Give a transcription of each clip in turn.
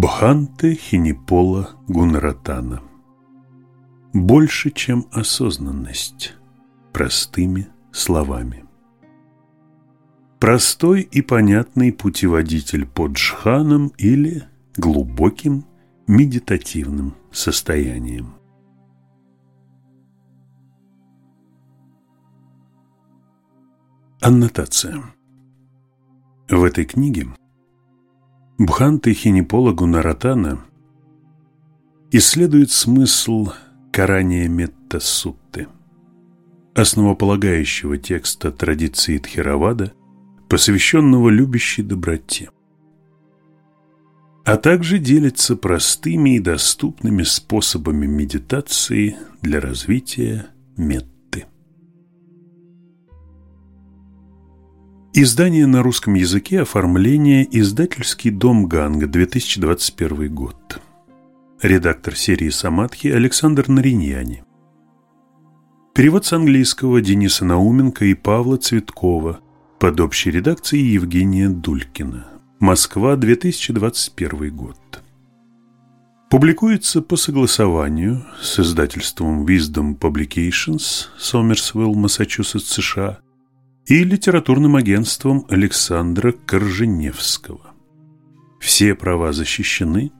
Бханте Хинипола Гунаратана Больше, чем осознанность, простыми словами. Простой и понятный путеводитель по джханам или глубоким медитативным состоянием. Аннотация. В этой книге Бханты Хинипола Гунаратана исследует смысл Карания Метта Сутты, основополагающего текста традиции Тхеравада, посвященного любящей доброте, а также делится простыми и доступными способами медитации для развития метта. Издание на русском языке, оформление, издательский дом Ганга, 2021 год. Редактор серии «Самадхи» Александр Нариньяни. Перевод с английского Дениса Науменко и Павла Цветкова под общей редакцией Евгения Дулькина. Москва, 2021 год. Публикуется по согласованию с издательством Wisdom Publications, Сомерсвилл, Массачусетс, США – и литературным агентством Александра Корженевского. Все права защищены.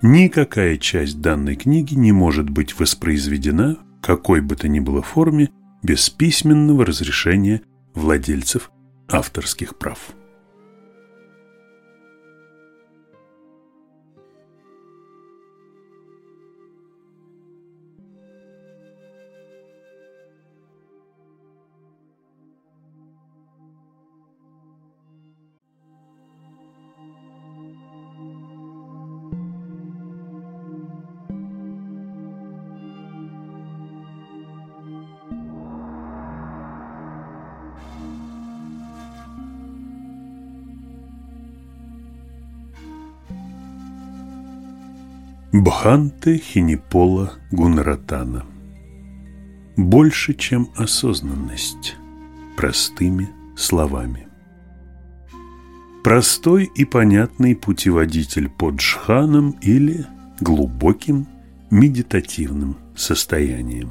Никакая часть данной книги не может быть воспроизведена в какой бы то ни было форме без письменного разрешения владельцев авторских прав. Бханте Хинипола Гунаратана Больше, чем осознанность, простыми словами. Простой и понятный путеводитель по джханам или глубоким медитативным состоянием.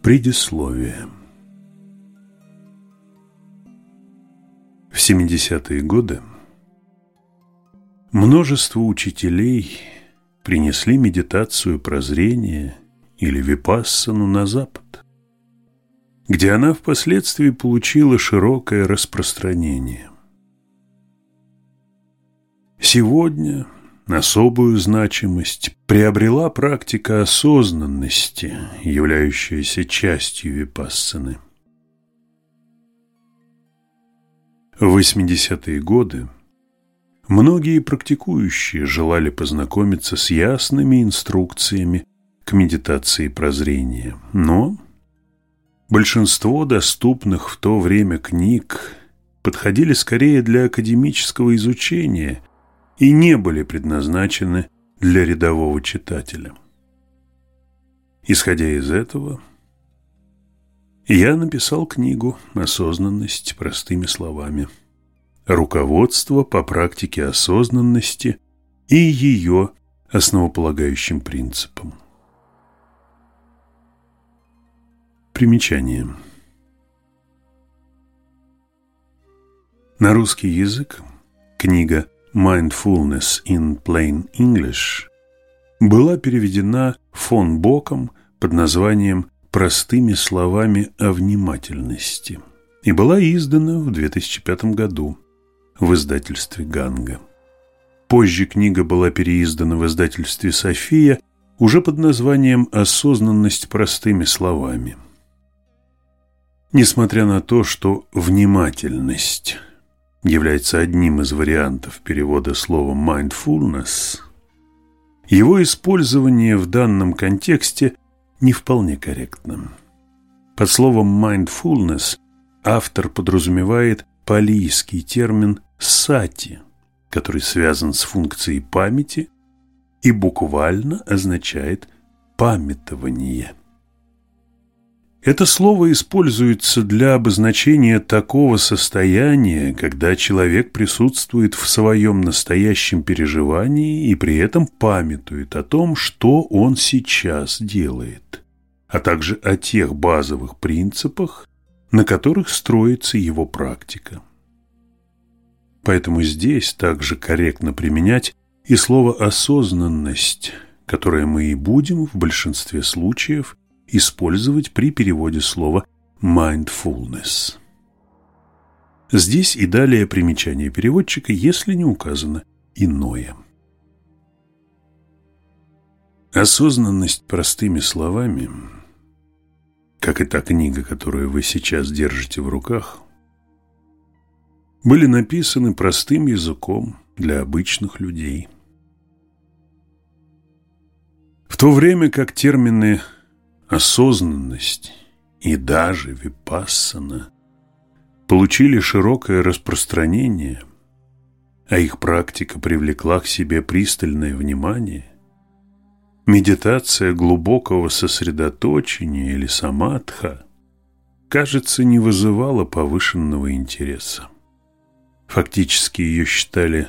Предисловие В 70-е годы Множество учителей принесли медитацию прозрения или випассану на Запад, где она впоследствии получила широкое распространение. Сегодня особую значимость приобрела практика осознанности, являющаяся частью випассаны. В 80-е годы Многие практикующие желали познакомиться с ясными инструкциями к медитации прозрения, но большинство доступных в то время книг подходили скорее для академического изучения и не были предназначены для рядового читателя. Исходя из этого, я написал книгу «Осознанность простыми словами» руководство по практике осознанности и ее основополагающим принципам. Примечание. На русский язык книга «Mindfulness in Plain English» была переведена фон Боком под названием «Простыми словами о внимательности» и была издана в 2005 году в издательстве «Ганга». Позже книга была переиздана в издательстве «София» уже под названием «Осознанность простыми словами». Несмотря на то, что «внимательность» является одним из вариантов перевода слова «mindfulness», его использование в данном контексте не вполне корректно. Под словом «mindfulness» автор подразумевает палийский термин сати, который связан с функцией памяти и буквально означает памятование. Это слово используется для обозначения такого состояния, когда человек присутствует в своем настоящем переживании и при этом памятует о том, что он сейчас делает, а также о тех базовых принципах, на которых строится его практика. Поэтому здесь также корректно применять и слово «осознанность», которое мы и будем в большинстве случаев использовать при переводе слова mindfulness. Здесь и далее примечание переводчика, если не указано иное. Осознанность простыми словами, как и та книга, которую вы сейчас держите в руках, были написаны простым языком для обычных людей. В то время как термины осознанность и даже випассана получили широкое распространение, а их практика привлекла к себе пристальное внимание, медитация глубокого сосредоточения или самадха, кажется, не вызывала повышенного интереса. Фактически ее считали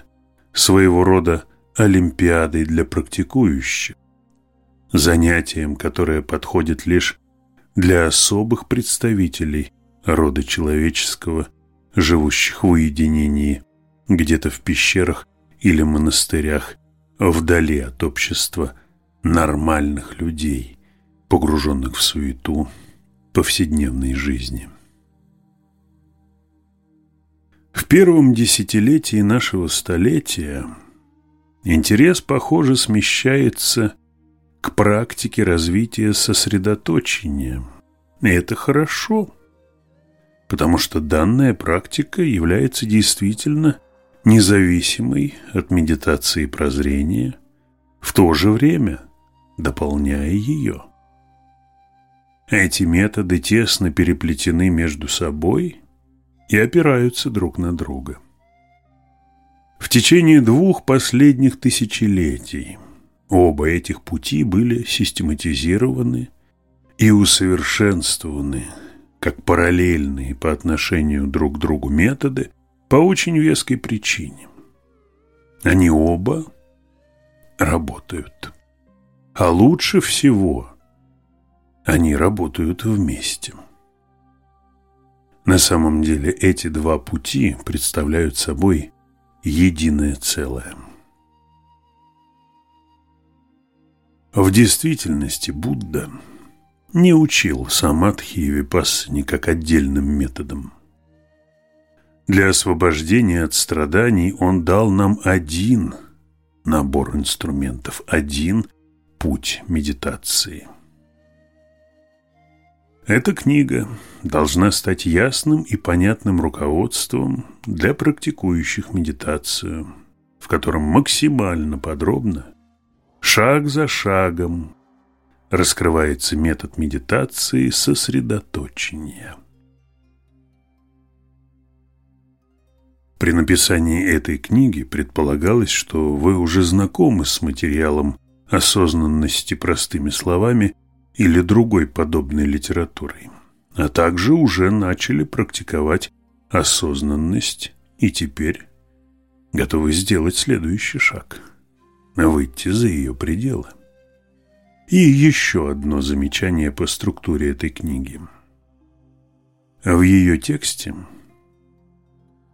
своего рода олимпиадой для практикующих, занятием, которое подходит лишь для особых представителей рода человеческого, живущих в уединении, где-то в пещерах или монастырях, вдали от общества нормальных людей, погруженных в суету повседневной жизни. В первом десятилетии нашего столетия интерес, похоже, смещается к практике развития сосредоточения. И это хорошо, потому что данная практика является действительно независимой от медитации прозрения, в то же время дополняя ее. Эти методы тесно переплетены между собой и опираются друг на друга. В течение двух последних тысячелетий Оба этих пути были систематизированы и усовершенствованы как параллельные по отношению друг к другу методы по очень веской причине. Они оба работают. А лучше всего они работают вместе. На самом деле эти два пути представляют собой единое целое – В действительности Будда не учил самадхи и випассани как отдельным методом. Для освобождения от страданий он дал нам один набор инструментов, один путь медитации. Эта книга должна стать ясным и понятным руководством для практикующих медитацию, в котором максимально подробно Шаг за шагом раскрывается метод медитации сосредоточения. При написании этой книги предполагалось, что вы уже знакомы с материалом осознанности простыми словами или другой подобной литературой, а также уже начали практиковать осознанность и теперь готовы сделать следующий шаг – выйти за ее пределы. И еще одно замечание по структуре этой книги. В ее тексте,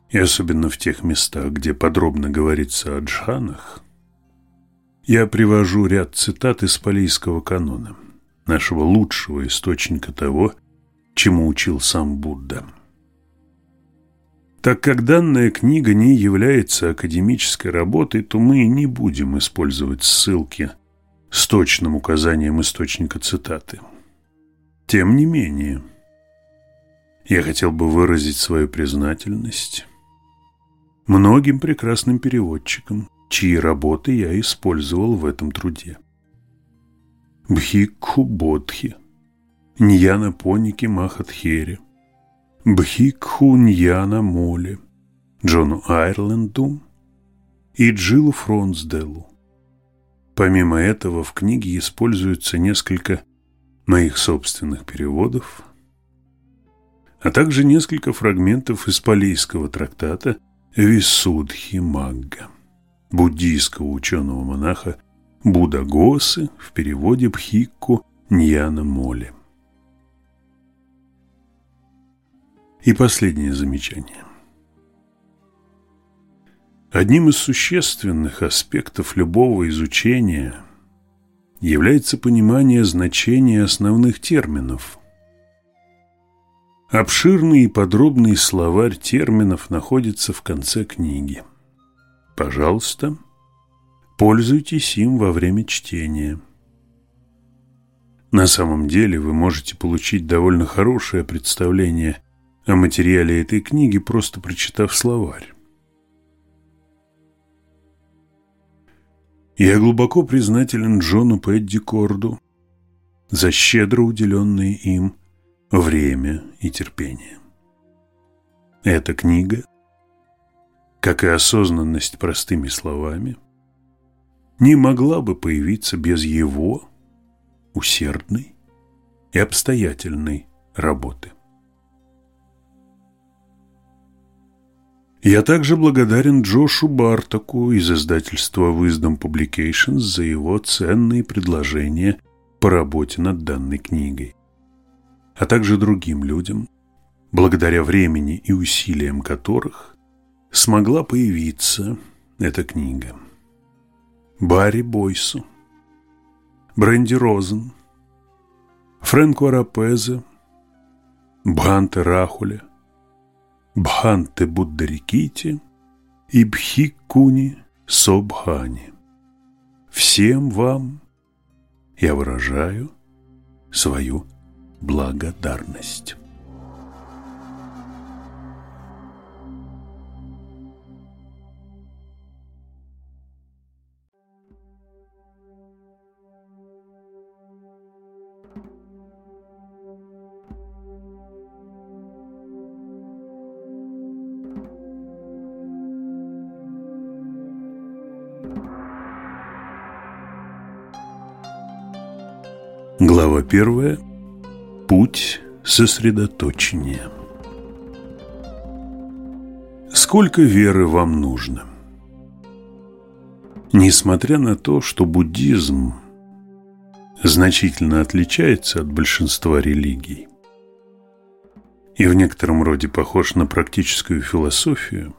и особенно в тех местах, где подробно говорится о джханах, я привожу ряд цитат из палийского канона, нашего лучшего источника того, чему учил сам Будда – так как данная книга не является академической работой, то мы не будем использовать ссылки с точным указанием источника цитаты. Тем не менее, я хотел бы выразить свою признательность многим прекрасным переводчикам, чьи работы я использовал в этом труде. Бхикху Бодхи, Ньяна Поники Махатхери – Бхикхуньяна Моле, Джону Айрленду и Джилу Фронсделу. Помимо этого в книге используется несколько моих собственных переводов, а также несколько фрагментов из палийского трактата Висудхи Магга, буддийского ученого-монаха Будагосы в переводе Бхикку Ньяна Моли. И последнее замечание. Одним из существенных аспектов любого изучения является понимание значения основных терминов. Обширный и подробный словарь терминов находится в конце книги. Пожалуйста, пользуйтесь им во время чтения. На самом деле вы можете получить довольно хорошее представление о материале этой книги, просто прочитав словарь. Я глубоко признателен Джону Пэдди Корду за щедро уделенное им время и терпение. Эта книга, как и осознанность простыми словами, не могла бы появиться без его усердной и обстоятельной работы. Я также благодарен Джошу Бартаку из издательства Wisdom Publications за его ценные предложения по работе над данной книгой, а также другим людям, благодаря времени и усилиям которых смогла появиться эта книга. Барри Бойсу, Бренди Розен, Фрэнку Арапезе, Бханте Рахуля, Бханте Буддарикити и Бхиккуни Собхани. Всем вам я выражаю свою благодарность. Глава первая. Путь сосредоточения. Сколько веры вам нужно? Несмотря на то, что буддизм значительно отличается от большинства религий и в некотором роде похож на практическую философию,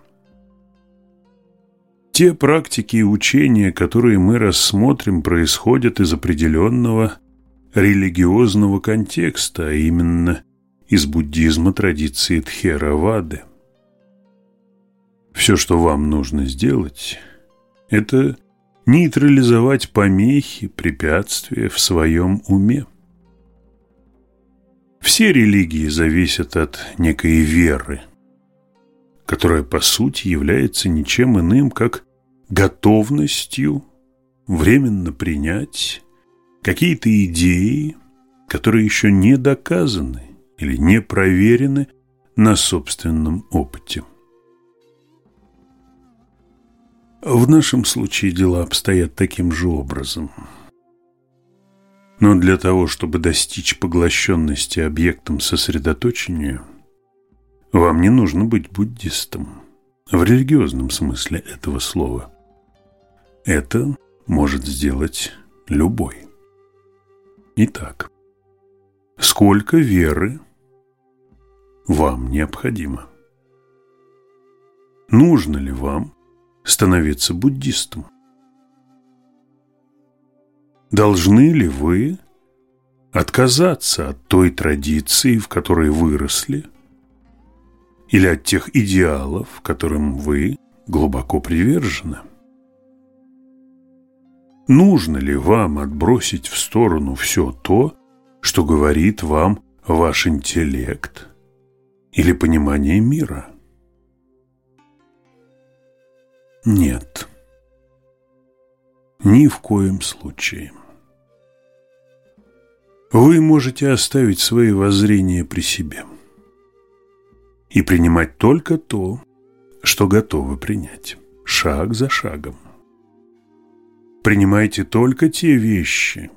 те практики и учения, которые мы рассмотрим, происходят из определенного религиозного контекста, а именно из буддизма традиции Тхеравады. Все, что вам нужно сделать, это нейтрализовать помехи, препятствия в своем уме. Все религии зависят от некой веры, которая по сути является ничем иным, как готовностью временно принять какие-то идеи, которые еще не доказаны или не проверены на собственном опыте. В нашем случае дела обстоят таким же образом. Но для того, чтобы достичь поглощенности объектом сосредоточения, вам не нужно быть буддистом в религиозном смысле этого слова. Это может сделать любой. Итак, сколько веры вам необходимо? Нужно ли вам становиться буддистом? Должны ли вы отказаться от той традиции, в которой выросли, или от тех идеалов, которым вы глубоко привержены? Нужно ли вам отбросить в сторону все то, что говорит вам ваш интеллект или понимание мира? Нет. Ни в коем случае. Вы можете оставить свои воззрения при себе и принимать только то, что готовы принять, шаг за шагом. Принимайте только те вещи,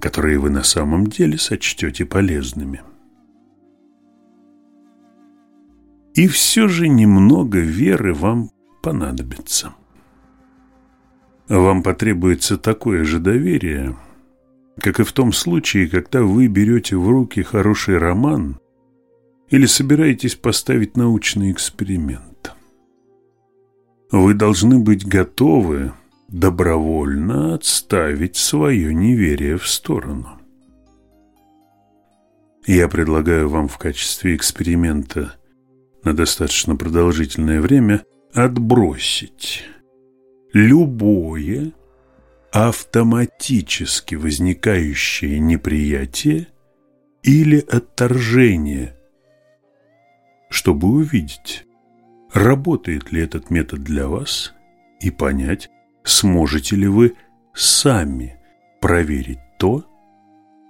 которые вы на самом деле сочтете полезными. И все же немного веры вам понадобится. Вам потребуется такое же доверие, как и в том случае, когда вы берете в руки хороший роман или собираетесь поставить научный эксперимент. Вы должны быть готовы добровольно отставить свое неверие в сторону. Я предлагаю вам в качестве эксперимента на достаточно продолжительное время отбросить любое автоматически возникающее неприятие или отторжение, чтобы увидеть, работает ли этот метод для вас и понять, сможете ли вы сами проверить то,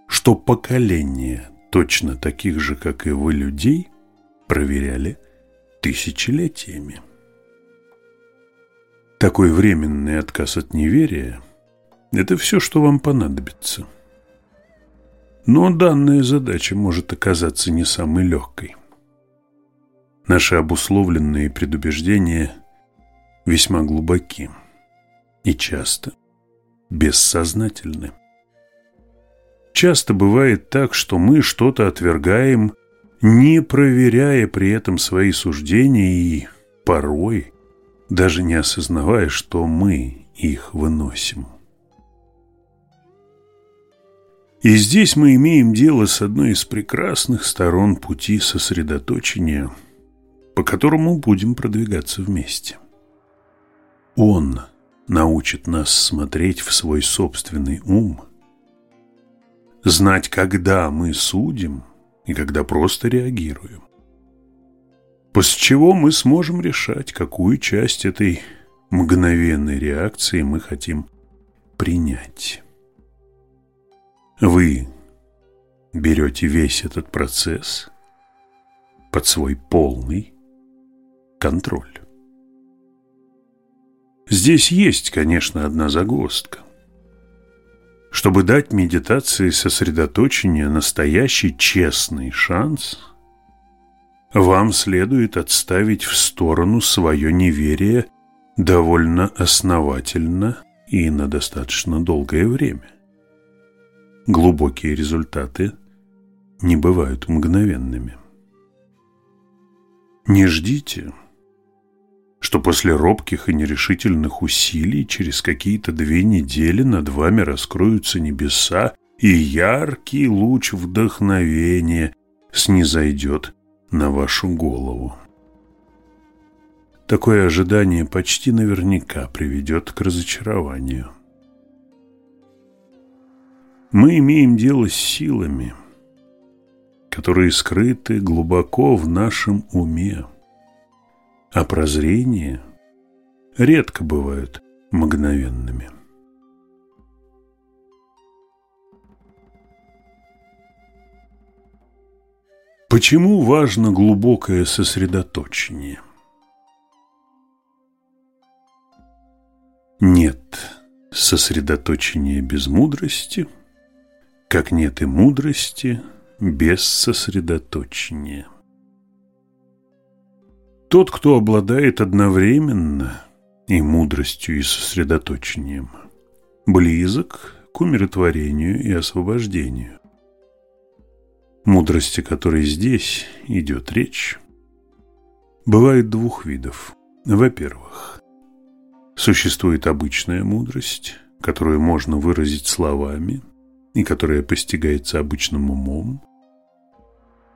что поколение точно таких же, как и вы, людей проверяли тысячелетиями. Такой временный отказ от неверия – это все, что вам понадобится. Но данная задача может оказаться не самой легкой. Наши обусловленные предубеждения весьма глубоки и часто бессознательны. Часто бывает так, что мы что-то отвергаем, не проверяя при этом свои суждения и порой даже не осознавая, что мы их выносим. И здесь мы имеем дело с одной из прекрасных сторон пути сосредоточения, по которому будем продвигаться вместе. Он научит нас смотреть в свой собственный ум, знать, когда мы судим и когда просто реагируем после чего мы сможем решать, какую часть этой мгновенной реакции мы хотим принять. Вы берете весь этот процесс под свой полный контроль. Здесь есть, конечно, одна загвоздка. Чтобы дать медитации сосредоточения настоящий честный шанс – вам следует отставить в сторону свое неверие довольно основательно и на достаточно долгое время. Глубокие результаты не бывают мгновенными. Не ждите, что после робких и нерешительных усилий через какие-то две недели над вами раскроются небеса, и яркий луч вдохновения снизойдет на вашу голову. Такое ожидание почти наверняка приведет к разочарованию. Мы имеем дело с силами, которые скрыты глубоко в нашем уме, а прозрения редко бывают мгновенными. Почему важно глубокое сосредоточение? Нет сосредоточения без мудрости, как нет и мудрости без сосредоточения. Тот, кто обладает одновременно и мудростью, и сосредоточением, близок к умиротворению и освобождению мудрости, которой здесь идет речь, бывает двух видов. Во-первых, существует обычная мудрость, которую можно выразить словами и которая постигается обычным умом,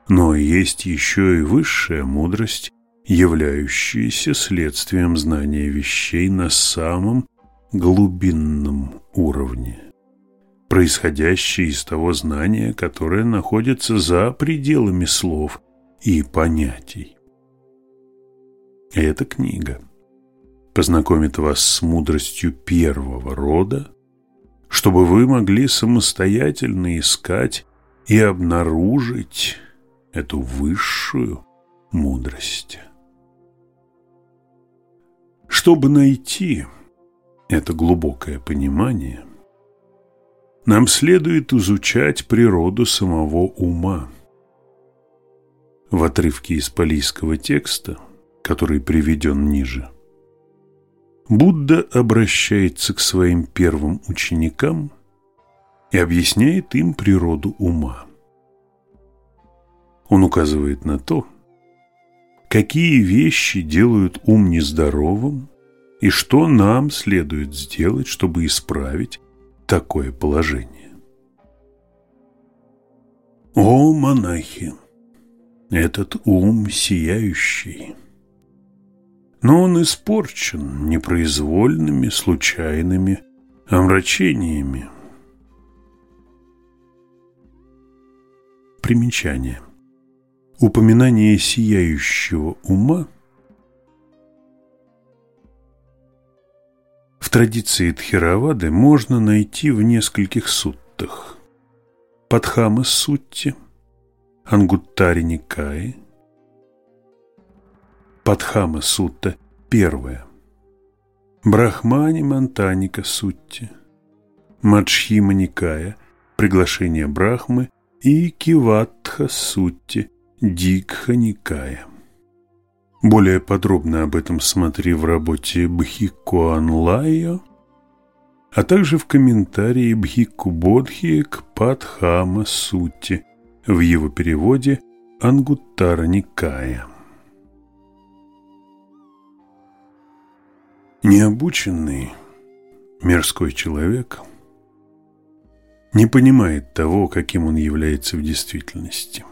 но есть еще и высшая мудрость, являющаяся следствием знания вещей на самом глубинном уровне происходящее из того знания, которое находится за пределами слов и понятий. Эта книга познакомит вас с мудростью первого рода, чтобы вы могли самостоятельно искать и обнаружить эту высшую мудрость. Чтобы найти это глубокое понимание – нам следует изучать природу самого ума. в отрывке из палийского текста, который приведен ниже, Будда обращается к своим первым ученикам и объясняет им природу ума. Он указывает на то, какие вещи делают ум нездоровым и что нам следует сделать, чтобы исправить такое положение. О, монахи! Этот ум сияющий. Но он испорчен непроизвольными, случайными омрачениями. Примечание. Упоминание сияющего ума в традиции Тхеравады можно найти в нескольких суттах. Падхама Сутти – Ангуттари Никаи, Падхама Сутта первая, Брахмани Мантаника Сутти, Мадшхима Никая, Приглашение Брахмы и Киватха Сутти, Дикха Никая. Более подробно об этом смотри в работе Бхикуан Лайо, а также в комментарии Бхикку Бодхи к Падхама Сутти – в его переводе Ангуттара Никая. Необученный мирской человек не понимает того, каким он является в действительности.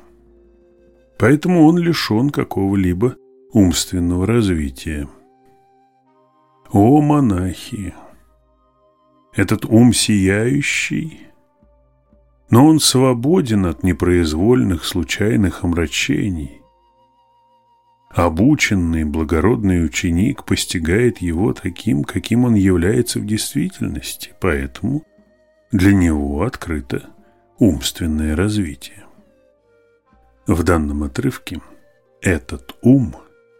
Поэтому он лишен какого-либо умственного развития. О, монахи! Этот ум сияющий – но он свободен от непроизвольных случайных омрачений. Обученный благородный ученик постигает его таким, каким он является в действительности, поэтому для него открыто умственное развитие. В данном отрывке этот ум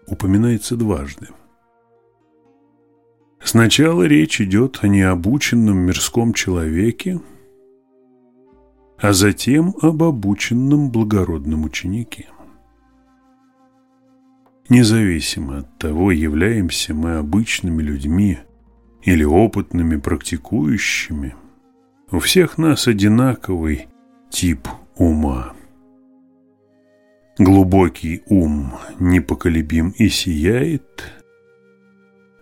упоминается дважды. Сначала речь идет о необученном мирском человеке, а затем об обученном благородном ученике. Независимо от того, являемся мы обычными людьми или опытными практикующими, у всех нас одинаковый тип ума. Глубокий ум непоколебим и сияет,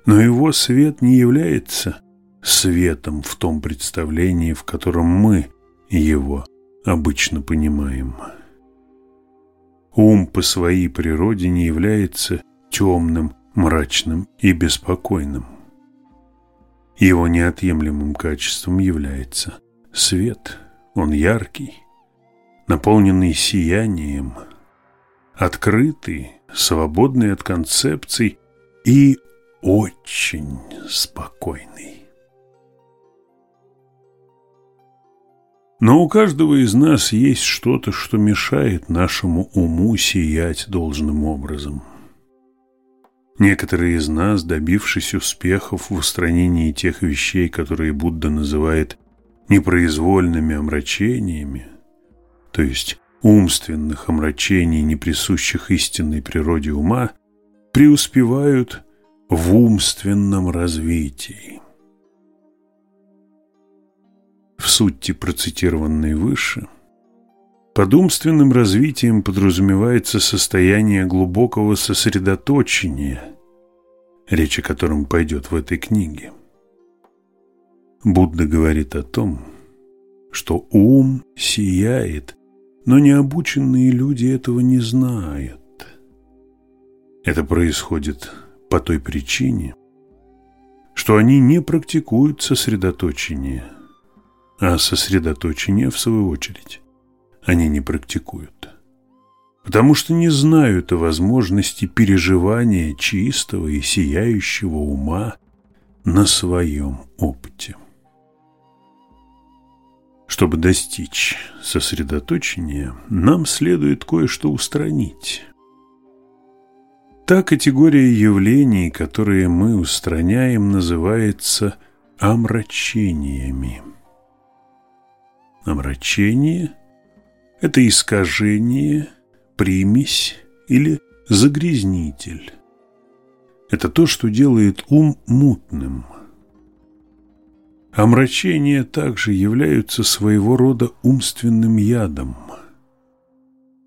но его свет не является светом в том представлении, в котором мы его обычно понимаем. Ум по своей природе не является темным, мрачным и беспокойным. Его неотъемлемым качеством является свет. Он яркий, наполненный сиянием, открытый, свободный от концепций и очень спокойный. Но у каждого из нас есть что-то, что мешает нашему уму сиять должным образом. Некоторые из нас, добившись успехов в устранении тех вещей, которые Будда называет непроизвольными омрачениями, то есть умственных омрачений, не присущих истинной природе ума, преуспевают в умственном развитии в сути процитированной выше, под умственным развитием подразумевается состояние глубокого сосредоточения, речь о котором пойдет в этой книге. Будда говорит о том, что ум сияет, но необученные люди этого не знают. Это происходит по той причине, что они не практикуют сосредоточение – а сосредоточение, в свою очередь, они не практикуют. Потому что не знают о возможности переживания чистого и сияющего ума на своем опыте. Чтобы достичь сосредоточения, нам следует кое-что устранить. Та категория явлений, которые мы устраняем, называется омрачениями. Омрачение – это искажение, примесь или загрязнитель. Это то, что делает ум мутным. Омрачения также являются своего рода умственным ядом.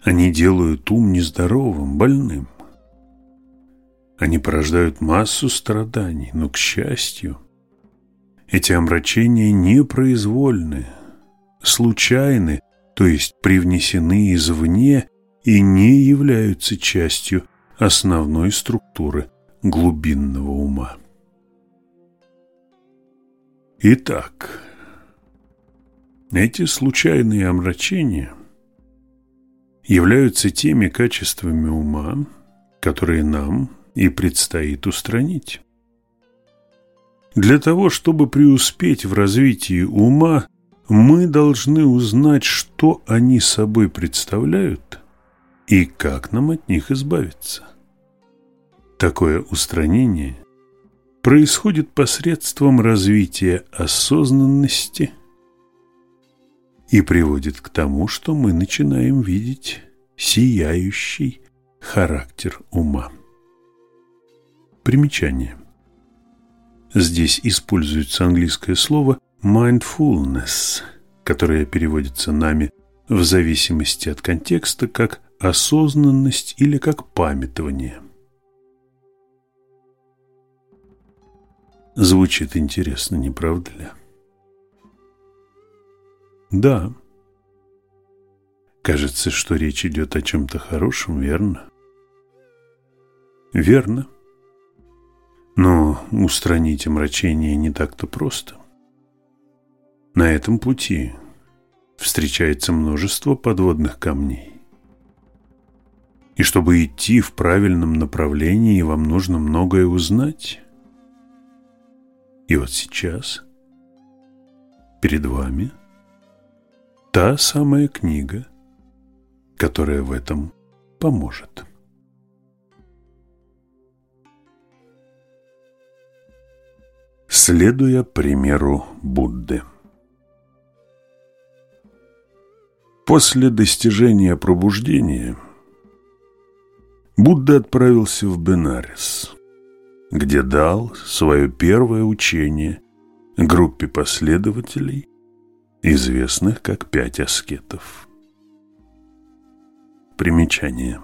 Они делают ум нездоровым, больным. Они порождают массу страданий, но, к счастью, эти омрачения непроизвольны, случайны, то есть привнесены извне и не являются частью основной структуры глубинного ума. Итак, эти случайные омрачения являются теми качествами ума, которые нам и предстоит устранить. Для того, чтобы преуспеть в развитии ума, мы должны узнать, что они собой представляют и как нам от них избавиться. Такое устранение происходит посредством развития осознанности и приводит к тому, что мы начинаем видеть сияющий характер ума. Примечание. Здесь используется английское слово mindfulness, которое переводится нами в зависимости от контекста как осознанность или как памятование. Звучит интересно, не правда ли? Да. Кажется, что речь идет о чем-то хорошем, верно? Верно. Но устранить омрачение не так-то просто. На этом пути встречается множество подводных камней. И чтобы идти в правильном направлении, вам нужно многое узнать. И вот сейчас перед вами та самая книга, которая в этом поможет. Следуя примеру Будды. После достижения пробуждения Будда отправился в Бенарес, где дал свое первое учение группе последователей, известных как пять аскетов. Примечание.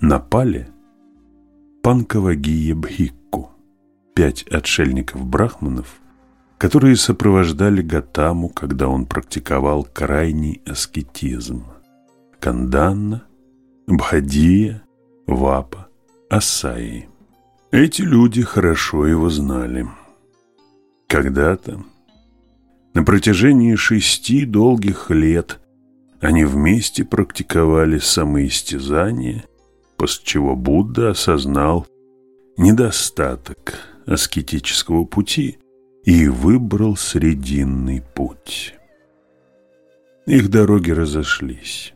Напали Панкавагия Бхикку, пять отшельников-брахманов – которые сопровождали Гатаму, когда он практиковал крайний аскетизм. Канданна, Бхадия, Вапа, Асаи. Эти люди хорошо его знали. Когда-то, на протяжении шести долгих лет, они вместе практиковали самоистязание, после чего Будда осознал недостаток аскетического пути и выбрал срединный путь. Их дороги разошлись.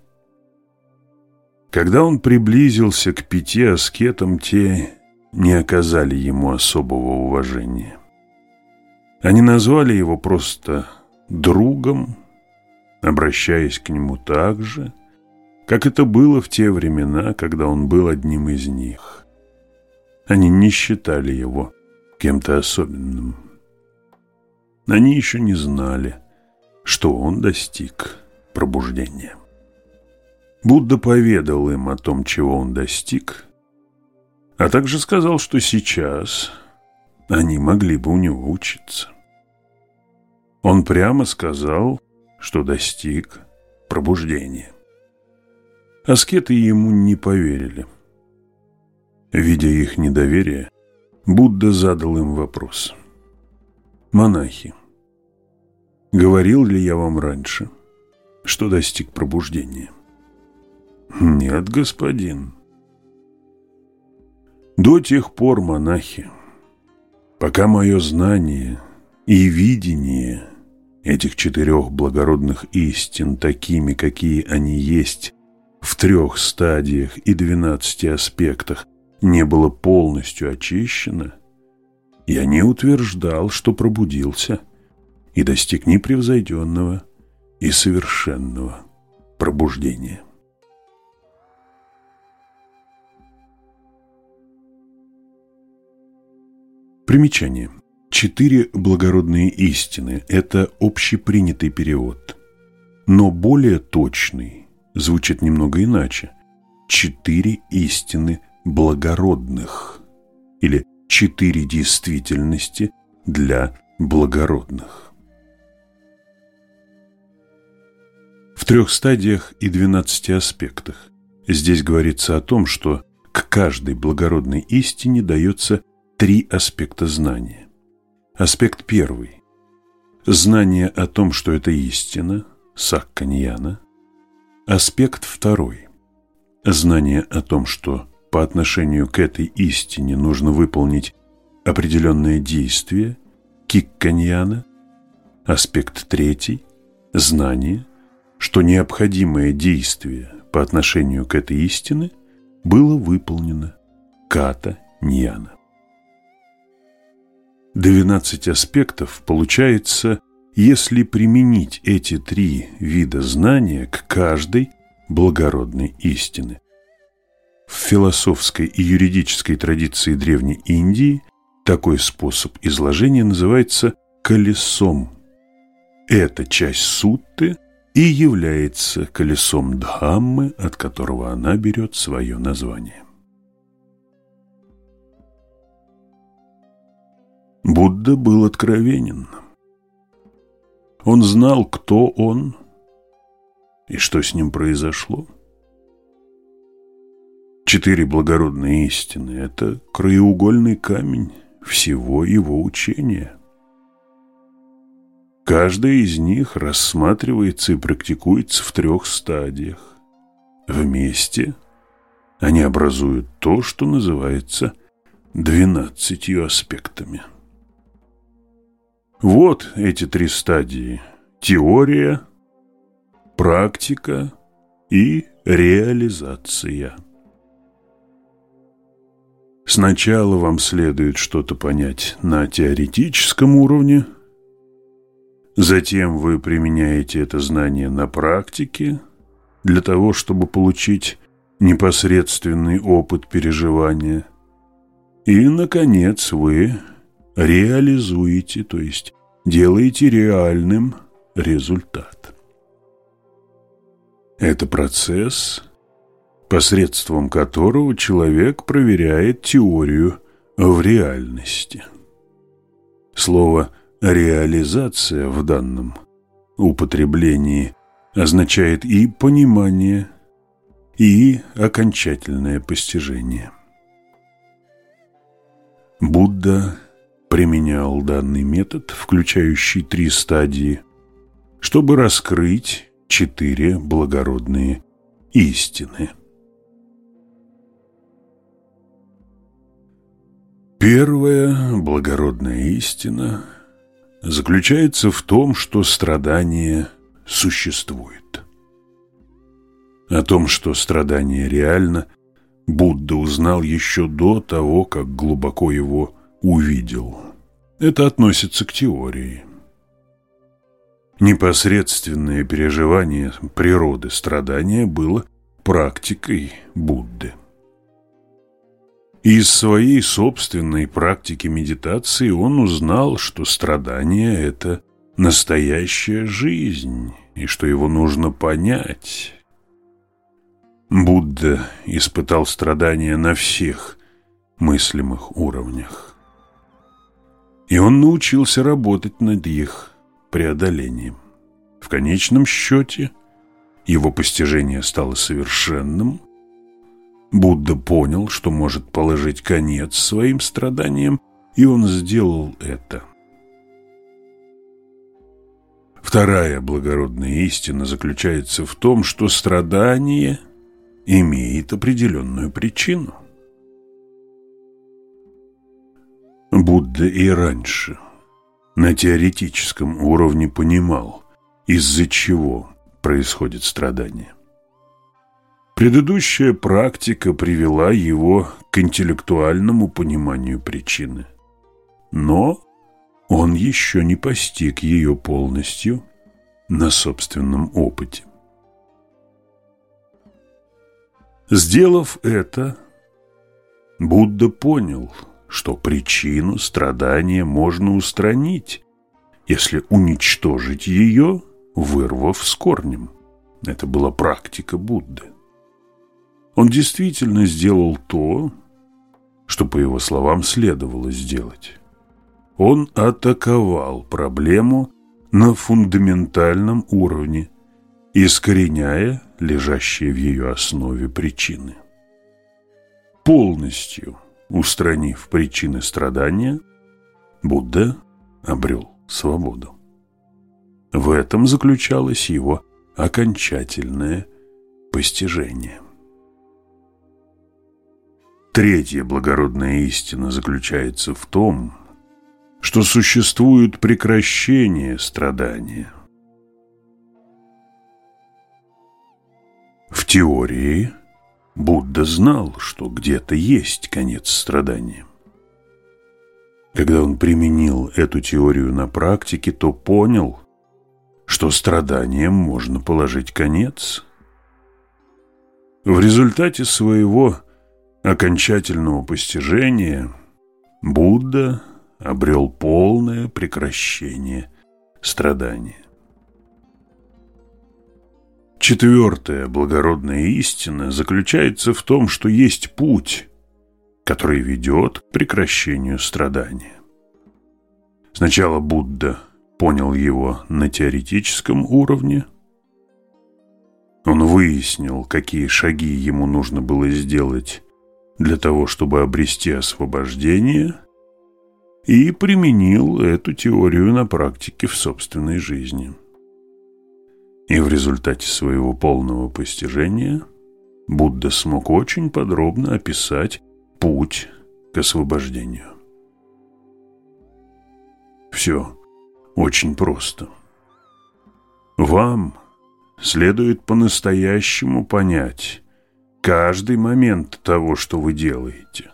Когда он приблизился к пяти аскетам, те не оказали ему особого уважения. Они назвали его просто другом, обращаясь к нему так же, как это было в те времена, когда он был одним из них. Они не считали его кем-то особенным. Они еще не знали, что он достиг пробуждения. Будда поведал им о том, чего он достиг, а также сказал, что сейчас они могли бы у него учиться. Он прямо сказал, что достиг пробуждения. Аскеты ему не поверили. Видя их недоверие, Будда задал им вопрос. «Монахи, Говорил ли я вам раньше, что достиг пробуждения? Нет, господин. До тех пор, монахи, пока мое знание и видение этих четырех благородных истин такими, какие они есть, в трех стадиях и двенадцати аспектах, не было полностью очищено, я не утверждал, что пробудился – и достиг непревзойденного и совершенного пробуждения. Примечание. Четыре благородные истины – это общепринятый перевод. Но более точный звучит немного иначе. Четыре истины благородных или четыре действительности для благородных. В трех стадиях и двенадцати аспектах здесь говорится о том, что к каждой благородной истине дается три аспекта знания. Аспект первый – знание о том, что это истина, сакканьяна. Аспект второй – знание о том, что по отношению к этой истине нужно выполнить определенное действие, кикканьяна. Аспект третий – знание, что необходимое действие по отношению к этой истине было выполнено ката-ньяна. 12 аспектов получается, если применить эти три вида знания к каждой благородной истины. В философской и юридической традиции Древней Индии такой способ изложения называется колесом. Эта часть сутты и является колесом Дхаммы, от которого она берет свое название. Будда был откровенен. Он знал, кто он и что с ним произошло. Четыре благородные истины – это краеугольный камень всего его учения. Каждая из них рассматривается и практикуется в трех стадиях. Вместе они образуют то, что называется двенадцатью аспектами. Вот эти три стадии – теория, практика и реализация. Сначала вам следует что-то понять на теоретическом уровне, затем вы применяете это знание на практике для того, чтобы получить непосредственный опыт переживания, и, наконец, вы реализуете, то есть делаете реальным результат. Это процесс, посредством которого человек проверяет теорию в реальности. Слово «реализация» в данном употреблении означает и понимание, и окончательное постижение. Будда – применял данный метод, включающий три стадии, чтобы раскрыть четыре благородные истины. Первая благородная истина заключается в том, что страдание существует. О том, что страдание реально, Будда узнал еще до того, как глубоко его увидел. Это относится к теории. Непосредственное переживание природы страдания было практикой Будды. Из своей собственной практики медитации он узнал, что страдание – это настоящая жизнь, и что его нужно понять. Будда испытал страдания на всех мыслимых уровнях и он научился работать над их преодолением. В конечном счете его постижение стало совершенным. Будда понял, что может положить конец своим страданиям, и он сделал это. Вторая благородная истина заключается в том, что страдание имеет определенную причину – Будда и раньше на теоретическом уровне понимал, из-за чего происходит страдание. Предыдущая практика привела его к интеллектуальному пониманию причины. Но он еще не постиг ее полностью на собственном опыте. Сделав это, Будда понял – что причину страдания можно устранить, если уничтожить ее, вырвав с корнем. Это была практика Будды. Он действительно сделал то, что, по его словам, следовало сделать. Он атаковал проблему на фундаментальном уровне, искореняя лежащие в ее основе причины. Полностью устранив причины страдания, Будда обрел свободу. В этом заключалось его окончательное постижение. Третья благородная истина заключается в том, что существует прекращение страдания. В теории Будда знал, что где-то есть конец страдания. Когда он применил эту теорию на практике, то понял, что страданиям можно положить конец. В результате своего окончательного постижения Будда обрел полное прекращение страдания. Четвертая благородная истина заключается в том, что есть путь, который ведет к прекращению страдания. Сначала Будда понял его на теоретическом уровне. Он выяснил, какие шаги ему нужно было сделать для того, чтобы обрести освобождение, и применил эту теорию на практике в собственной жизни. И в результате своего полного постижения Будда смог очень подробно описать путь к освобождению. Все очень просто. Вам следует по-настоящему понять каждый момент того, что вы делаете.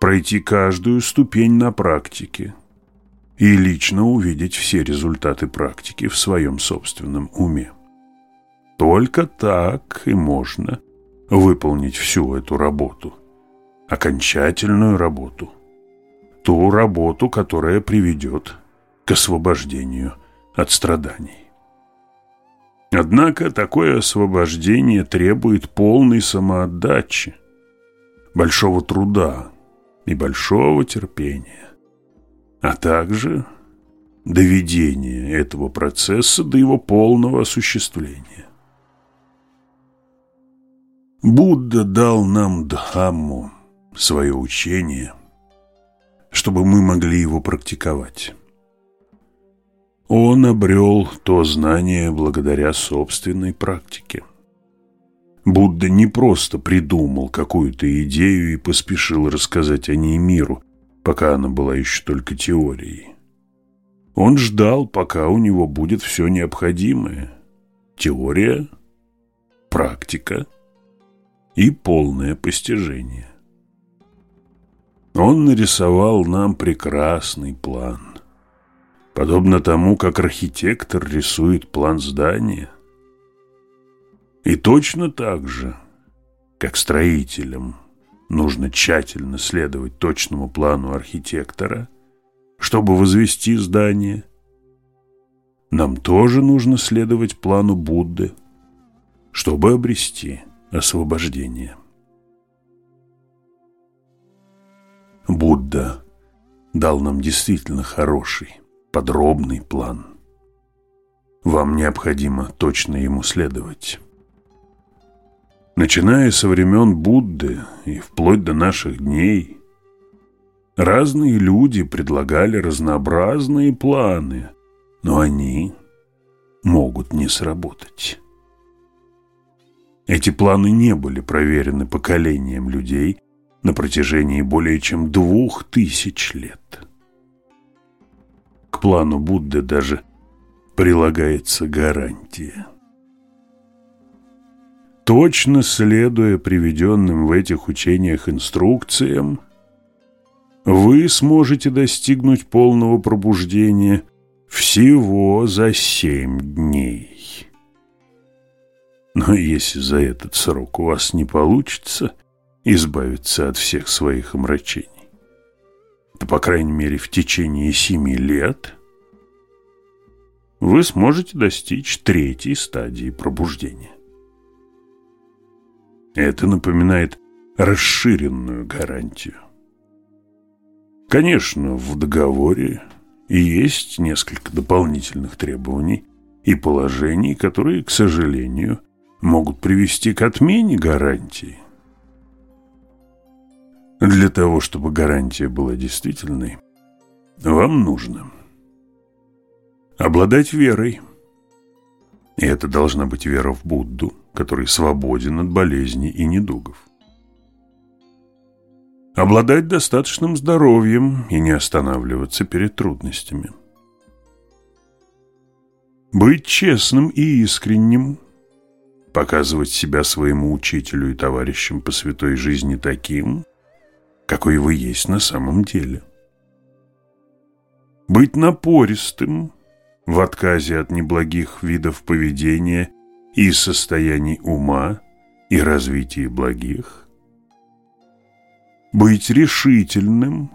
Пройти каждую ступень на практике – и лично увидеть все результаты практики в своем собственном уме. Только так и можно выполнить всю эту работу, окончательную работу, ту работу, которая приведет к освобождению от страданий. Однако такое освобождение требует полной самоотдачи, большого труда и большого терпения а также доведение этого процесса до его полного осуществления. Будда дал нам Дхамму, свое учение, чтобы мы могли его практиковать. Он обрел то знание благодаря собственной практике. Будда не просто придумал какую-то идею и поспешил рассказать о ней миру, пока она была еще только теорией. Он ждал, пока у него будет все необходимое. Теория, практика и полное постижение. Он нарисовал нам прекрасный план, подобно тому, как архитектор рисует план здания. И точно так же, как строителям – Нужно тщательно следовать точному плану архитектора, чтобы возвести здание. Нам тоже нужно следовать плану Будды, чтобы обрести освобождение. Будда дал нам действительно хороший, подробный план. Вам необходимо точно ему следовать. Начиная со времен Будды и вплоть до наших дней, разные люди предлагали разнообразные планы, но они могут не сработать. Эти планы не были проверены поколением людей на протяжении более чем двух тысяч лет. К плану Будды даже прилагается гарантия. Точно следуя приведенным в этих учениях инструкциям, вы сможете достигнуть полного пробуждения всего за семь дней. Но если за этот срок у вас не получится избавиться от всех своих омрачений, то, по крайней мере, в течение семи лет вы сможете достичь третьей стадии пробуждения. Это напоминает расширенную гарантию. Конечно, в договоре есть несколько дополнительных требований и положений, которые, к сожалению, могут привести к отмене гарантии. Для того, чтобы гарантия была действительной, вам нужно обладать верой. И это должна быть вера в Будду, который свободен от болезней и недугов. Обладать достаточным здоровьем и не останавливаться перед трудностями. Быть честным и искренним, показывать себя своему учителю и товарищам по святой жизни таким, какой вы есть на самом деле. Быть напористым в отказе от неблагих видов поведения и состояний ума и развитии благих. Быть решительным,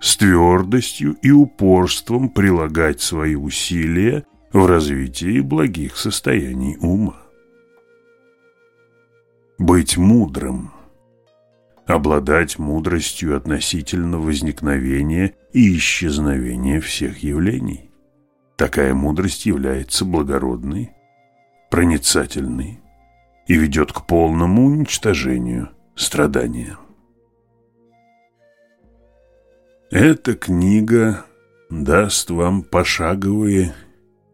с твердостью и упорством прилагать свои усилия в развитии благих состояний ума. Быть мудрым – обладать мудростью относительно возникновения и исчезновения всех явлений. Такая мудрость является благородной, проницательной и ведет к полному уничтожению страдания. Эта книга даст вам пошаговые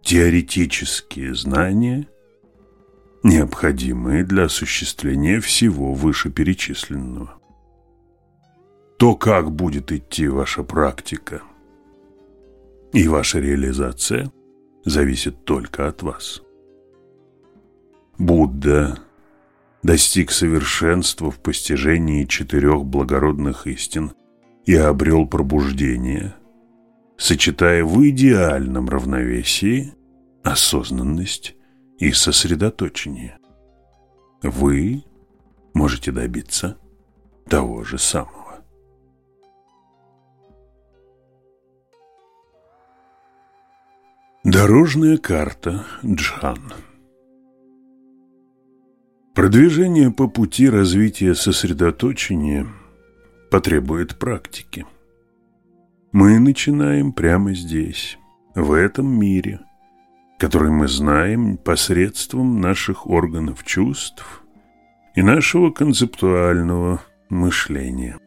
теоретические знания, необходимые для осуществления всего вышеперечисленного то, как будет идти ваша практика и ваша реализация, зависит только от вас. Будда достиг совершенства в постижении четырех благородных истин и обрел пробуждение, сочетая в идеальном равновесии осознанность и сосредоточение. Вы можете добиться того же самого. Дорожная карта Джхан Продвижение по пути развития сосредоточения потребует практики. Мы начинаем прямо здесь, в этом мире, который мы знаем посредством наших органов чувств и нашего концептуального мышления.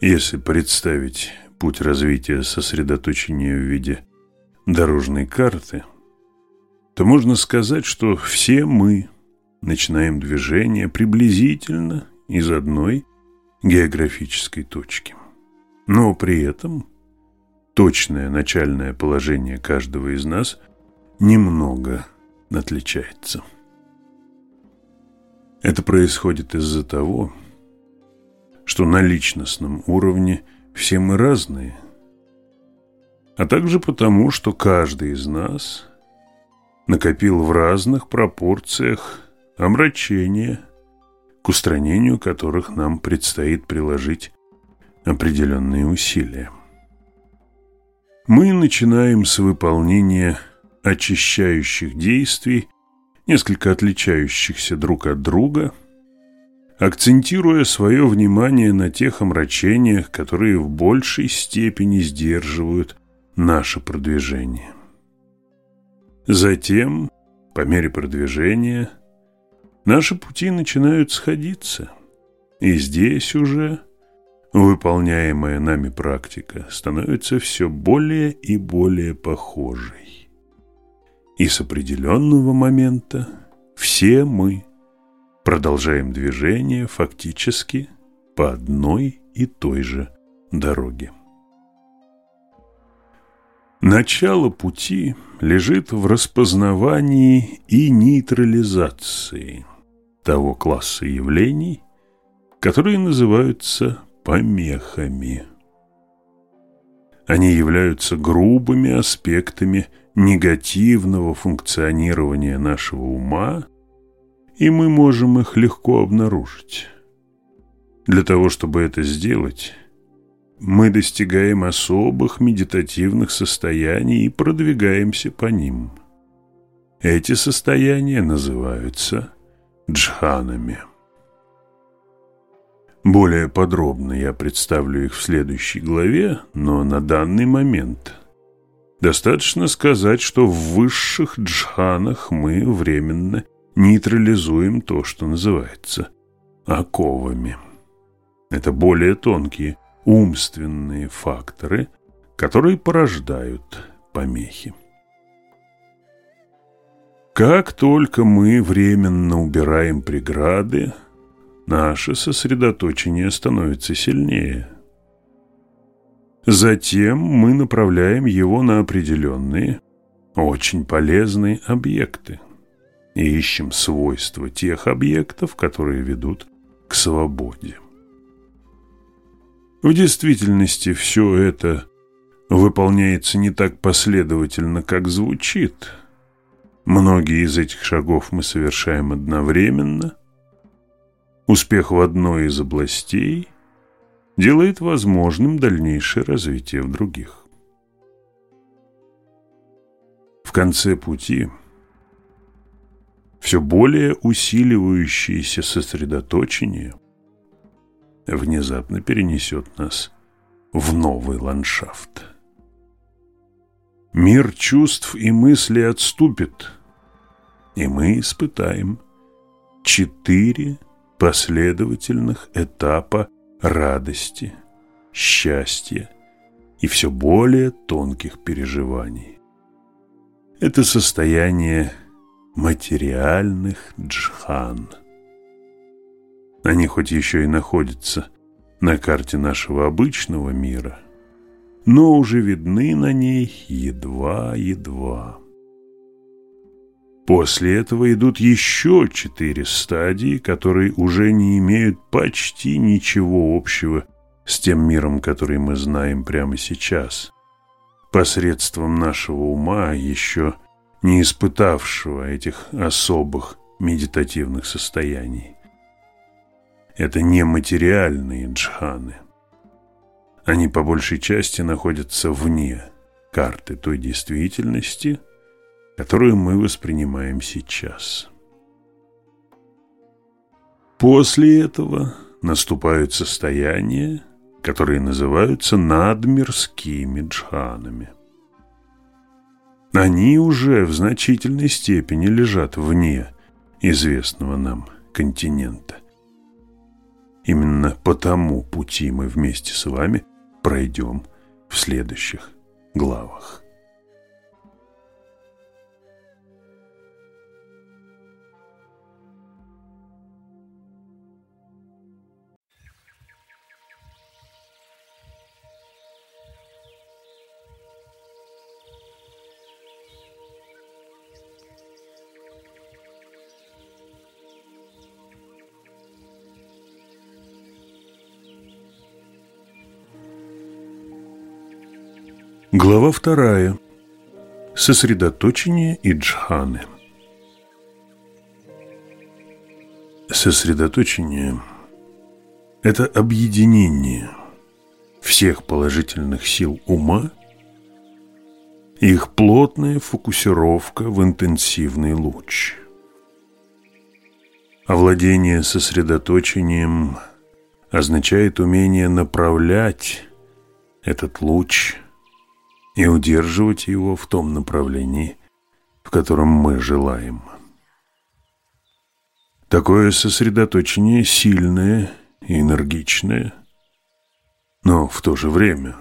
Если представить путь развития сосредоточения в виде дорожной карты, то можно сказать, что все мы начинаем движение приблизительно из одной географической точки. Но при этом точное начальное положение каждого из нас немного отличается. Это происходит из-за того, что на личностном уровне все мы разные – а также потому, что каждый из нас накопил в разных пропорциях омрачения, к устранению которых нам предстоит приложить определенные усилия. Мы начинаем с выполнения очищающих действий, несколько отличающихся друг от друга, акцентируя свое внимание на тех омрачениях, которые в большей степени сдерживают наше продвижение. Затем, по мере продвижения, наши пути начинают сходиться, и здесь уже выполняемая нами практика становится все более и более похожей. И с определенного момента все мы продолжаем движение фактически по одной и той же дороге. Начало пути лежит в распознавании и нейтрализации того класса явлений, которые называются помехами. Они являются грубыми аспектами негативного функционирования нашего ума, и мы можем их легко обнаружить. Для того, чтобы это сделать, мы достигаем особых медитативных состояний и продвигаемся по ним. Эти состояния называются джханами. Более подробно я представлю их в следующей главе, но на данный момент достаточно сказать, что в высших джханах мы временно нейтрализуем то, что называется оковами. Это более тонкие умственные факторы, которые порождают помехи. Как только мы временно убираем преграды, наше сосредоточение становится сильнее. Затем мы направляем его на определенные, очень полезные объекты и ищем свойства тех объектов, которые ведут к свободе. В действительности все это выполняется не так последовательно, как звучит. Многие из этих шагов мы совершаем одновременно. Успех в одной из областей делает возможным дальнейшее развитие в других. В конце пути все более усиливающееся сосредоточение – внезапно перенесет нас в новый ландшафт. Мир чувств и мыслей отступит, и мы испытаем четыре последовательных этапа радости, счастья и все более тонких переживаний. Это состояние материальных джхан – они хоть еще и находятся на карте нашего обычного мира, но уже видны на ней едва-едва. После этого идут еще четыре стадии, которые уже не имеют почти ничего общего с тем миром, который мы знаем прямо сейчас, посредством нашего ума, еще не испытавшего этих особых медитативных состояний это не материальные джханы. Они по большей части находятся вне карты той действительности, которую мы воспринимаем сейчас. После этого наступают состояния, которые называются надмирскими джханами. Они уже в значительной степени лежат вне известного нам континента. Именно по тому пути мы вместе с вами пройдем в следующих главах. Глава вторая. Сосредоточение и джханы. Сосредоточение – это объединение всех положительных сил ума и их плотная фокусировка в интенсивный луч. Овладение сосредоточением означает умение направлять этот луч – и удерживать его в том направлении, в котором мы желаем. Такое сосредоточение сильное и энергичное, но в то же время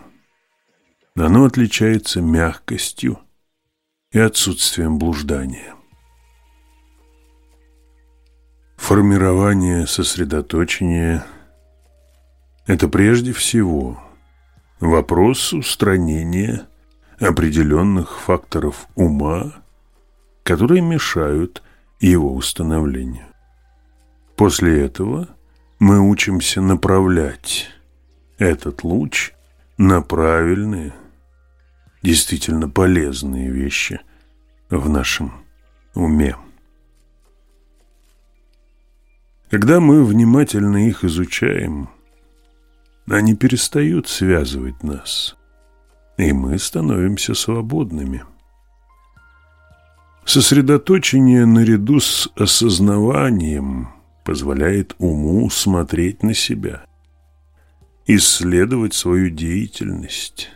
оно отличается мягкостью и отсутствием блуждания. Формирование сосредоточения – это прежде всего вопрос устранения определенных факторов ума, которые мешают его установлению. После этого мы учимся направлять этот луч на правильные, действительно полезные вещи в нашем уме. Когда мы внимательно их изучаем, Они перестают связывать нас, и мы становимся свободными. Сосредоточение наряду с осознаванием позволяет уму смотреть на себя, исследовать свою деятельность,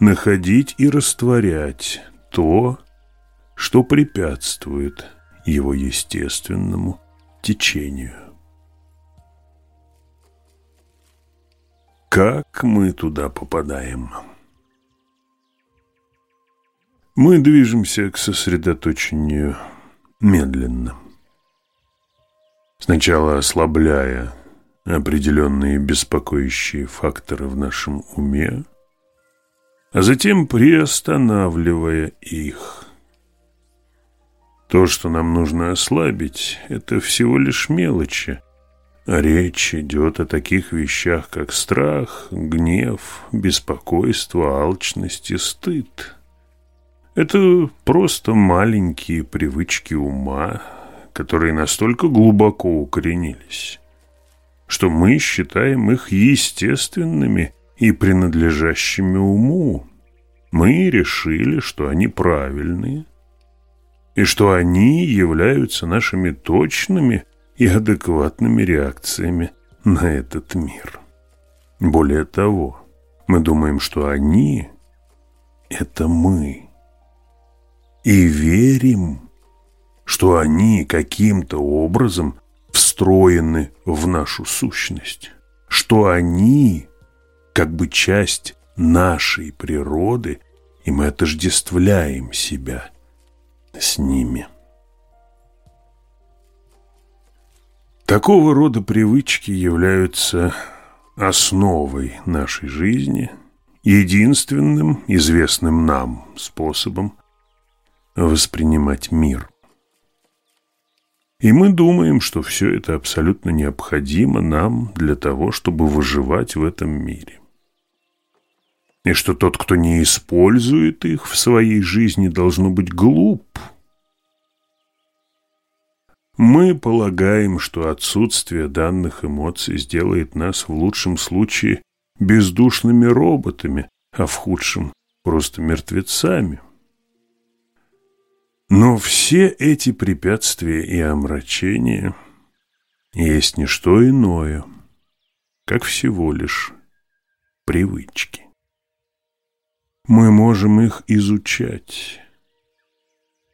находить и растворять то, что препятствует его естественному течению. Как мы туда попадаем? Мы движемся к сосредоточению медленно. Сначала ослабляя определенные беспокоящие факторы в нашем уме, а затем приостанавливая их. То, что нам нужно ослабить, это всего лишь мелочи, Речь идет о таких вещах, как страх, гнев, беспокойство, алчность и стыд. Это просто маленькие привычки ума, которые настолько глубоко укоренились, что мы считаем их естественными и принадлежащими уму. Мы решили, что они правильные, и что они являются нашими точными и адекватными реакциями на этот мир. Более того, мы думаем, что они – это мы. И верим, что они каким-то образом встроены в нашу сущность, что они как бы часть нашей природы, и мы отождествляем себя с ними. Такого рода привычки являются основой нашей жизни, единственным известным нам способом воспринимать мир. И мы думаем, что все это абсолютно необходимо нам для того, чтобы выживать в этом мире. И что тот, кто не использует их в своей жизни, должно быть глуп – мы полагаем, что отсутствие данных эмоций сделает нас в лучшем случае бездушными роботами, а в худшем – просто мертвецами. Но все эти препятствия и омрачения есть не что иное, как всего лишь привычки. Мы можем их изучать,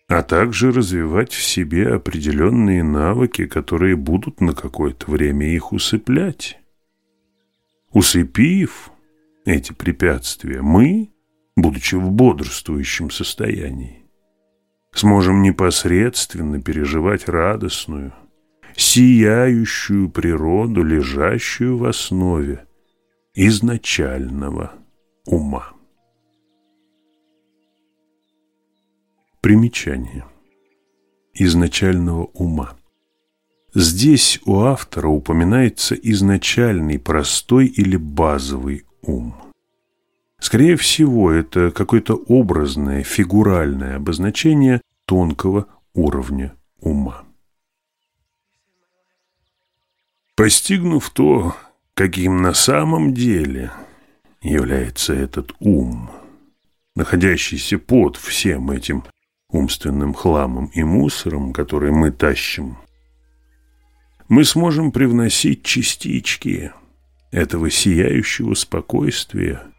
а также развивать в себе определенные навыки, которые будут на какое-то время их усыплять. Усыпив эти препятствия, мы, будучи в бодрствующем состоянии, сможем непосредственно переживать радостную, сияющую природу, лежащую в основе изначального ума. Примечание. Изначального ума. Здесь у автора упоминается изначальный, простой или базовый ум. Скорее всего, это какое-то образное, фигуральное обозначение тонкого уровня ума. Постигнув то, каким на самом деле является этот ум, находящийся под всем этим умственным хламом и мусором, который мы тащим, мы сможем привносить частички этого сияющего спокойствия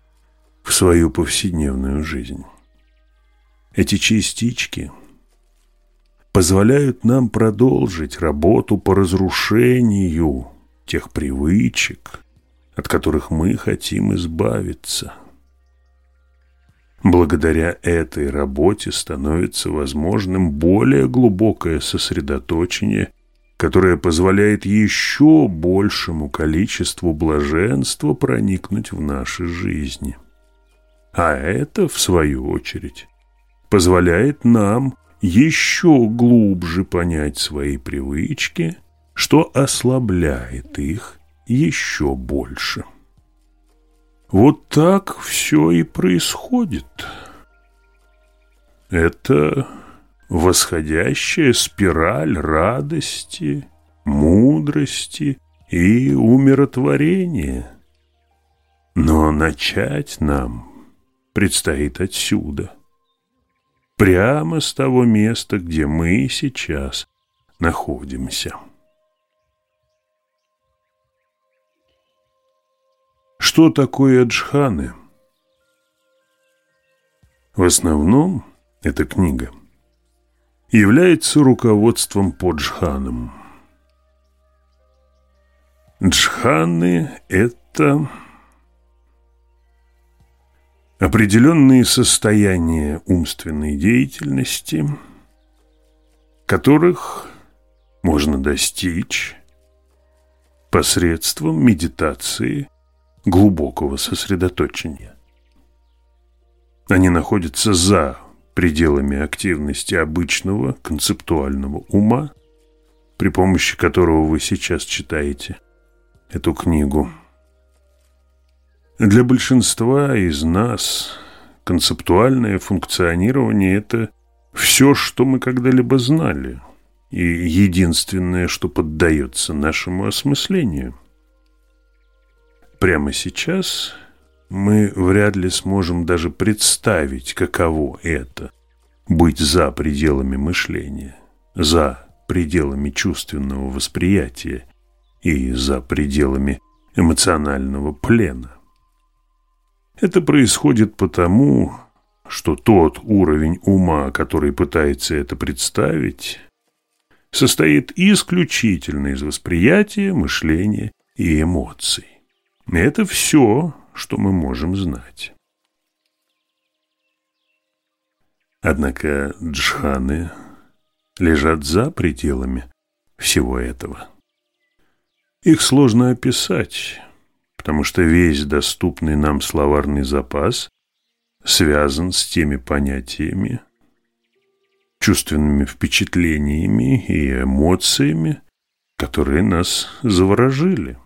в свою повседневную жизнь. Эти частички позволяют нам продолжить работу по разрушению тех привычек, от которых мы хотим избавиться – Благодаря этой работе становится возможным более глубокое сосредоточение, которое позволяет еще большему количеству блаженства проникнуть в наши жизни. А это, в свою очередь, позволяет нам еще глубже понять свои привычки, что ослабляет их еще больше. Вот так все и происходит. Это восходящая спираль радости, мудрости и умиротворения, Но начать нам предстоит отсюда, прямо с того места, где мы сейчас находимся. Что такое джханы? В основном эта книга является руководством по джханам. Джханы – это определенные состояния умственной деятельности, которых можно достичь посредством медитации глубокого сосредоточения. Они находятся за пределами активности обычного концептуального ума, при помощи которого вы сейчас читаете эту книгу. Для большинства из нас концептуальное функционирование – это все, что мы когда-либо знали, и единственное, что поддается нашему осмыслению. Прямо сейчас мы вряд ли сможем даже представить, каково это – быть за пределами мышления, за пределами чувственного восприятия и за пределами эмоционального плена. Это происходит потому, что тот уровень ума, который пытается это представить, состоит исключительно из восприятия, мышления и эмоций. Это все, что мы можем знать. Однако джханы лежат за пределами всего этого. Их сложно описать, потому что весь доступный нам словарный запас связан с теми понятиями, чувственными впечатлениями и эмоциями, которые нас заворожили.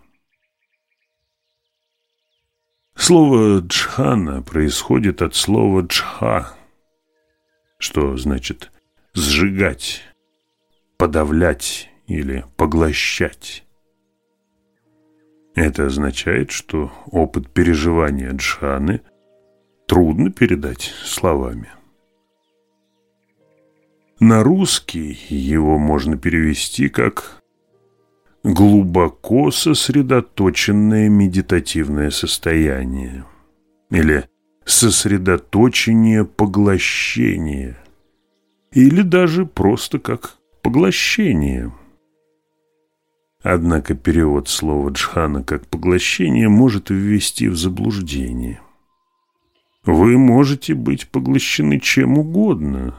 Слово «джхана» происходит от слова «джха», что значит «сжигать», «подавлять» или «поглощать». Это означает, что опыт переживания джханы трудно передать словами. На русский его можно перевести как глубоко сосредоточенное медитативное состояние или сосредоточение поглощения или даже просто как поглощение. Однако перевод слова джхана как поглощение может ввести в заблуждение. Вы можете быть поглощены чем угодно,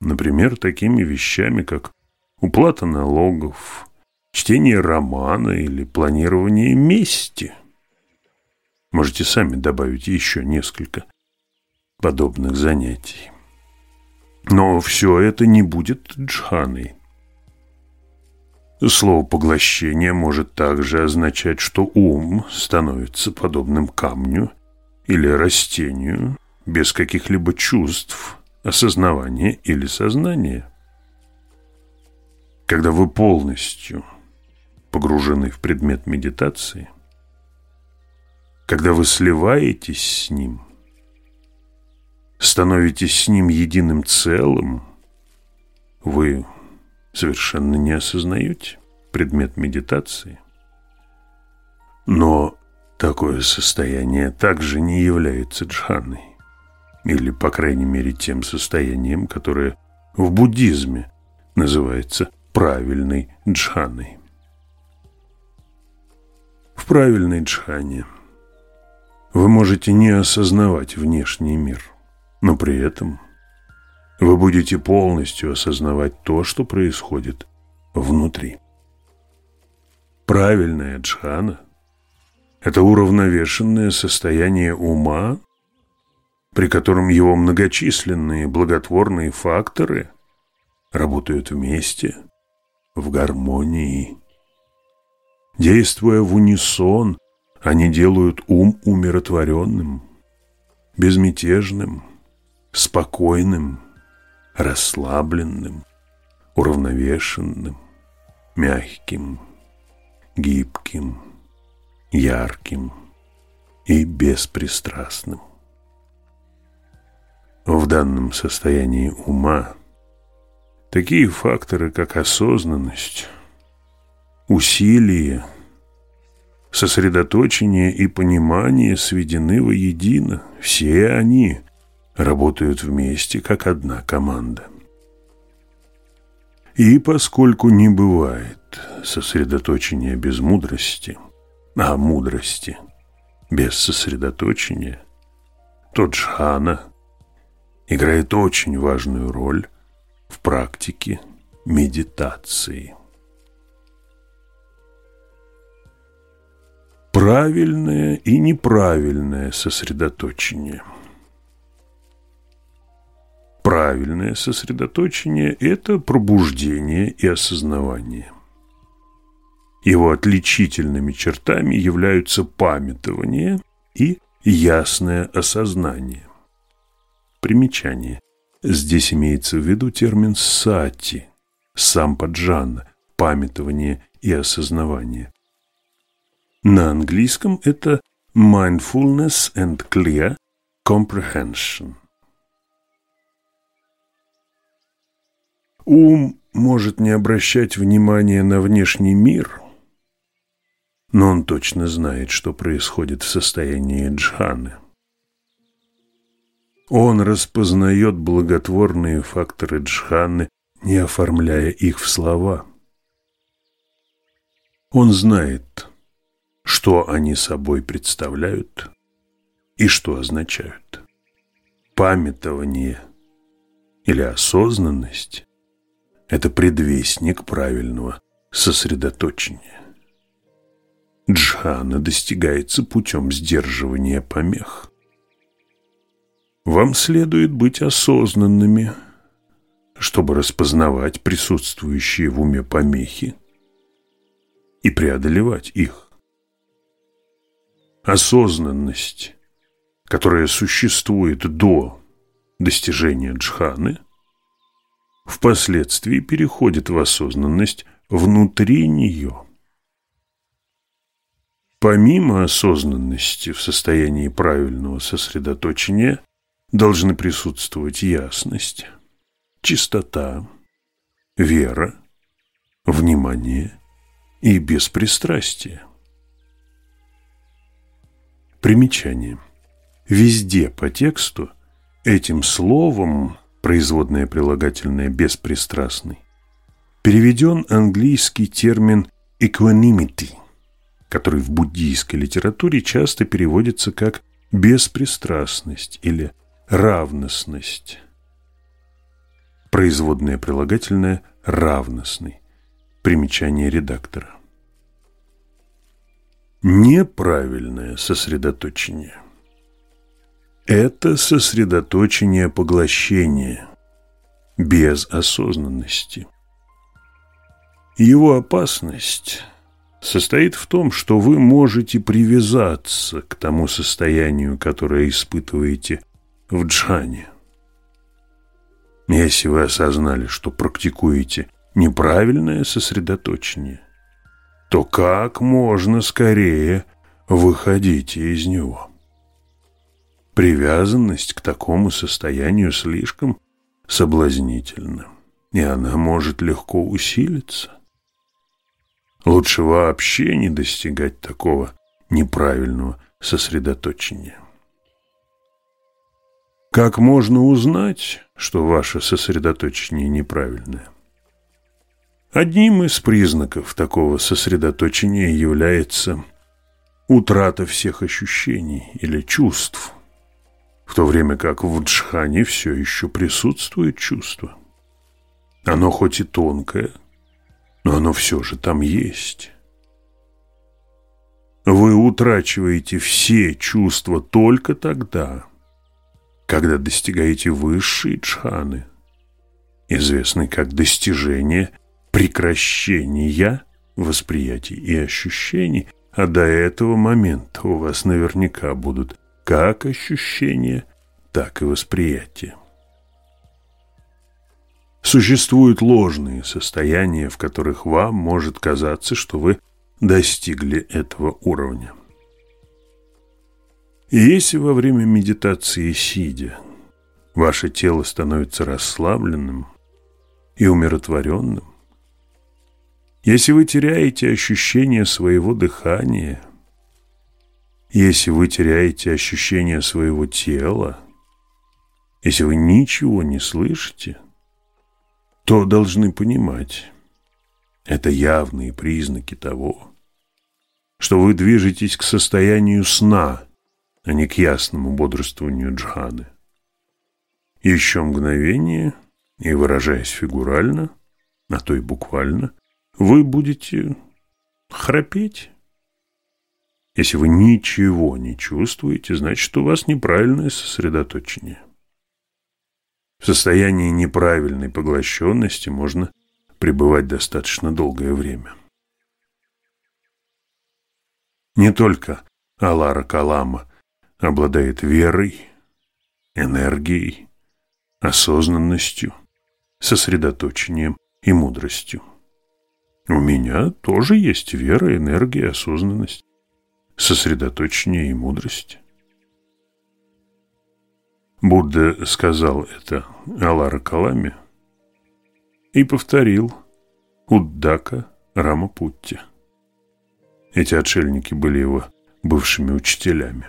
например, такими вещами, как уплата налогов, чтение романа или планирование мести. Можете сами добавить еще несколько подобных занятий. Но все это не будет джханой. Слово «поглощение» может также означать, что ум становится подобным камню или растению без каких-либо чувств, осознавания или сознания. Когда вы полностью погружены в предмет медитации, когда вы сливаетесь с ним, становитесь с ним единым целым, вы совершенно не осознаете предмет медитации. Но такое состояние также не является джханой, или, по крайней мере, тем состоянием, которое в буддизме называется правильной джханой в правильной джхане. Вы можете не осознавать внешний мир, но при этом вы будете полностью осознавать то, что происходит внутри. Правильная джхана – это уравновешенное состояние ума, при котором его многочисленные благотворные факторы работают вместе, в гармонии. Действуя в унисон, они делают ум умиротворенным, безмятежным, спокойным, расслабленным, уравновешенным, мягким, гибким, ярким, и беспристрастным. В данном состоянии ума такие факторы, как осознанность, усилие, сосредоточение и понимание сведены воедино. Все они работают вместе, как одна команда. И поскольку не бывает сосредоточения без мудрости, а мудрости без сосредоточения, то джхана играет очень важную роль в практике медитации. Правильное и неправильное сосредоточение. Правильное сосредоточение – это пробуждение и осознавание. Его отличительными чертами являются памятование и ясное осознание. Примечание. Здесь имеется в виду термин «сати», «сампаджана», «памятование» и «осознавание». На английском это mindfulness and clear comprehension. Ум может не обращать внимания на внешний мир, но он точно знает, что происходит в состоянии джханы. Он распознает благотворные факторы джханы, не оформляя их в слова. Он знает, что они собой представляют и что означают. Памятование или осознанность – это предвестник правильного сосредоточения. Джхана достигается путем сдерживания помех. Вам следует быть осознанными, чтобы распознавать присутствующие в уме помехи и преодолевать их осознанность, которая существует до достижения джханы, впоследствии переходит в осознанность внутри нее. Помимо осознанности в состоянии правильного сосредоточения должны присутствовать ясность, чистота, вера, внимание и беспристрастие. Примечание. Везде по тексту этим словом, производное прилагательное «беспристрастный», переведен английский термин equanimity, который в буддийской литературе часто переводится как беспристрастность или равностность. Производное прилагательное «равностный». Примечание редактора. Неправильное сосредоточение – это сосредоточение поглощения без осознанности. Его опасность состоит в том, что вы можете привязаться к тому состоянию, которое испытываете в джхане. Если вы осознали, что практикуете неправильное сосредоточение, то как можно скорее выходите из него. Привязанность к такому состоянию слишком соблазнительна, и она может легко усилиться. Лучше вообще не достигать такого неправильного сосредоточения. Как можно узнать, что ваше сосредоточение неправильное? Одним из признаков такого сосредоточения является утрата всех ощущений или чувств, в то время как в джхане все еще присутствует чувство. Оно хоть и тонкое, но оно все же там есть. Вы утрачиваете все чувства только тогда, когда достигаете высшей джханы, известной как достижение – прекращения восприятий и ощущений, а до этого момента у вас наверняка будут как ощущения, так и восприятия. Существуют ложные состояния, в которых вам может казаться, что вы достигли этого уровня. И если во время медитации сидя ваше тело становится расслабленным и умиротворенным, если вы теряете ощущение своего дыхания, если вы теряете ощущение своего тела, если вы ничего не слышите, то должны понимать, это явные признаки того, что вы движетесь к состоянию сна, а не к ясному бодрствованию джханы. Еще мгновение, и выражаясь фигурально, а то и буквально, вы будете храпеть. Если вы ничего не чувствуете, значит, у вас неправильное сосредоточение. В состоянии неправильной поглощенности можно пребывать достаточно долгое время. Не только Алара Калама обладает верой, энергией, осознанностью, сосредоточением и мудростью. У меня тоже есть вера, энергия, осознанность, сосредоточение и мудрость. Будда сказал это Алара Каламе и повторил Уддака Рамапутти. Эти отшельники были его бывшими учителями.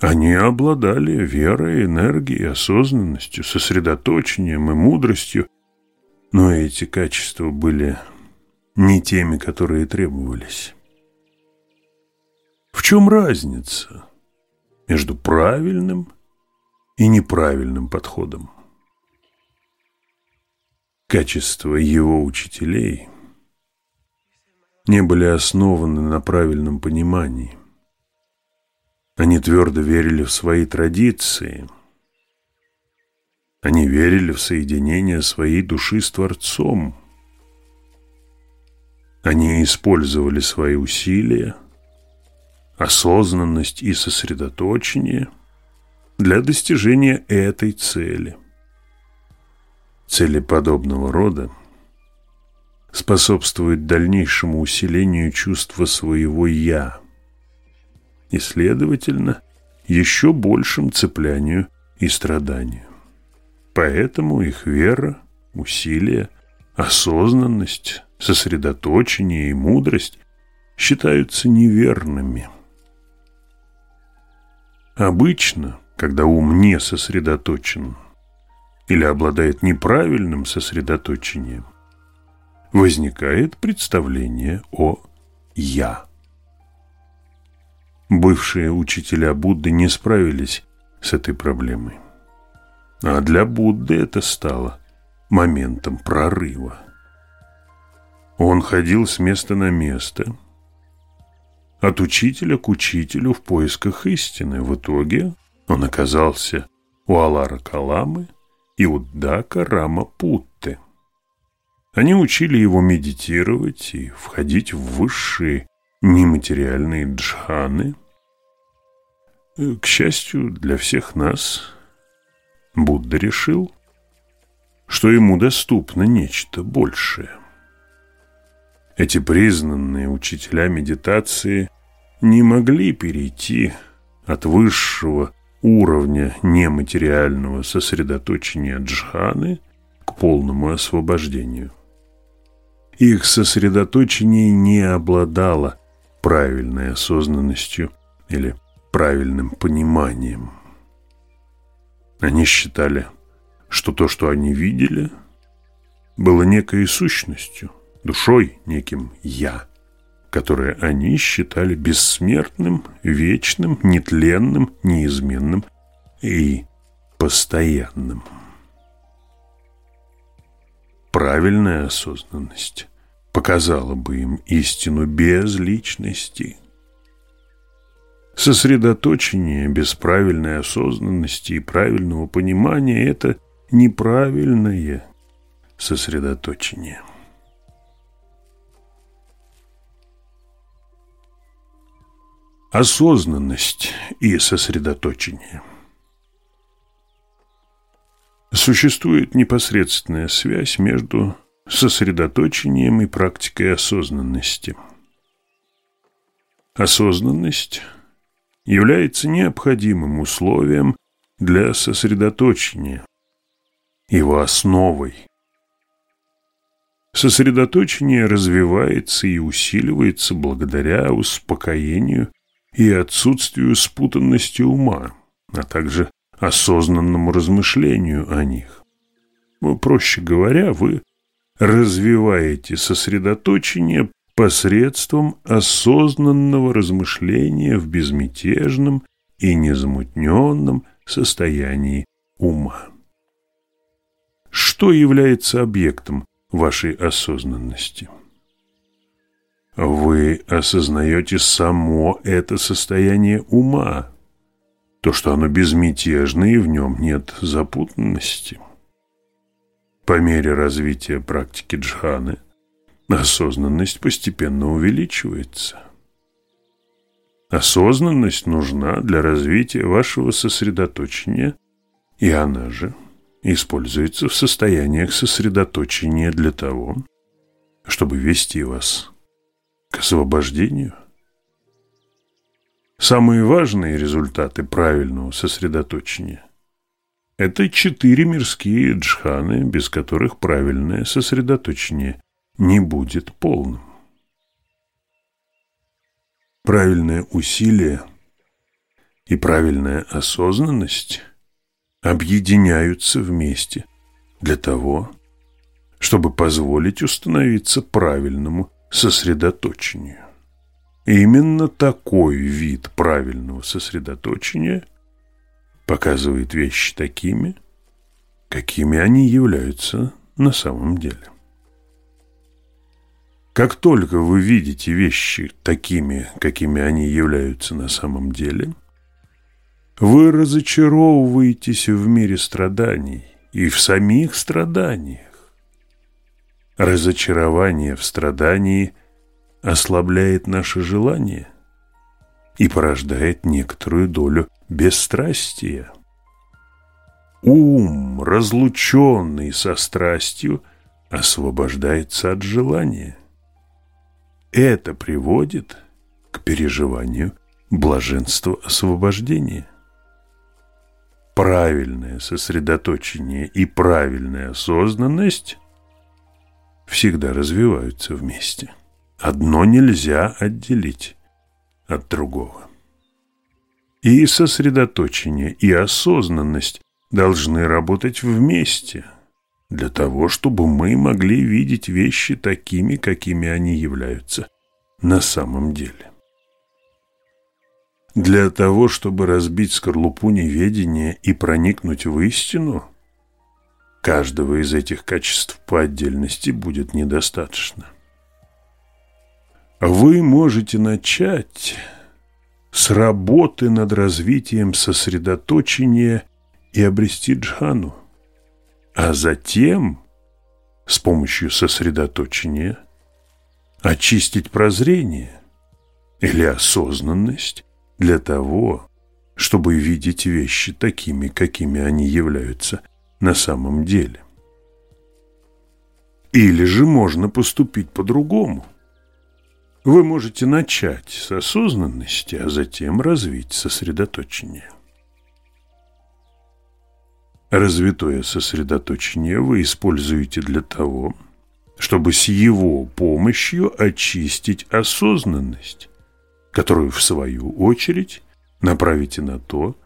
Они обладали верой, энергией, осознанностью, сосредоточением и мудростью, но эти качества были не теми, которые требовались. В чем разница между правильным и неправильным подходом? Качества его учителей не были основаны на правильном понимании. Они твердо верили в свои традиции. Они верили в соединение своей души с Творцом. Они использовали свои усилия, осознанность и сосредоточение для достижения этой цели. Цели подобного рода способствуют дальнейшему усилению чувства своего «я», и, следовательно, еще большим цеплянию и страданию. Поэтому их вера, усилия, осознанность, сосредоточение и мудрость считаются неверными. Обычно, когда ум не сосредоточен или обладает неправильным сосредоточением, возникает представление о «я». Бывшие учителя Будды не справились с этой проблемой. А для Будды это стало моментом прорыва. Он ходил с места на место, от учителя к учителю в поисках истины. В итоге он оказался у Алара Каламы и у Дака Рама Путты. Они учили его медитировать и входить в высшие нематериальные джханы, к счастью для всех нас, Будда решил, что ему доступно нечто большее. Эти признанные учителя медитации не могли перейти от высшего уровня нематериального сосредоточения джханы к полному освобождению. Их сосредоточение не обладало правильной осознанностью или правильным пониманием. Они считали, что то, что они видели, было некой сущностью, душой, неким «я», которое они считали бессмертным, вечным, нетленным, неизменным и постоянным. Правильная осознанность показала бы им истину без личности – Сосредоточение без правильной осознанности и правильного понимания – это неправильное сосредоточение. Осознанность и сосредоточение. Существует непосредственная связь между сосредоточением и практикой осознанности – Осознанность является необходимым условием для сосредоточения, его основой. Сосредоточение развивается и усиливается благодаря успокоению и отсутствию спутанности ума, а также осознанному размышлению о них. Ну, проще говоря, вы развиваете сосредоточение посредством осознанного размышления в безмятежном и незамутненном состоянии ума. Что является объектом вашей осознанности? Вы осознаете само это состояние ума, то, что оно безмятежно и в нем нет запутанности. По мере развития практики джханы осознанность постепенно увеличивается. Осознанность нужна для развития вашего сосредоточения, и она же используется в состояниях сосредоточения для того, чтобы вести вас к освобождению. Самые важные результаты правильного сосредоточения – это четыре мирские джханы, без которых правильное сосредоточение не будет полным. Правильное усилие и правильная осознанность объединяются вместе для того, чтобы позволить установиться правильному сосредоточению. Именно такой вид правильного сосредоточения показывает вещи такими, какими они являются на самом деле. Как только вы видите вещи такими, какими они являются на самом деле, вы разочаровываетесь в мире страданий и в самих страданиях. Разочарование в страдании ослабляет наше желание и порождает некоторую долю бесстрастия. Ум, разлученный со страстью, освобождается от желания. Это приводит к переживанию блаженства освобождения. Правильное сосредоточение и правильная осознанность всегда развиваются вместе. Одно нельзя отделить от другого. И сосредоточение, и осознанность должны работать вместе для того, чтобы мы могли видеть вещи такими, какими они являются на самом деле. Для того, чтобы разбить скорлупу неведения и проникнуть в истину, каждого из этих качеств по отдельности будет недостаточно. Вы можете начать с работы над развитием сосредоточения и обрести джхану, а затем с помощью сосредоточения очистить прозрение или осознанность для того, чтобы видеть вещи такими, какими они являются на самом деле. Или же можно поступить по-другому. Вы можете начать с осознанности, а затем развить сосредоточение. Развитое сосредоточение вы используете для того, чтобы с его помощью очистить осознанность, которую, в свою очередь, направите на то,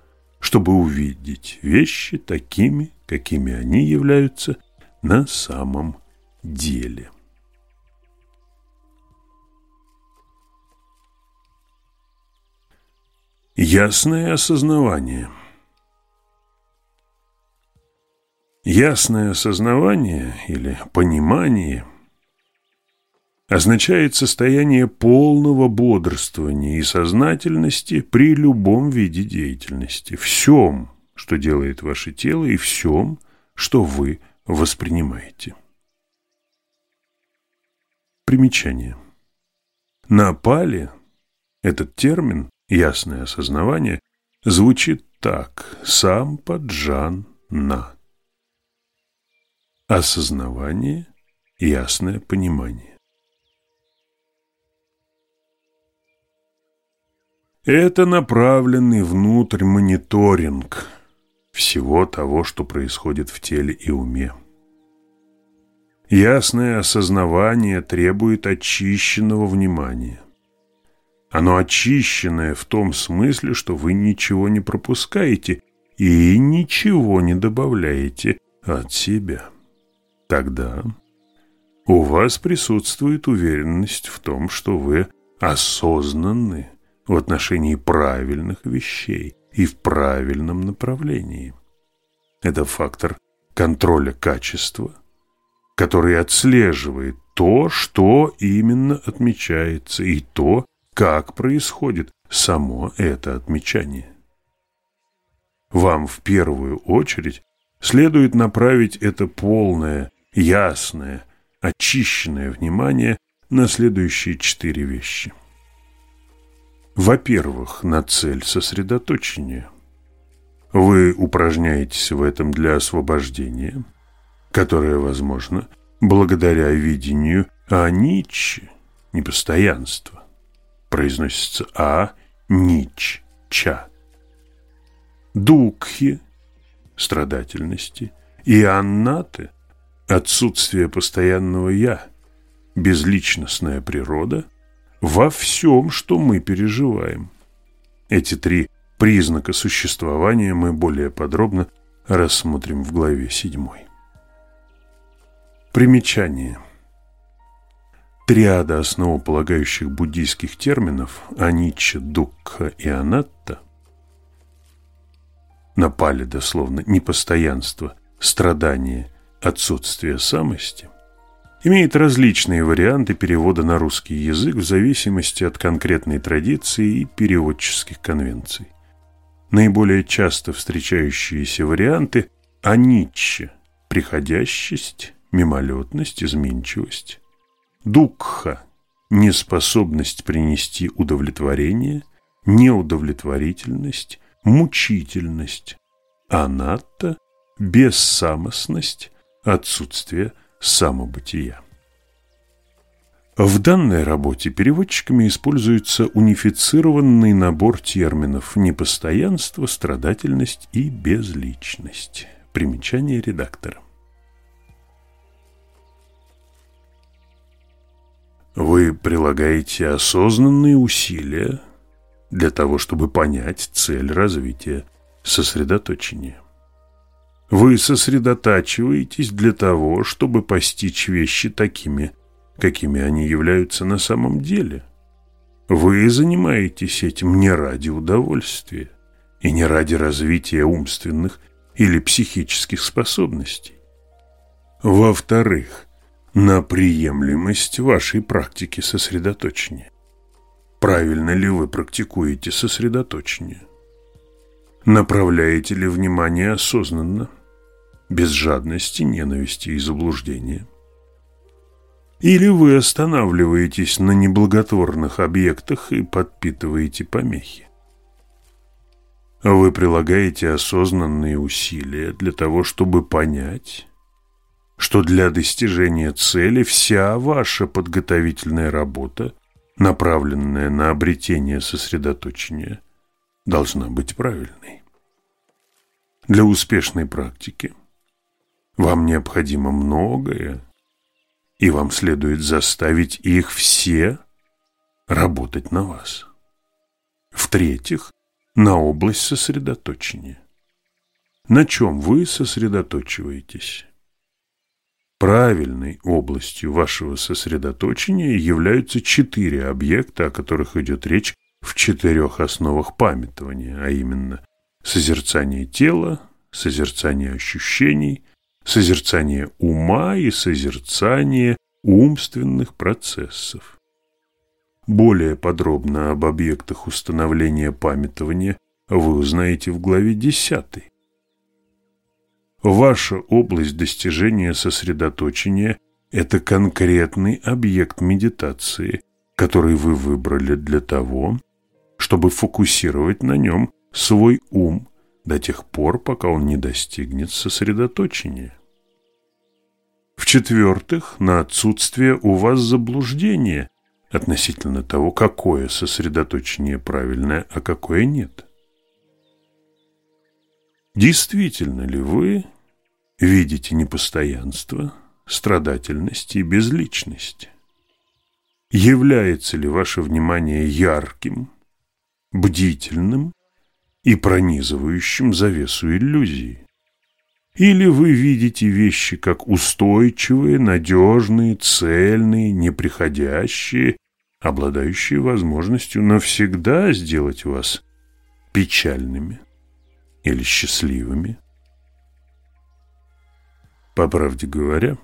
чтобы увидеть вещи такими, какими они являются на самом деле. Ясное осознавание Ясное осознавание или понимание означает состояние полного бодрствования и сознательности при любом виде деятельности, всем, что делает ваше тело и всем, что вы воспринимаете. Примечание. На пале этот термин Ясное осознавание звучит так «сам поджан на». Осознавание, ясное понимание. Это направленный внутрь мониторинг всего того, что происходит в теле и уме. Ясное осознавание требует очищенного внимания. Оно очищенное в том смысле, что вы ничего не пропускаете и ничего не добавляете от себя. Тогда у вас присутствует уверенность в том, что вы осознанны в отношении правильных вещей и в правильном направлении. Это фактор контроля качества – который отслеживает то, что именно отмечается, и то, как происходит само это отмечание. Вам в первую очередь следует направить это полное, ясное, очищенное внимание на следующие четыре вещи. Во-первых, на цель сосредоточения. Вы упражняетесь в этом для освобождения – которое возможно благодаря видению аничи, непостоянства. Произносится а нич ча. Дукхи, страдательности, и аннаты, отсутствие постоянного «я», безличностная природа во всем, что мы переживаем. Эти три признака существования мы более подробно рассмотрим в главе седьмой. Примечание. Триада основополагающих буддийских терминов Аничча, Дукха и Анатта напали дословно непостоянство, страдание, отсутствие самости, имеет различные варианты перевода на русский язык в зависимости от конкретной традиции и переводческих конвенций. Наиболее часто встречающиеся варианты – аничча – приходящесть, мимолетность, изменчивость. Дукха – неспособность принести удовлетворение, неудовлетворительность, мучительность. Анатта – бессамостность, отсутствие самобытия. В данной работе переводчиками используется унифицированный набор терминов «непостоянство», «страдательность» и «безличность». Примечание редактора. Вы прилагаете осознанные усилия для того, чтобы понять цель развития сосредоточения. Вы сосредотачиваетесь для того, чтобы постичь вещи такими, какими они являются на самом деле. Вы занимаетесь этим не ради удовольствия и не ради развития умственных или психических способностей. Во-вторых, на приемлемость вашей практики сосредоточения. Правильно ли вы практикуете сосредоточение? Направляете ли внимание осознанно, без жадности, ненависти и заблуждения? Или вы останавливаетесь на неблаготворных объектах и подпитываете помехи? Вы прилагаете осознанные усилия для того, чтобы понять, что для достижения цели вся ваша подготовительная работа, направленная на обретение сосредоточения, должна быть правильной. Для успешной практики вам необходимо многое, и вам следует заставить их все работать на вас. В-третьих, на область сосредоточения. На чем вы сосредоточиваетесь? Правильной областью вашего сосредоточения являются четыре объекта, о которых идет речь в четырех основах памятования, а именно созерцание тела, созерцание ощущений, созерцание ума и созерцание умственных процессов. Более подробно об объектах установления памятования вы узнаете в главе 10. Ваша область достижения сосредоточения – это конкретный объект медитации, который вы выбрали для того, чтобы фокусировать на нем свой ум до тех пор, пока он не достигнет сосредоточения. В-четвертых, на отсутствие у вас заблуждения относительно того, какое сосредоточение правильное, а какое нет. Действительно ли вы видите непостоянство, страдательность и безличность? Является ли ваше внимание ярким, бдительным и пронизывающим завесу иллюзии? Или вы видите вещи как устойчивые, надежные, цельные, неприходящие, обладающие возможностью навсегда сделать вас печальными или счастливыми? По правде говоря,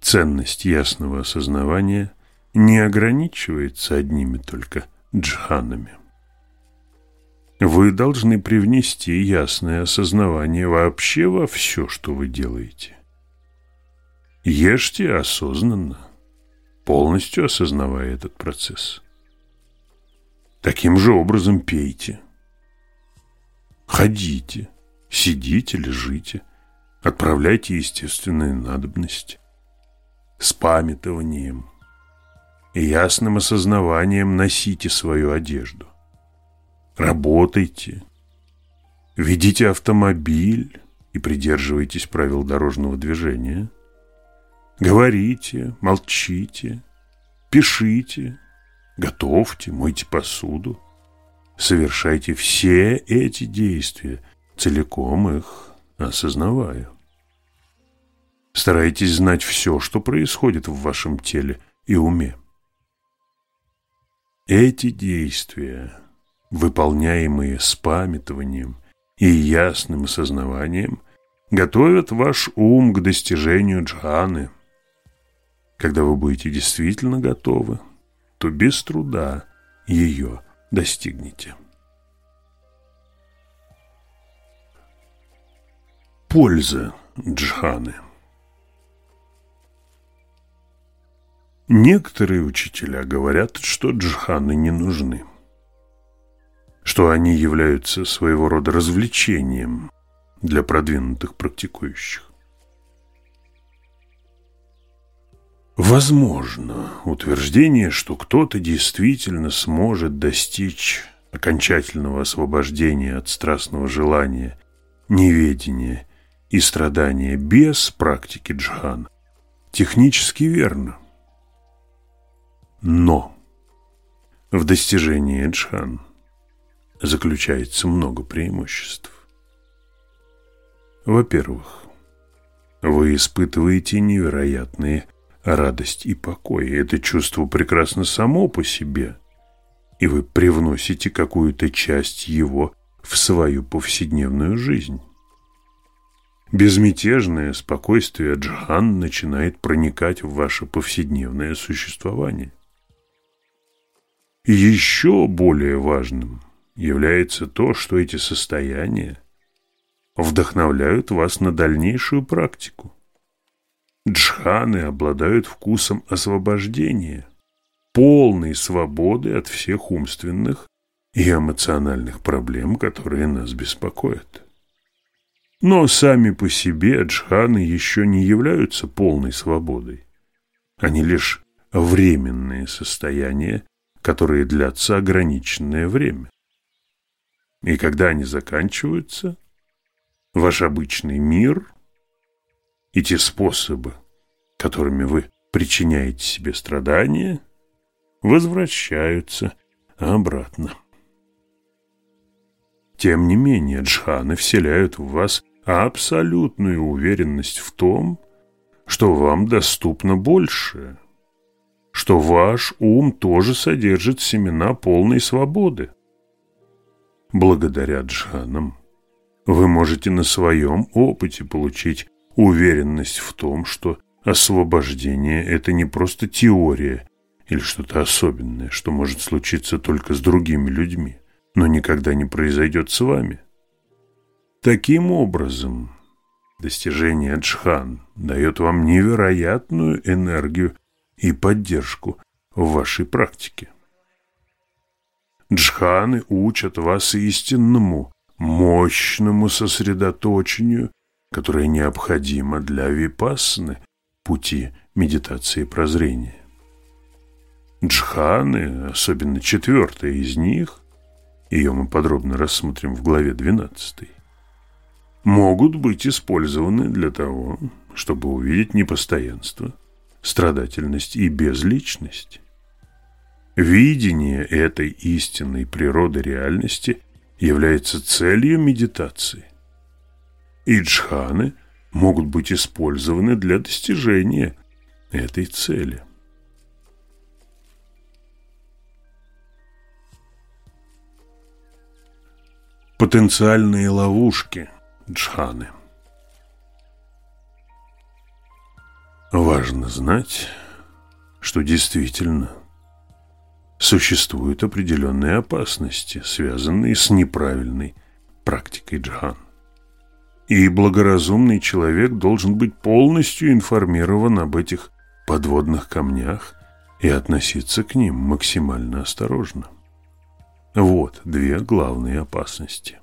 ценность ясного осознавания не ограничивается одними только джханами. Вы должны привнести ясное осознавание вообще во все, что вы делаете. Ешьте осознанно, полностью осознавая этот процесс. Таким же образом пейте, ходите, сидите, лежите, отправляйте естественные надобности с памятованием и ясным осознаванием носите свою одежду работайте, ведите автомобиль и придерживайтесь правил дорожного движения. Говорите, молчите, пишите, готовьте, мойте посуду. Совершайте все эти действия, целиком их осознавая. Старайтесь знать все, что происходит в вашем теле и уме. Эти действия выполняемые с памятованием и ясным осознаванием, готовят ваш ум к достижению джханы. Когда вы будете действительно готовы, то без труда ее достигнете. Польза джханы Некоторые учителя говорят, что джханы не нужны что они являются своего рода развлечением для продвинутых практикующих. Возможно утверждение, что кто-то действительно сможет достичь окончательного освобождения от страстного желания, неведения и страдания без практики джхана, технически верно. Но в достижении джхана заключается много преимуществ. Во-первых, вы испытываете невероятные радость и покой. Это чувство прекрасно само по себе, и вы привносите какую-то часть его в свою повседневную жизнь. Безмятежное спокойствие джхан начинает проникать в ваше повседневное существование. Еще более важным – является то, что эти состояния вдохновляют вас на дальнейшую практику. Джханы обладают вкусом освобождения, полной свободы от всех умственных и эмоциональных проблем, которые нас беспокоят. Но сами по себе джханы еще не являются полной свободой. Они лишь временные состояния, которые длятся ограниченное время. И когда они заканчиваются, ваш обычный мир и те способы, которыми вы причиняете себе страдания, возвращаются обратно. Тем не менее, джханы вселяют в вас абсолютную уверенность в том, что вам доступно большее, что ваш ум тоже содержит семена полной свободы. Благодаря джханам вы можете на своем опыте получить уверенность в том, что освобождение – это не просто теория или что-то особенное, что может случиться только с другими людьми, но никогда не произойдет с вами. Таким образом, достижение джхан дает вам невероятную энергию и поддержку в вашей практике. Джханы учат вас истинному, мощному сосредоточению, которое необходимо для випассаны, пути медитации прозрения. Джханы, особенно четвертая из них, ее мы подробно рассмотрим в главе 12, могут быть использованы для того, чтобы увидеть непостоянство, страдательность и безличность. Видение этой истинной природы реальности является целью медитации. И джханы могут быть использованы для достижения этой цели. Потенциальные ловушки джханы – Важно знать, что действительно существуют определенные опасности, связанные с неправильной практикой джхан. И благоразумный человек должен быть полностью информирован об этих подводных камнях и относиться к ним максимально осторожно. Вот две главные опасности.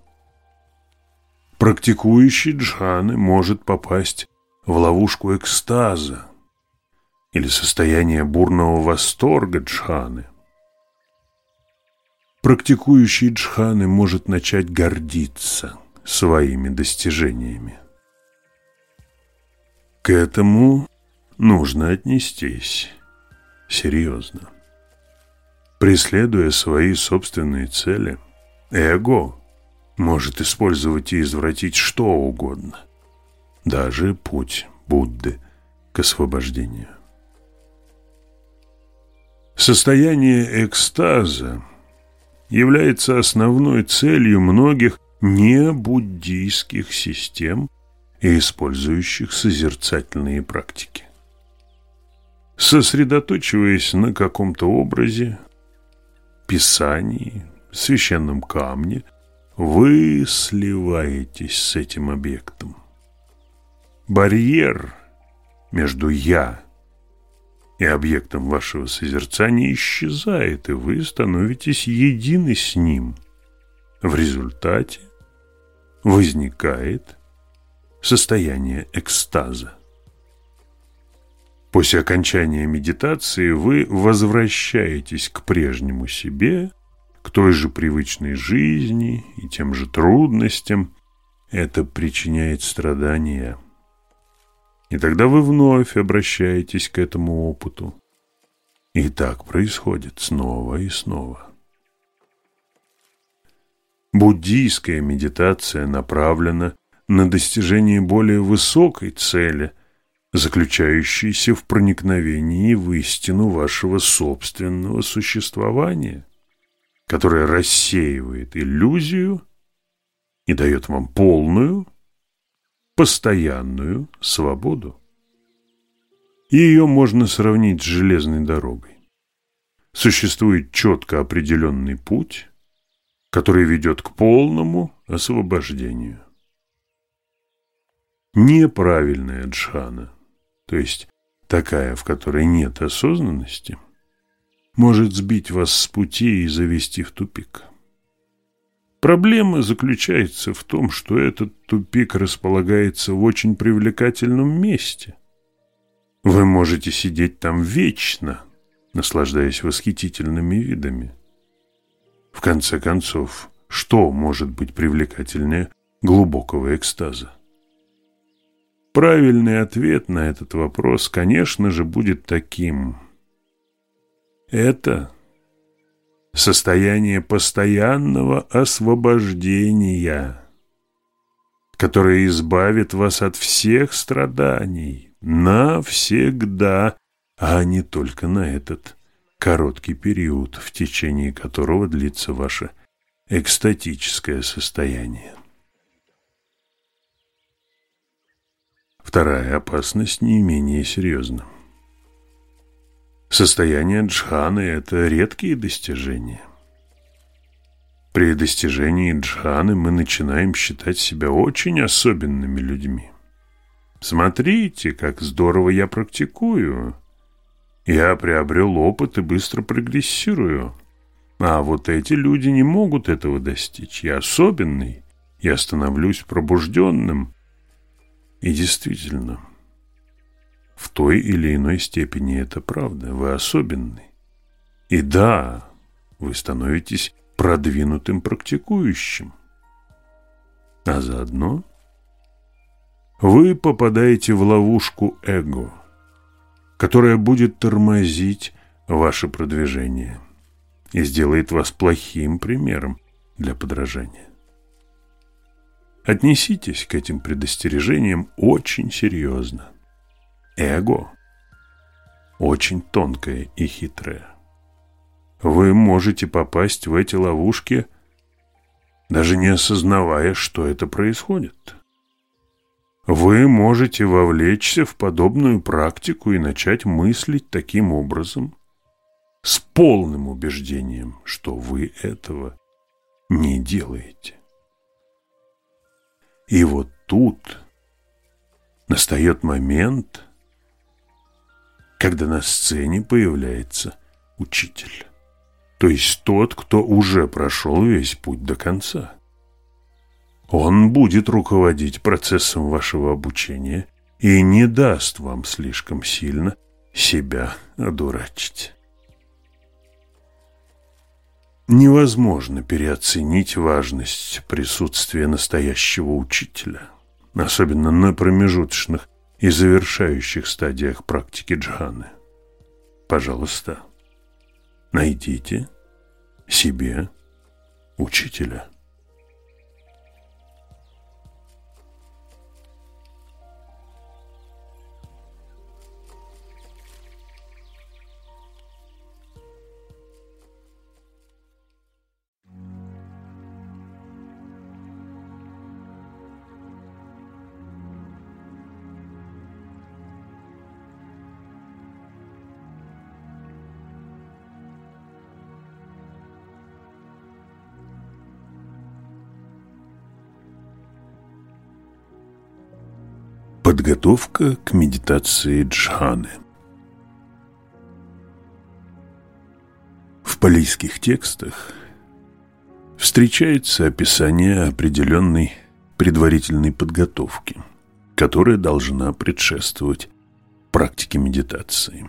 Практикующий джханы может попасть в ловушку экстаза или состояние бурного восторга джханы. Практикующий джханы может начать гордиться своими достижениями. К этому нужно отнестись серьезно. Преследуя свои собственные цели, эго может использовать и извратить что угодно – даже путь Будды к освобождению. Состояние экстаза является основной целью многих небуддийских систем и использующих созерцательные практики. Сосредоточиваясь на каком-то образе, писании, священном камне, вы сливаетесь с этим объектом барьер между «я» и объектом вашего созерцания исчезает, и вы становитесь едины с ним. В результате возникает состояние экстаза. После окончания медитации вы возвращаетесь к прежнему себе, к той же привычной жизни и тем же трудностям. Это причиняет страдания – и тогда вы вновь обращаетесь к этому опыту. И так происходит снова и снова. Буддийская медитация направлена на достижение более высокой цели, заключающейся в проникновении в истину вашего собственного существования, которая рассеивает иллюзию и дает вам полную, постоянную свободу. Ее можно сравнить с железной дорогой. Существует четко определенный путь, который ведет к полному освобождению. Неправильная джхана, то есть такая, в которой нет осознанности, может сбить вас с пути и завести в тупик. Проблема заключается в том, что этот тупик располагается в очень привлекательном месте. Вы можете сидеть там вечно, наслаждаясь восхитительными видами. В конце концов, что может быть привлекательнее глубокого экстаза? Правильный ответ на этот вопрос, конечно же, будет таким. Это состояние постоянного освобождения, которое избавит вас от всех страданий навсегда, а не только на этот короткий период, в течение которого длится ваше экстатическое состояние. Вторая опасность не менее серьезна. Состояние джханы – это редкие достижения. При достижении джханы мы начинаем считать себя очень особенными людьми. Смотрите, как здорово я практикую. Я приобрел опыт и быстро прогрессирую. А вот эти люди не могут этого достичь. Я особенный. Я становлюсь пробужденным. И действительно – в той или иной степени это правда. Вы особенный. И да, вы становитесь продвинутым практикующим. А заодно вы попадаете в ловушку эго, которая будет тормозить ваше продвижение и сделает вас плохим примером для подражания. Отнеситесь к этим предостережениям очень серьезно. Эго очень тонкое и хитрое. Вы можете попасть в эти ловушки, даже не осознавая, что это происходит. Вы можете вовлечься в подобную практику и начать мыслить таким образом, с полным убеждением, что вы этого не делаете. И вот тут настает момент, когда на сцене появляется учитель. То есть тот, кто уже прошел весь путь до конца. Он будет руководить процессом вашего обучения и не даст вам слишком сильно себя одурачить. Невозможно переоценить важность присутствия настоящего учителя, особенно на промежуточных и завершающих стадиях практики джханы. Пожалуйста, найдите себе учителя. Подготовка к медитации джханы В палийских текстах встречается описание определенной предварительной подготовки, которая должна предшествовать практике медитации.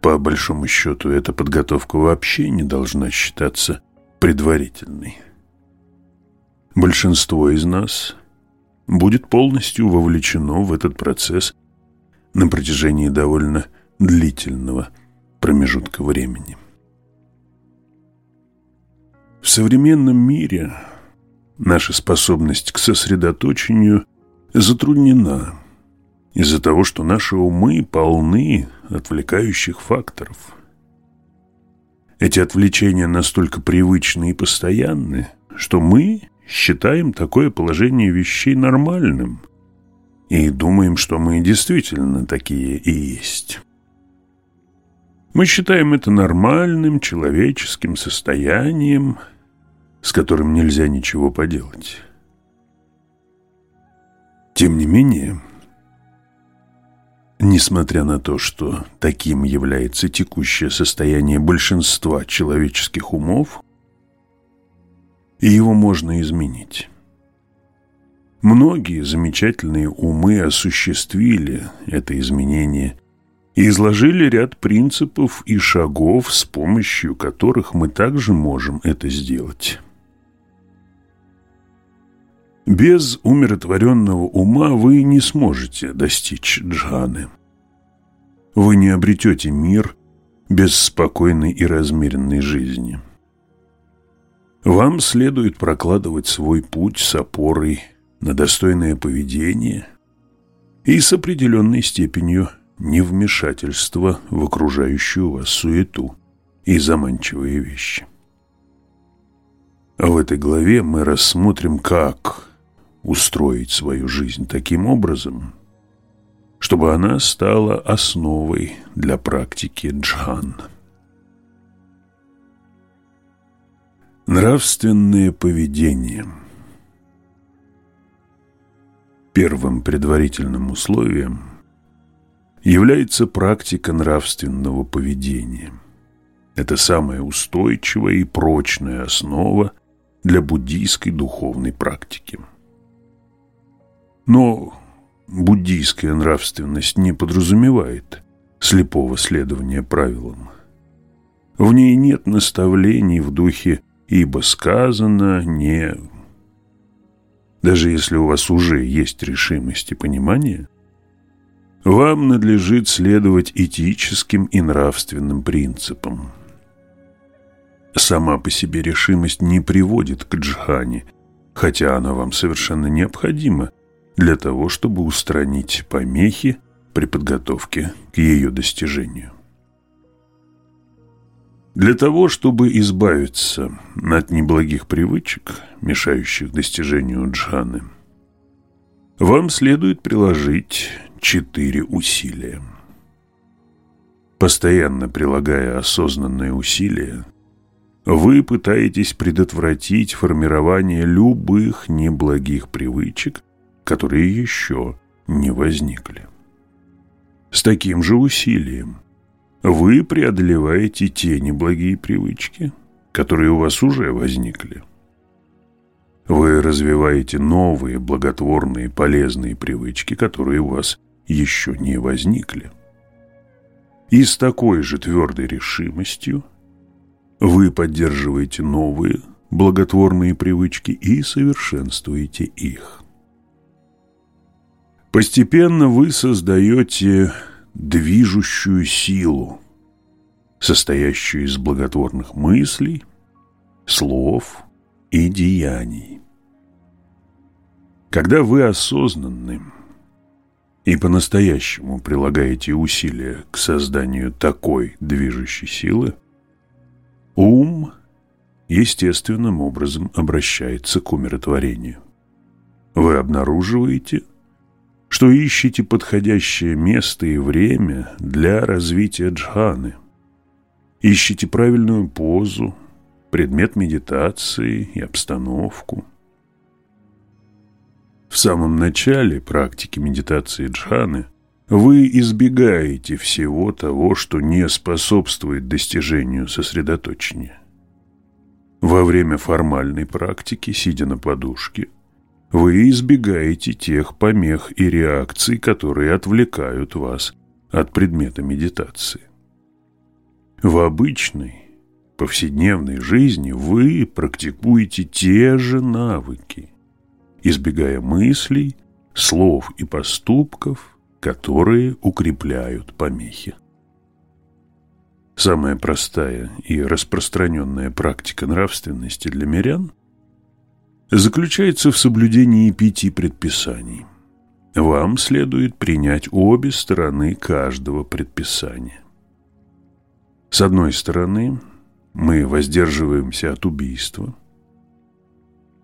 По большому счету, эта подготовка вообще не должна считаться предварительной. Большинство из нас будет полностью вовлечено в этот процесс на протяжении довольно длительного промежутка времени. В современном мире наша способность к сосредоточению затруднена из-за того, что наши умы полны отвлекающих факторов. Эти отвлечения настолько привычны и постоянны, что мы считаем такое положение вещей нормальным и думаем, что мы действительно такие и есть. Мы считаем это нормальным человеческим состоянием, с которым нельзя ничего поделать. Тем не менее, несмотря на то, что таким является текущее состояние большинства человеческих умов, и его можно изменить. Многие замечательные умы осуществили это изменение и изложили ряд принципов и шагов, с помощью которых мы также можем это сделать. Без умиротворенного ума вы не сможете достичь джханы. Вы не обретете мир без спокойной и размеренной жизни. Вам следует прокладывать свой путь с опорой на достойное поведение и с определенной степенью невмешательства в окружающую вас суету и заманчивые вещи. В этой главе мы рассмотрим, как устроить свою жизнь таким образом, чтобы она стала основой для практики джхана. Нравственное поведение Первым предварительным условием является практика нравственного поведения. Это самая устойчивая и прочная основа для буддийской духовной практики. Но буддийская нравственность не подразумевает слепого следования правилам. В ней нет наставлений в духе «ибо сказано не...» Даже если у вас уже есть решимость и понимание, вам надлежит следовать этическим и нравственным принципам. Сама по себе решимость не приводит к джхане, хотя она вам совершенно необходима для того, чтобы устранить помехи при подготовке к ее достижению. Для того, чтобы избавиться от неблагих привычек, мешающих достижению джханы, вам следует приложить четыре усилия. Постоянно прилагая осознанные усилия, вы пытаетесь предотвратить формирование любых неблагих привычек, которые еще не возникли. С таким же усилием вы преодолеваете те неблагие привычки, которые у вас уже возникли. Вы развиваете новые благотворные полезные привычки, которые у вас еще не возникли. И с такой же твердой решимостью вы поддерживаете новые благотворные привычки и совершенствуете их. Постепенно вы создаете движущую силу, состоящую из благотворных мыслей, слов и деяний. Когда вы осознанны и по-настоящему прилагаете усилия к созданию такой движущей силы, ум естественным образом обращается к умиротворению. Вы обнаруживаете, что ищете подходящее место и время для развития джханы. Ищете правильную позу, предмет медитации и обстановку. В самом начале практики медитации джханы вы избегаете всего того, что не способствует достижению сосредоточения. Во время формальной практики, сидя на подушке, вы избегаете тех помех и реакций, которые отвлекают вас от предмета медитации. В обычной, повседневной жизни вы практикуете те же навыки, избегая мыслей, слов и поступков, которые укрепляют помехи. Самая простая и распространенная практика нравственности для мирян заключается в соблюдении пяти предписаний. Вам следует принять обе стороны каждого предписания. С одной стороны, мы воздерживаемся от убийства,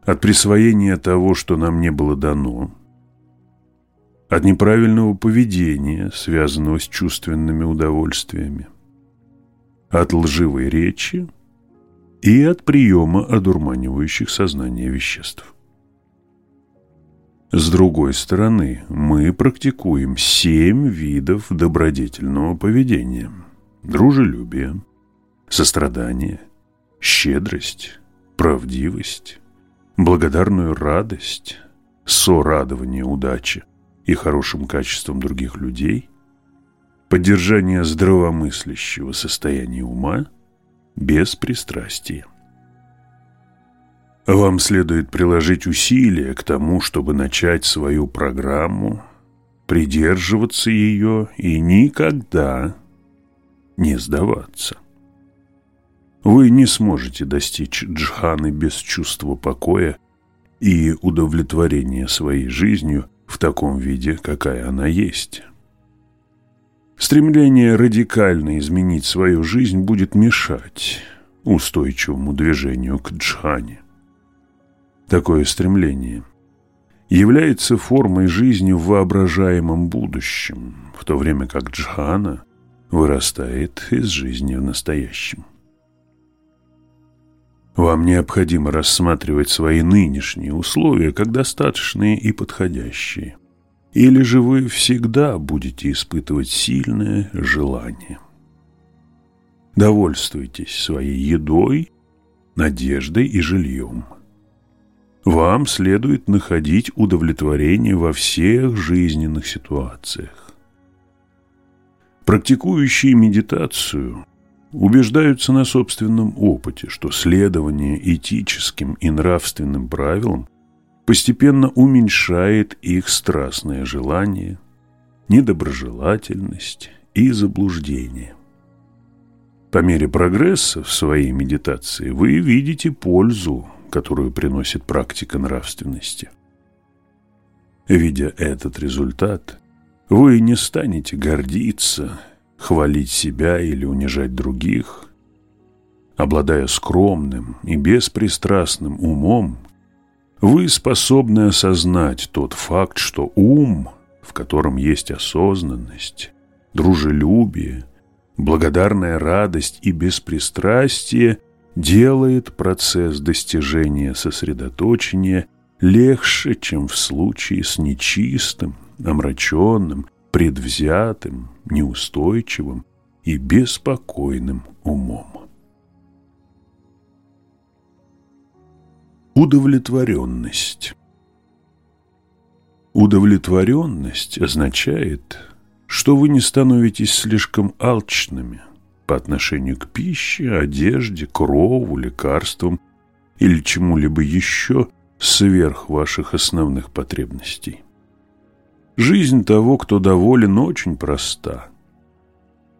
от присвоения того, что нам не было дано, от неправильного поведения, связанного с чувственными удовольствиями, от лживой речи и от приема одурманивающих сознание веществ. С другой стороны, мы практикуем семь видов добродетельного поведения. Дружелюбие, сострадание, щедрость, правдивость, благодарную радость, сорадование удачи и хорошим качеством других людей, поддержание здравомыслящего состояния ума – без пристрастия. Вам следует приложить усилия к тому, чтобы начать свою программу, придерживаться ее и никогда не сдаваться. Вы не сможете достичь джханы без чувства покоя и удовлетворения своей жизнью в таком виде, какая она есть. Стремление радикально изменить свою жизнь будет мешать устойчивому движению к джхане. Такое стремление является формой жизни в воображаемом будущем, в то время как джхана вырастает из жизни в настоящем. Вам необходимо рассматривать свои нынешние условия как достаточные и подходящие – или же вы всегда будете испытывать сильное желание. Довольствуйтесь своей едой, надеждой и жильем. Вам следует находить удовлетворение во всех жизненных ситуациях. Практикующие медитацию убеждаются на собственном опыте, что следование этическим и нравственным правилам постепенно уменьшает их страстное желание, недоброжелательность и заблуждение. По мере прогресса в своей медитации вы видите пользу, которую приносит практика нравственности. Видя этот результат, вы не станете гордиться, хвалить себя или унижать других. Обладая скромным и беспристрастным умом, вы способны осознать тот факт, что ум, в котором есть осознанность, дружелюбие, благодарная радость и беспристрастие, делает процесс достижения сосредоточения легче, чем в случае с нечистым, омраченным, предвзятым, неустойчивым и беспокойным умом. Удовлетворенность Удовлетворенность означает, что вы не становитесь слишком алчными по отношению к пище, одежде, крову, лекарствам или чему-либо еще сверх ваших основных потребностей. Жизнь того, кто доволен, очень проста.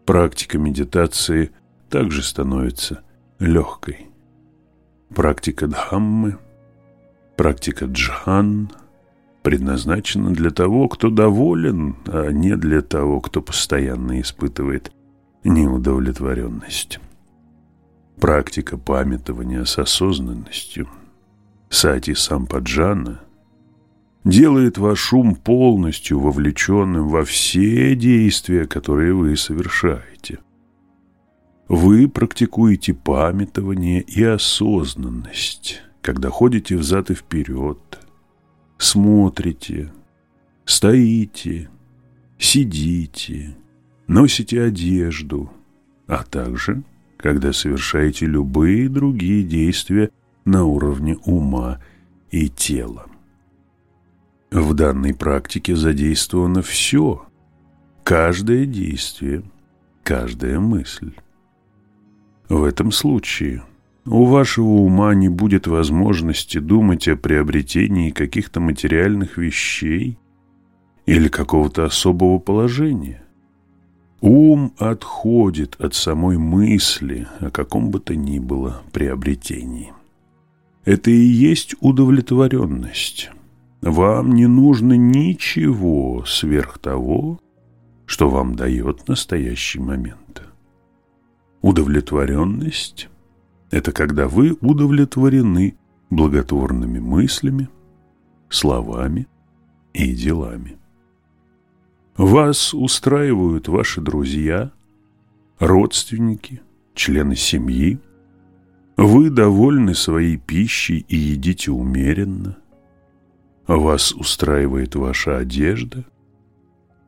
Практика медитации также становится легкой. Практика Дхаммы, практика Джхан предназначена для того, кто доволен, а не для того, кто постоянно испытывает неудовлетворенность. Практика памятования с осознанностью, сати сампаджана, делает ваш ум полностью вовлеченным во все действия, которые вы совершаете. Вы практикуете памятование и осознанность, когда ходите взад и вперед, смотрите, стоите, сидите, носите одежду, а также, когда совершаете любые другие действия на уровне ума и тела. В данной практике задействовано все, каждое действие, каждая мысль. В этом случае у вашего ума не будет возможности думать о приобретении каких-то материальных вещей или какого-то особого положения. Ум отходит от самой мысли о каком бы то ни было приобретении. Это и есть удовлетворенность. Вам не нужно ничего сверх того, что вам дает настоящий момент. Удовлетворенность – это когда вы удовлетворены благотворными мыслями, словами и делами. Вас устраивают ваши друзья, родственники, члены семьи. Вы довольны своей пищей и едите умеренно. Вас устраивает ваша одежда.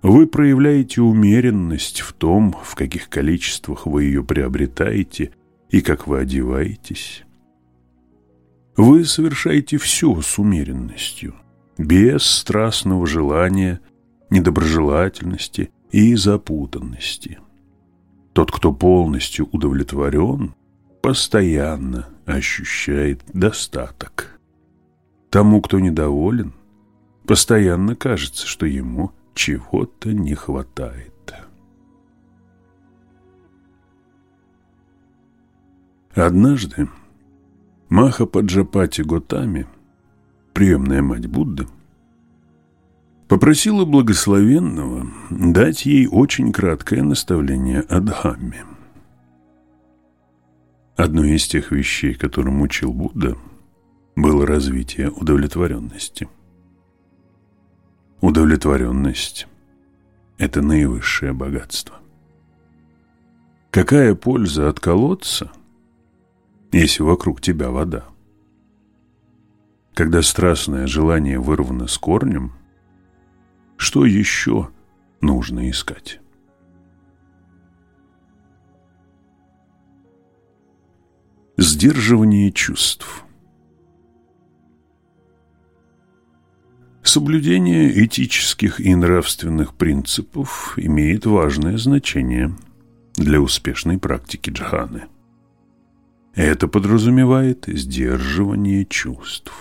Вы проявляете умеренность в том, в каких количествах вы ее приобретаете и как вы одеваетесь. Вы совершаете все с умеренностью, без страстного желания недоброжелательности и запутанности. Тот, кто полностью удовлетворен, постоянно ощущает достаток. Тому, кто недоволен, постоянно кажется, что ему чего-то не хватает. Однажды Маха Паджапати Готами, приемная мать Будды, попросила благословенного дать ей очень краткое наставление о Дхамме. Одной из тех вещей, которым учил Будда, было развитие удовлетворенности. Удовлетворенность – это наивысшее богатство. Какая польза от колодца, если вокруг тебя вода? Когда страстное желание вырвано с корнем – что еще нужно искать? Сдерживание чувств Соблюдение этических и нравственных принципов имеет важное значение для успешной практики джханы. Это подразумевает сдерживание чувств.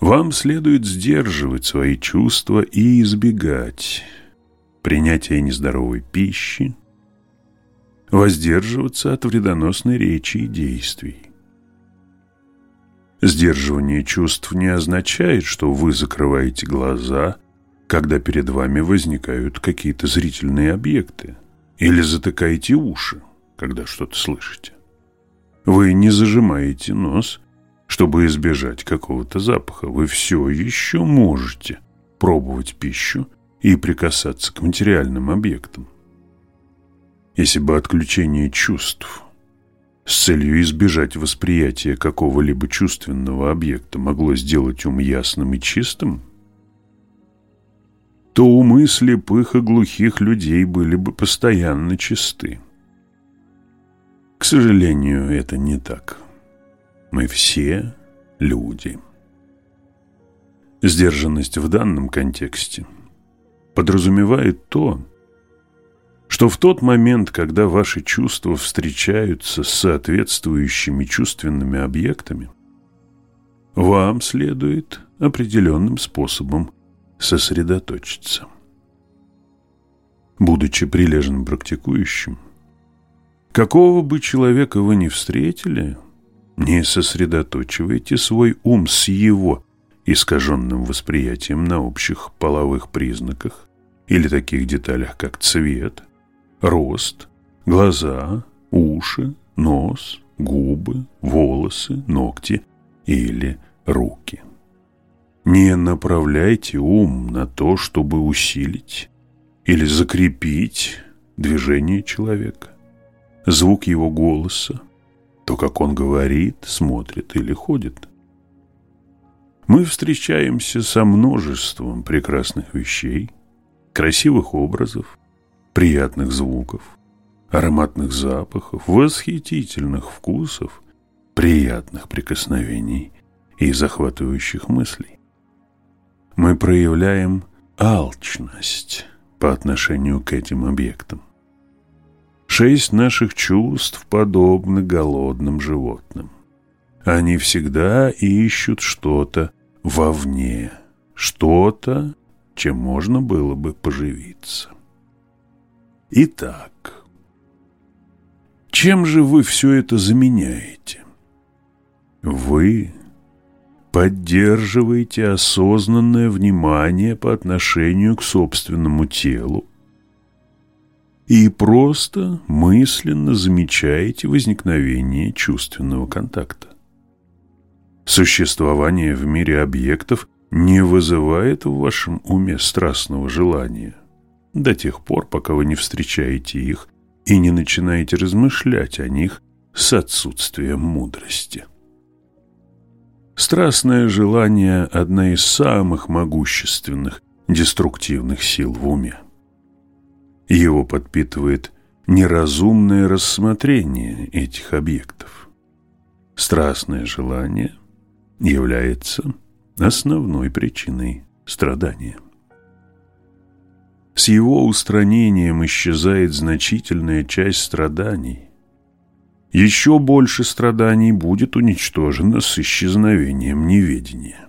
Вам следует сдерживать свои чувства и избегать принятия нездоровой пищи, воздерживаться от вредоносной речи и действий. Сдерживание чувств не означает, что вы закрываете глаза, когда перед вами возникают какие-то зрительные объекты, или затыкаете уши, когда что-то слышите. Вы не зажимаете нос, чтобы избежать какого-то запаха. Вы все еще можете пробовать пищу и прикасаться к материальным объектам. Если бы отключение чувств с целью избежать восприятия какого-либо чувственного объекта могло сделать ум ясным и чистым, то умы слепых и глухих людей были бы постоянно чисты. К сожалению, это не так. Мы все люди. Сдержанность в данном контексте подразумевает то, что в тот момент, когда ваши чувства встречаются с соответствующими чувственными объектами, вам следует определенным способом сосредоточиться. Будучи прилежным практикующим, какого бы человека вы ни встретили, не сосредоточивайте свой ум с его искаженным восприятием на общих половых признаках или таких деталях, как цвет, рост, глаза, уши, нос, губы, волосы, ногти или руки. Не направляйте ум на то, чтобы усилить или закрепить движение человека, звук его голоса, то, как он говорит, смотрит или ходит. Мы встречаемся со множеством прекрасных вещей, красивых образов, приятных звуков, ароматных запахов, восхитительных вкусов, приятных прикосновений и захватывающих мыслей мы проявляем алчность по отношению к этим объектам. Шесть наших чувств подобны голодным животным. Они всегда ищут что-то вовне, что-то, чем можно было бы поживиться. Итак, чем же вы все это заменяете? Вы Поддерживайте осознанное внимание по отношению к собственному телу и просто мысленно замечаете возникновение чувственного контакта. Существование в мире объектов не вызывает в вашем уме страстного желания до тех пор, пока вы не встречаете их и не начинаете размышлять о них с отсутствием мудрости. Страстное желание – одна из самых могущественных деструктивных сил в уме. Его подпитывает неразумное рассмотрение этих объектов. Страстное желание является основной причиной страдания. С его устранением исчезает значительная часть страданий, еще больше страданий будет уничтожено с исчезновением неведения.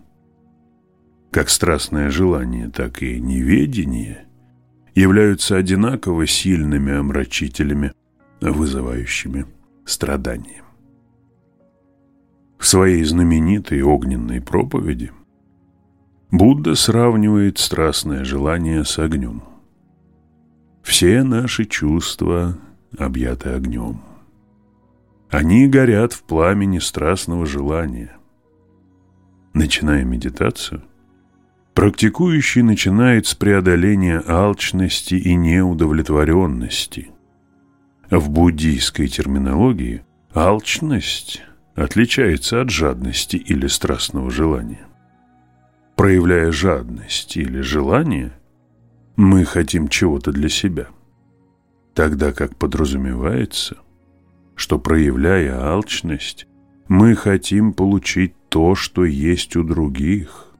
Как страстное желание, так и неведение являются одинаково сильными омрачителями, вызывающими страдания. В своей знаменитой огненной проповеди Будда сравнивает страстное желание с огнем. Все наши чувства объяты огнем. Они горят в пламени страстного желания. Начиная медитацию, практикующий начинает с преодоления алчности и неудовлетворенности. В буддийской терминологии алчность отличается от жадности или страстного желания. Проявляя жадность или желание, мы хотим чего-то для себя, тогда как подразумевается – что, проявляя алчность, мы хотим получить то, что есть у других.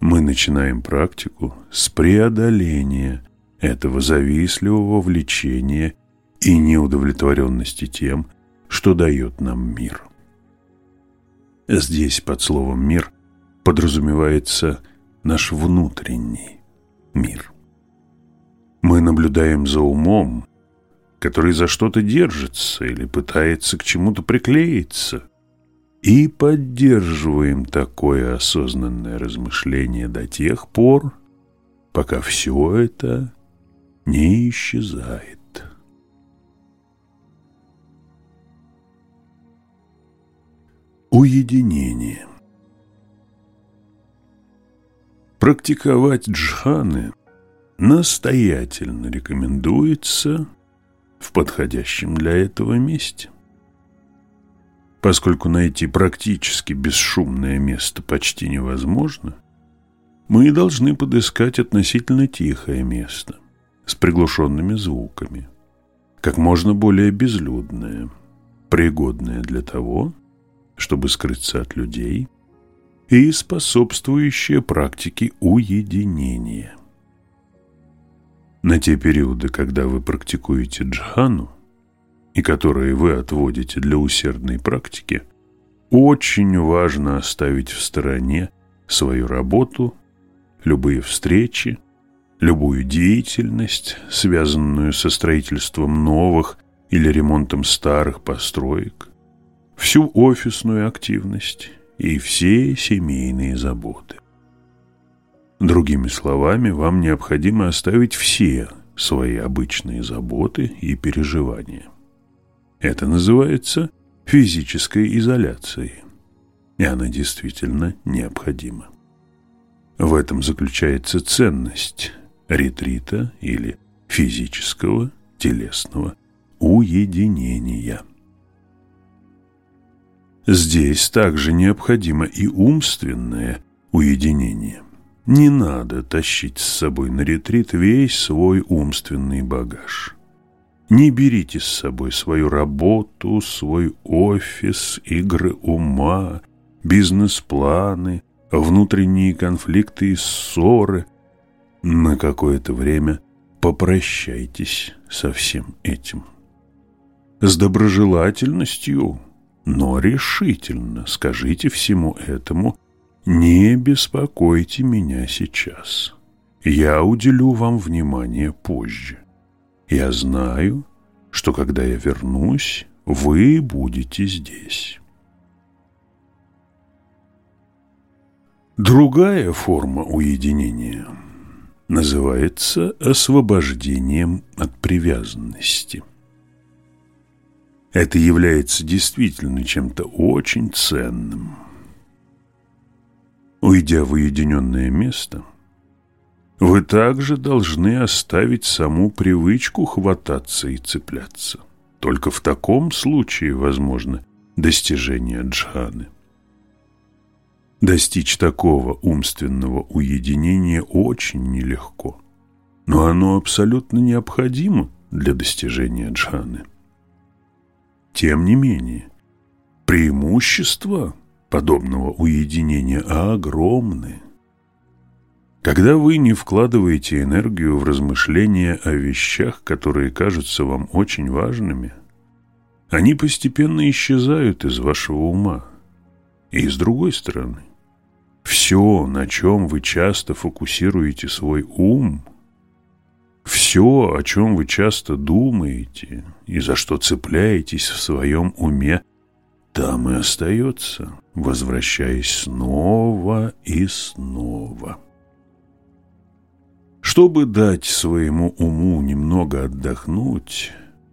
Мы начинаем практику с преодоления этого завистливого влечения и неудовлетворенности тем, что дает нам мир. Здесь под словом «мир» подразумевается наш внутренний мир. Мы наблюдаем за умом, который за что-то держится или пытается к чему-то приклеиться, и поддерживаем такое осознанное размышление до тех пор, пока все это не исчезает. Уединение Практиковать джханы настоятельно рекомендуется в подходящем для этого месте. Поскольку найти практически бесшумное место почти невозможно, мы должны подыскать относительно тихое место с приглушенными звуками, как можно более безлюдное, пригодное для того, чтобы скрыться от людей – и способствующее практике уединения. На те периоды, когда вы практикуете джхану, и которые вы отводите для усердной практики, очень важно оставить в стороне свою работу, любые встречи, любую деятельность, связанную со строительством новых или ремонтом старых построек, всю офисную активность и все семейные заботы. Другими словами, вам необходимо оставить все свои обычные заботы и переживания. Это называется физической изоляцией, и она действительно необходима. В этом заключается ценность ретрита или физического телесного уединения. Здесь также необходимо и умственное уединение. Не надо тащить с собой на ретрит весь свой умственный багаж. Не берите с собой свою работу, свой офис, игры ума, бизнес-планы, внутренние конфликты и ссоры. На какое-то время попрощайтесь со всем этим. С доброжелательностью но решительно скажите всему этому «Не беспокойте меня сейчас. Я уделю вам внимание позже. Я знаю, что когда я вернусь, вы будете здесь». Другая форма уединения называется освобождением от привязанности. Это является действительно чем-то очень ценным. Уйдя в уединенное место, вы также должны оставить саму привычку хвататься и цепляться. Только в таком случае возможно достижение джханы. Достичь такого умственного уединения очень нелегко, но оно абсолютно необходимо для достижения джханы. Тем не менее, преимущества подобного уединения огромны. Когда вы не вкладываете энергию в размышления о вещах, которые кажутся вам очень важными, они постепенно исчезают из вашего ума. И с другой стороны, все, на чем вы часто фокусируете свой ум, все, о чем вы часто думаете и за что цепляетесь в своем уме, там и остается, возвращаясь снова и снова. Чтобы дать своему уму немного отдохнуть,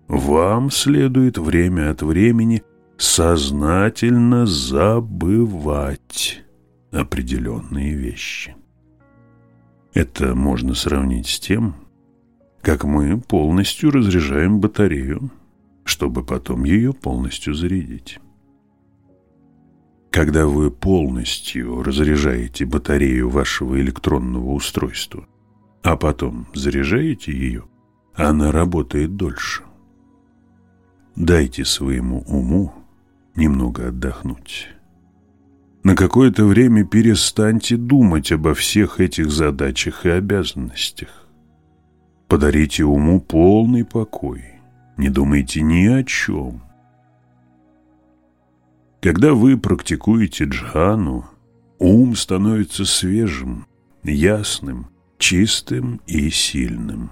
вам следует время от времени сознательно забывать определенные вещи. Это можно сравнить с тем, как мы полностью разряжаем батарею, чтобы потом ее полностью зарядить. Когда вы полностью разряжаете батарею вашего электронного устройства, а потом заряжаете ее, она работает дольше. Дайте своему уму немного отдохнуть. На какое-то время перестаньте думать обо всех этих задачах и обязанностях. Подарите уму полный покой. Не думайте ни о чем. Когда вы практикуете джхану, ум становится свежим, ясным, чистым и сильным.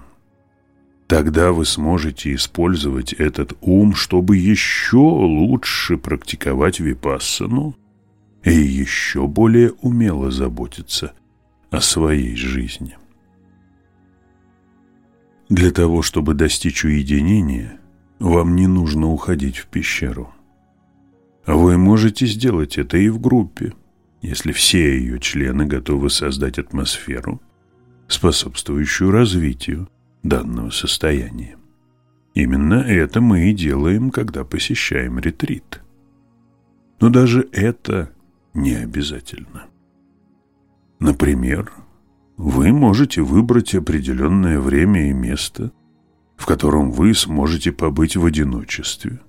Тогда вы сможете использовать этот ум, чтобы еще лучше практиковать випассану и еще более умело заботиться о своей жизни. Для того, чтобы достичь уединения, вам не нужно уходить в пещеру. Вы можете сделать это и в группе, если все ее члены готовы создать атмосферу, способствующую развитию данного состояния. Именно это мы и делаем, когда посещаем ретрит. Но даже это не обязательно. Например, вы можете выбрать определенное время и место, в котором вы сможете побыть в одиночестве,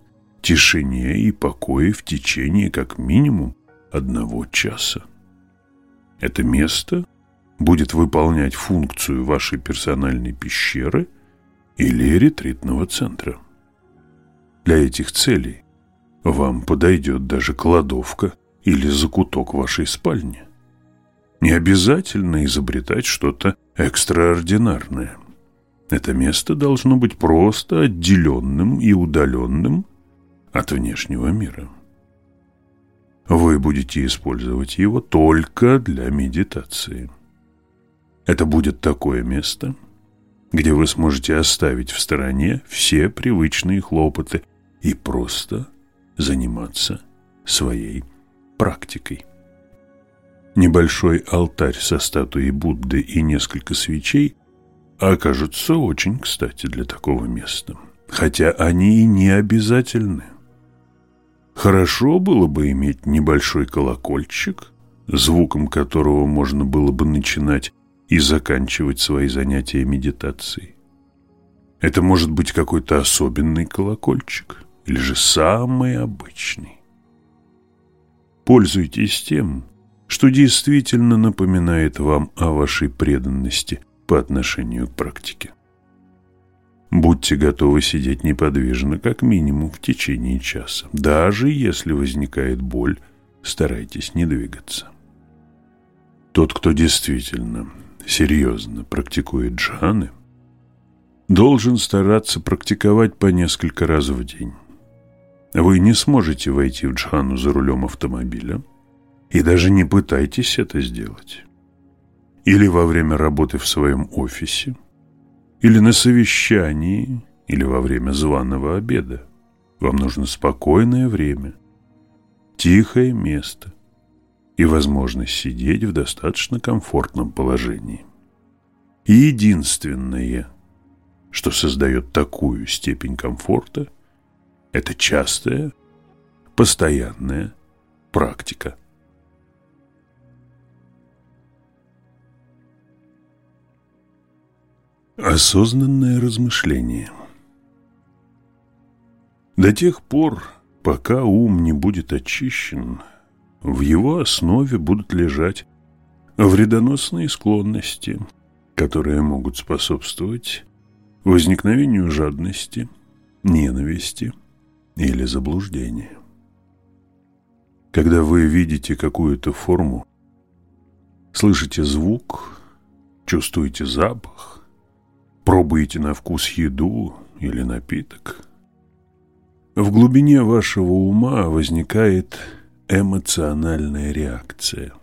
тишине и покое в течение как минимум одного часа. Это место будет выполнять функцию вашей персональной пещеры или ретритного центра. Для этих целей вам подойдет даже кладовка или закуток вашей спальни. Не обязательно изобретать что-то экстраординарное. Это место должно быть просто отделенным и удаленным от внешнего мира. Вы будете использовать его только для медитации. Это будет такое место, где вы сможете оставить в стороне все привычные хлопоты и просто заниматься своей практикой. Небольшой алтарь со статуей Будды и несколько свечей окажутся очень кстати для такого места, хотя они и не обязательны. Хорошо было бы иметь небольшой колокольчик, звуком которого можно было бы начинать и заканчивать свои занятия медитацией. Это может быть какой-то особенный колокольчик или же самый обычный. Пользуйтесь тем, что действительно напоминает вам о вашей преданности по отношению к практике. Будьте готовы сидеть неподвижно как минимум в течение часа. Даже если возникает боль, старайтесь не двигаться. Тот, кто действительно серьезно практикует джханы, должен стараться практиковать по несколько раз в день. Вы не сможете войти в джхану за рулем автомобиля и даже не пытайтесь это сделать. Или во время работы в своем офисе, или на совещании, или во время званого обеда. Вам нужно спокойное время, тихое место, и возможность сидеть в достаточно комфортном положении. И единственное, что создает такую степень комфорта, это частая, постоянная практика. Осознанное размышление До тех пор, пока ум не будет очищен – в его основе будут лежать вредоносные склонности, которые могут способствовать возникновению жадности, ненависти или заблуждения. Когда вы видите какую-то форму, слышите звук, чувствуете запах, пробуете на вкус еду или напиток, в глубине вашего ума возникает эмоциональная реакция.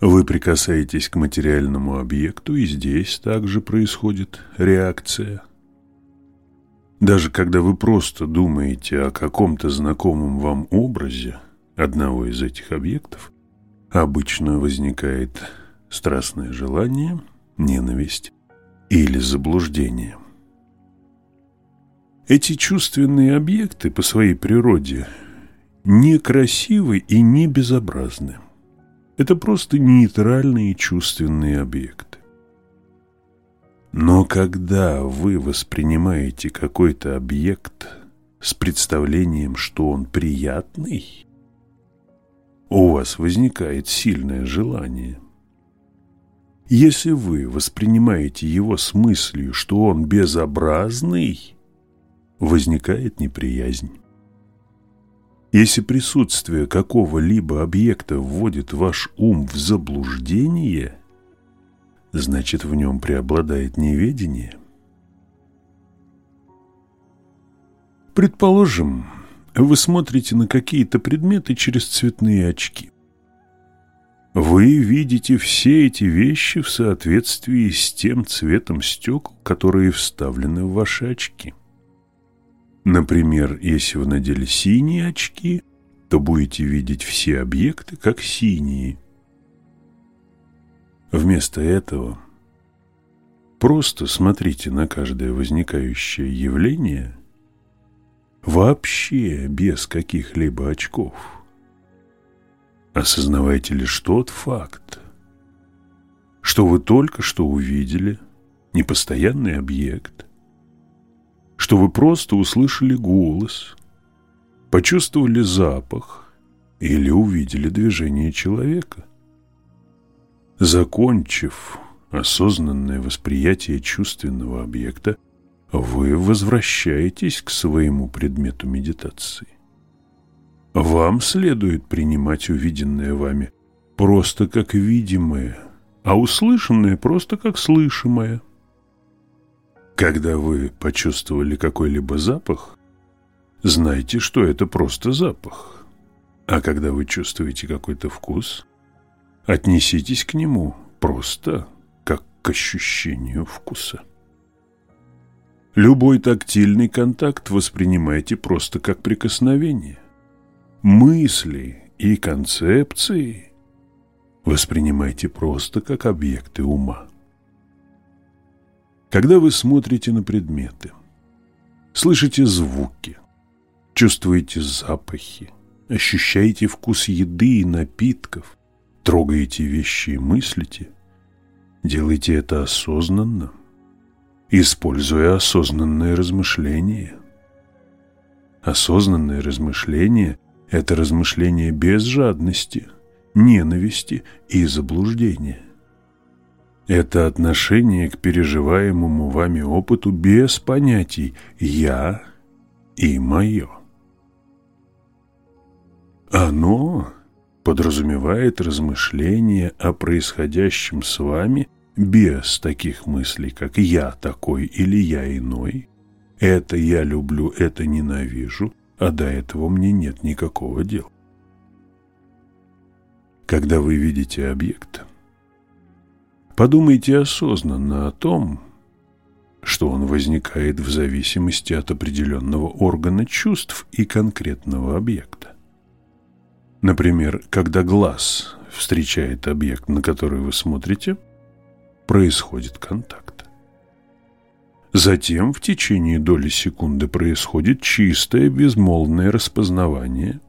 Вы прикасаетесь к материальному объекту, и здесь также происходит реакция. Даже когда вы просто думаете о каком-то знакомом вам образе одного из этих объектов, обычно возникает страстное желание, ненависть или заблуждение. Эти чувственные объекты по своей природе – не красивы и не безобразны. Это просто нейтральные чувственные объекты. Но когда вы воспринимаете какой-то объект с представлением, что он приятный, у вас возникает сильное желание. Если вы воспринимаете его с мыслью, что он безобразный, возникает неприязнь. Если присутствие какого-либо объекта вводит ваш ум в заблуждение, значит в нем преобладает неведение. Предположим, вы смотрите на какие-то предметы через цветные очки. Вы видите все эти вещи в соответствии с тем цветом стекол, которые вставлены в ваши очки. Например, если вы надели синие очки, то будете видеть все объекты как синие. Вместо этого просто смотрите на каждое возникающее явление вообще без каких-либо очков. Осознавайте лишь тот факт, что вы только что увидели непостоянный объект, что вы просто услышали голос, почувствовали запах или увидели движение человека. Закончив осознанное восприятие чувственного объекта, вы возвращаетесь к своему предмету медитации. Вам следует принимать увиденное вами просто как видимое, а услышанное просто как слышимое – когда вы почувствовали какой-либо запах, знайте, что это просто запах. А когда вы чувствуете какой-то вкус, отнеситесь к нему просто как к ощущению вкуса. Любой тактильный контакт воспринимайте просто как прикосновение. Мысли и концепции воспринимайте просто как объекты ума. Когда вы смотрите на предметы, слышите звуки, чувствуете запахи, ощущаете вкус еды и напитков, трогаете вещи и мыслите, делайте это осознанно, используя осознанное размышление. Осознанное размышление – это размышление без жадности, ненависти и заблуждения. Это отношение к переживаемому вами опыту без понятий «я» и «моё». Оно подразумевает размышление о происходящем с вами без таких мыслей, как «я такой» или «я иной», «это я люблю», «это ненавижу», а до этого мне нет никакого дела. Когда вы видите объект, Подумайте осознанно о том, что он возникает в зависимости от определенного органа чувств и конкретного объекта. Например, когда глаз встречает объект, на который вы смотрите, происходит контакт. Затем в течение доли секунды происходит чистое безмолвное распознавание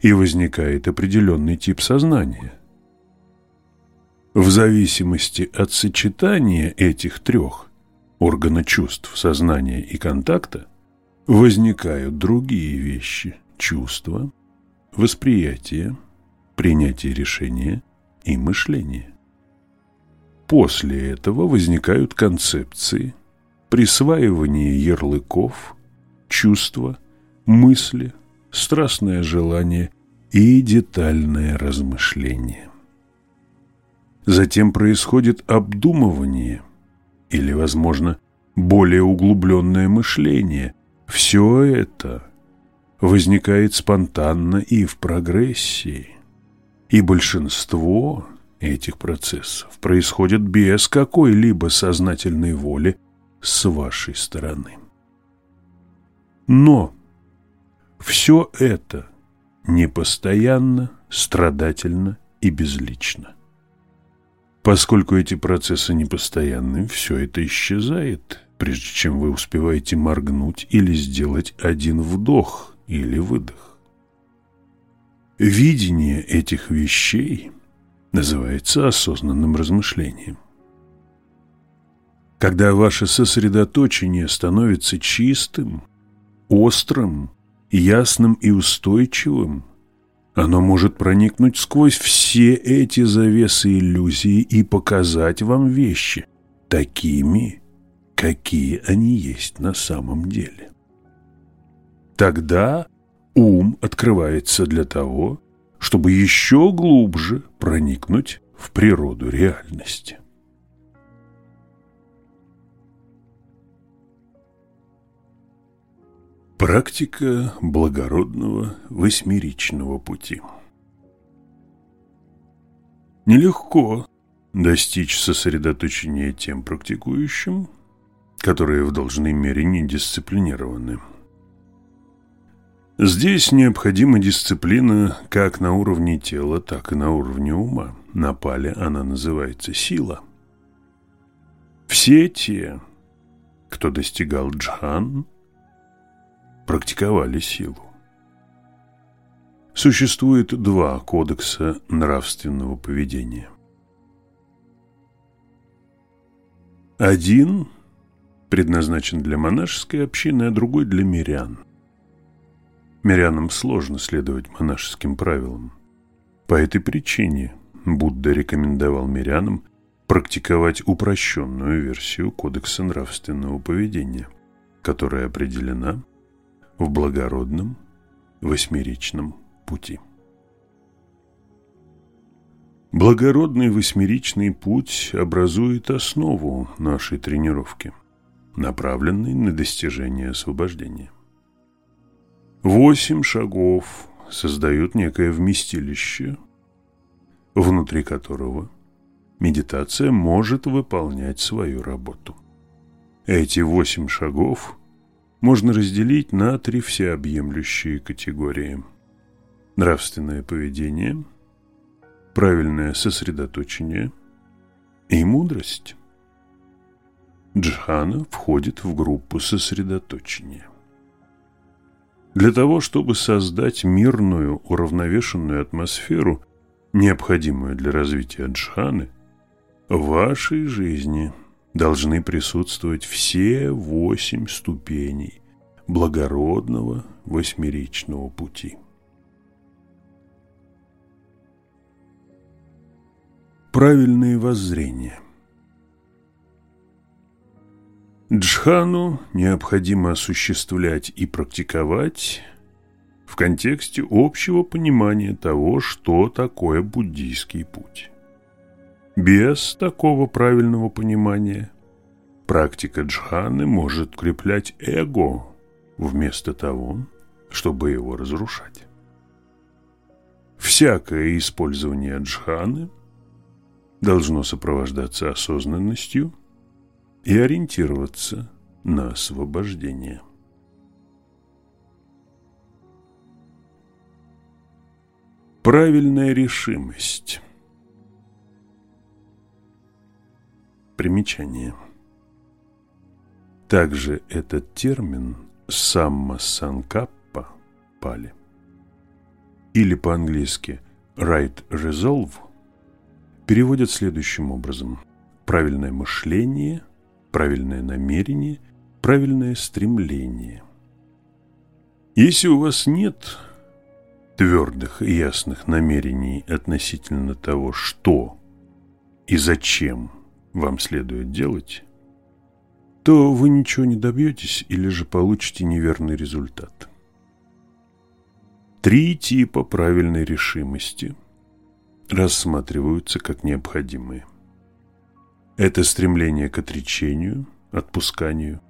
и возникает определенный тип сознания, в зависимости от сочетания этих трех органа чувств, сознания и контакта возникают другие вещи – чувства, восприятие, принятие решения и мышление. После этого возникают концепции, присваивание ярлыков, чувства, мысли, страстное желание и детальное размышление. Затем происходит обдумывание или, возможно, более углубленное мышление. Все это возникает спонтанно и в прогрессии. И большинство этих процессов происходит без какой-либо сознательной воли с вашей стороны. Но все это непостоянно, страдательно и безлично. Поскольку эти процессы непостоянны, все это исчезает, прежде чем вы успеваете моргнуть или сделать один вдох или выдох. Видение этих вещей называется осознанным размышлением. Когда ваше сосредоточение становится чистым, острым, ясным и устойчивым, Оно может проникнуть сквозь все эти завесы иллюзии и показать вам вещи такими, какие они есть на самом деле. Тогда ум открывается для того, чтобы еще глубже проникнуть в природу реальности. Практика благородного восьмеричного пути Нелегко достичь сосредоточения тем практикующим, которые в должной мере не дисциплинированы. Здесь необходима дисциплина как на уровне тела, так и на уровне ума. На пале она называется сила. Все те, кто достигал джхан, практиковали силу. Существует два кодекса нравственного поведения. Один предназначен для монашеской общины, а другой для мирян. Мирянам сложно следовать монашеским правилам. По этой причине Будда рекомендовал мирянам практиковать упрощенную версию Кодекса нравственного поведения, которая определена в благородном восьмеричном пути. Благородный восьмеричный путь образует основу нашей тренировки, направленной на достижение освобождения. Восемь шагов создают некое вместилище, внутри которого медитация может выполнять свою работу. Эти восемь шагов можно разделить на три всеобъемлющие категории. Нравственное поведение, правильное сосредоточение и мудрость. Джхана входит в группу сосредоточения. Для того, чтобы создать мирную, уравновешенную атмосферу, необходимую для развития джханы, в вашей жизни – должны присутствовать все восемь ступеней благородного восьмеричного пути. Правильные воззрения Джхану необходимо осуществлять и практиковать в контексте общего понимания того, что такое буддийский путь. Без такого правильного понимания практика джханы может укреплять эго вместо того, чтобы его разрушать. Всякое использование джханы должно сопровождаться осознанностью и ориентироваться на освобождение. Правильная решимость Примечание. Также этот термин «самма санкаппа» пали или по-английски «right resolve» переводят следующим образом. Правильное мышление, правильное намерение, правильное стремление. Если у вас нет твердых и ясных намерений относительно того, что и зачем – вам следует делать, то вы ничего не добьетесь или же получите неверный результат. Три типа правильной решимости рассматриваются как необходимые. Это стремление к отречению, отпусканию,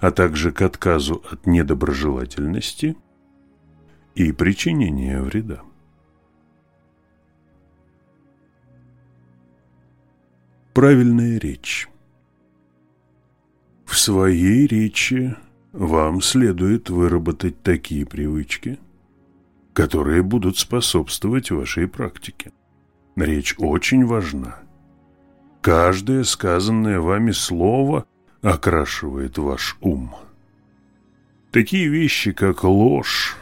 а также к отказу от недоброжелательности и причинения вреда. Правильная речь. В своей речи вам следует выработать такие привычки, которые будут способствовать вашей практике. Речь очень важна. Каждое сказанное вами слово окрашивает ваш ум. Такие вещи, как ложь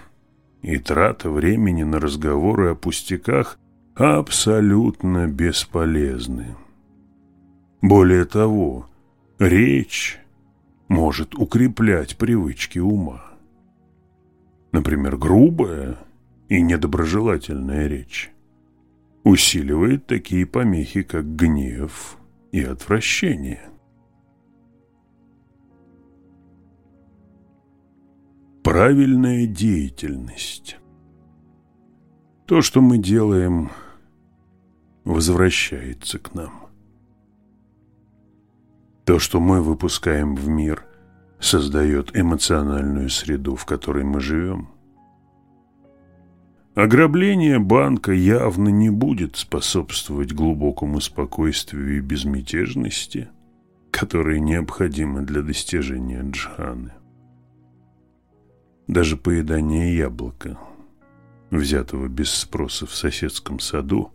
и трата времени на разговоры о пустяках, абсолютно бесполезны. Более того, речь может укреплять привычки ума. Например, грубая и недоброжелательная речь усиливает такие помехи, как гнев и отвращение. Правильная деятельность. То, что мы делаем, возвращается к нам. То, что мы выпускаем в мир, создает эмоциональную среду, в которой мы живем. Ограбление банка явно не будет способствовать глубокому спокойствию и безмятежности, которые необходимы для достижения джханы. Даже поедание яблока, взятого без спроса в соседском саду,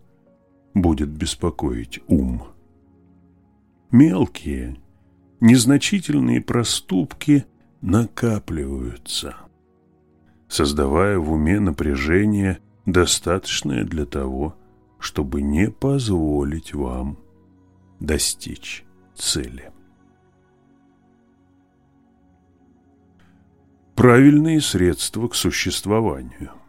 будет беспокоить ум. Мелкие, незначительные проступки накапливаются, создавая в уме напряжение, достаточное для того, чтобы не позволить вам достичь цели. Правильные средства к существованию –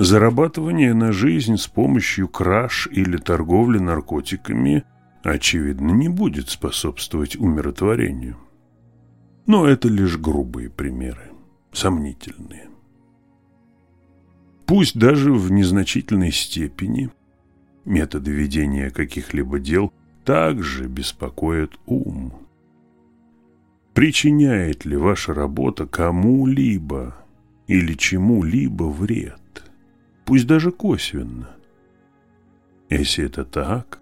Зарабатывание на жизнь с помощью краж или торговли наркотиками, очевидно, не будет способствовать умиротворению. Но это лишь грубые примеры, сомнительные. Пусть даже в незначительной степени методы ведения каких-либо дел также беспокоят ум. Причиняет ли ваша работа кому-либо или чему-либо вред? пусть даже косвенно. Если это так,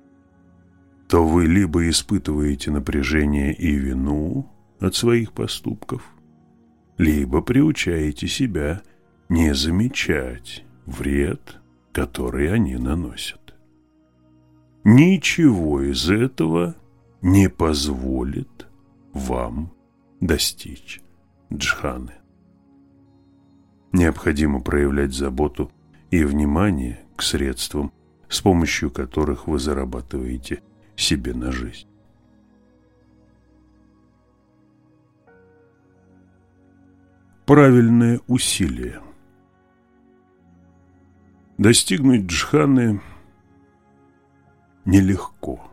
то вы либо испытываете напряжение и вину от своих поступков, либо приучаете себя не замечать вред, который они наносят. Ничего из этого не позволит вам достичь джханы. Необходимо проявлять заботу и внимание к средствам, с помощью которых вы зарабатываете себе на жизнь. Правильное усилие Достигнуть джханы нелегко.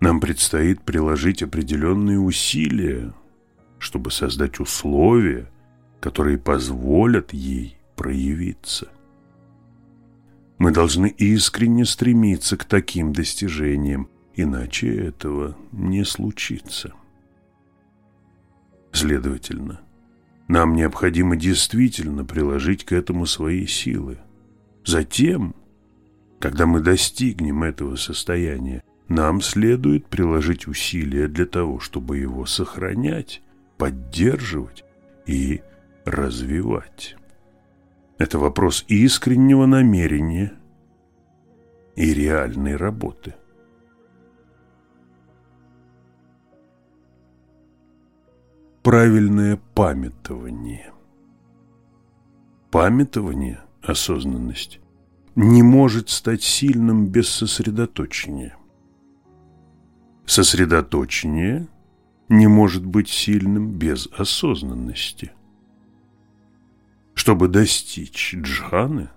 Нам предстоит приложить определенные усилия, чтобы создать условия, которые позволят ей проявиться. Мы должны искренне стремиться к таким достижениям, иначе этого не случится. Следовательно, нам необходимо действительно приложить к этому свои силы. Затем, когда мы достигнем этого состояния, нам следует приложить усилия для того, чтобы его сохранять, поддерживать и развивать. Это вопрос искреннего намерения и реальной работы. Правильное памятование. Памятование, осознанность, не может стать сильным без сосредоточения. Сосредоточение не может быть сильным без осознанности – чтобы достичь джханы,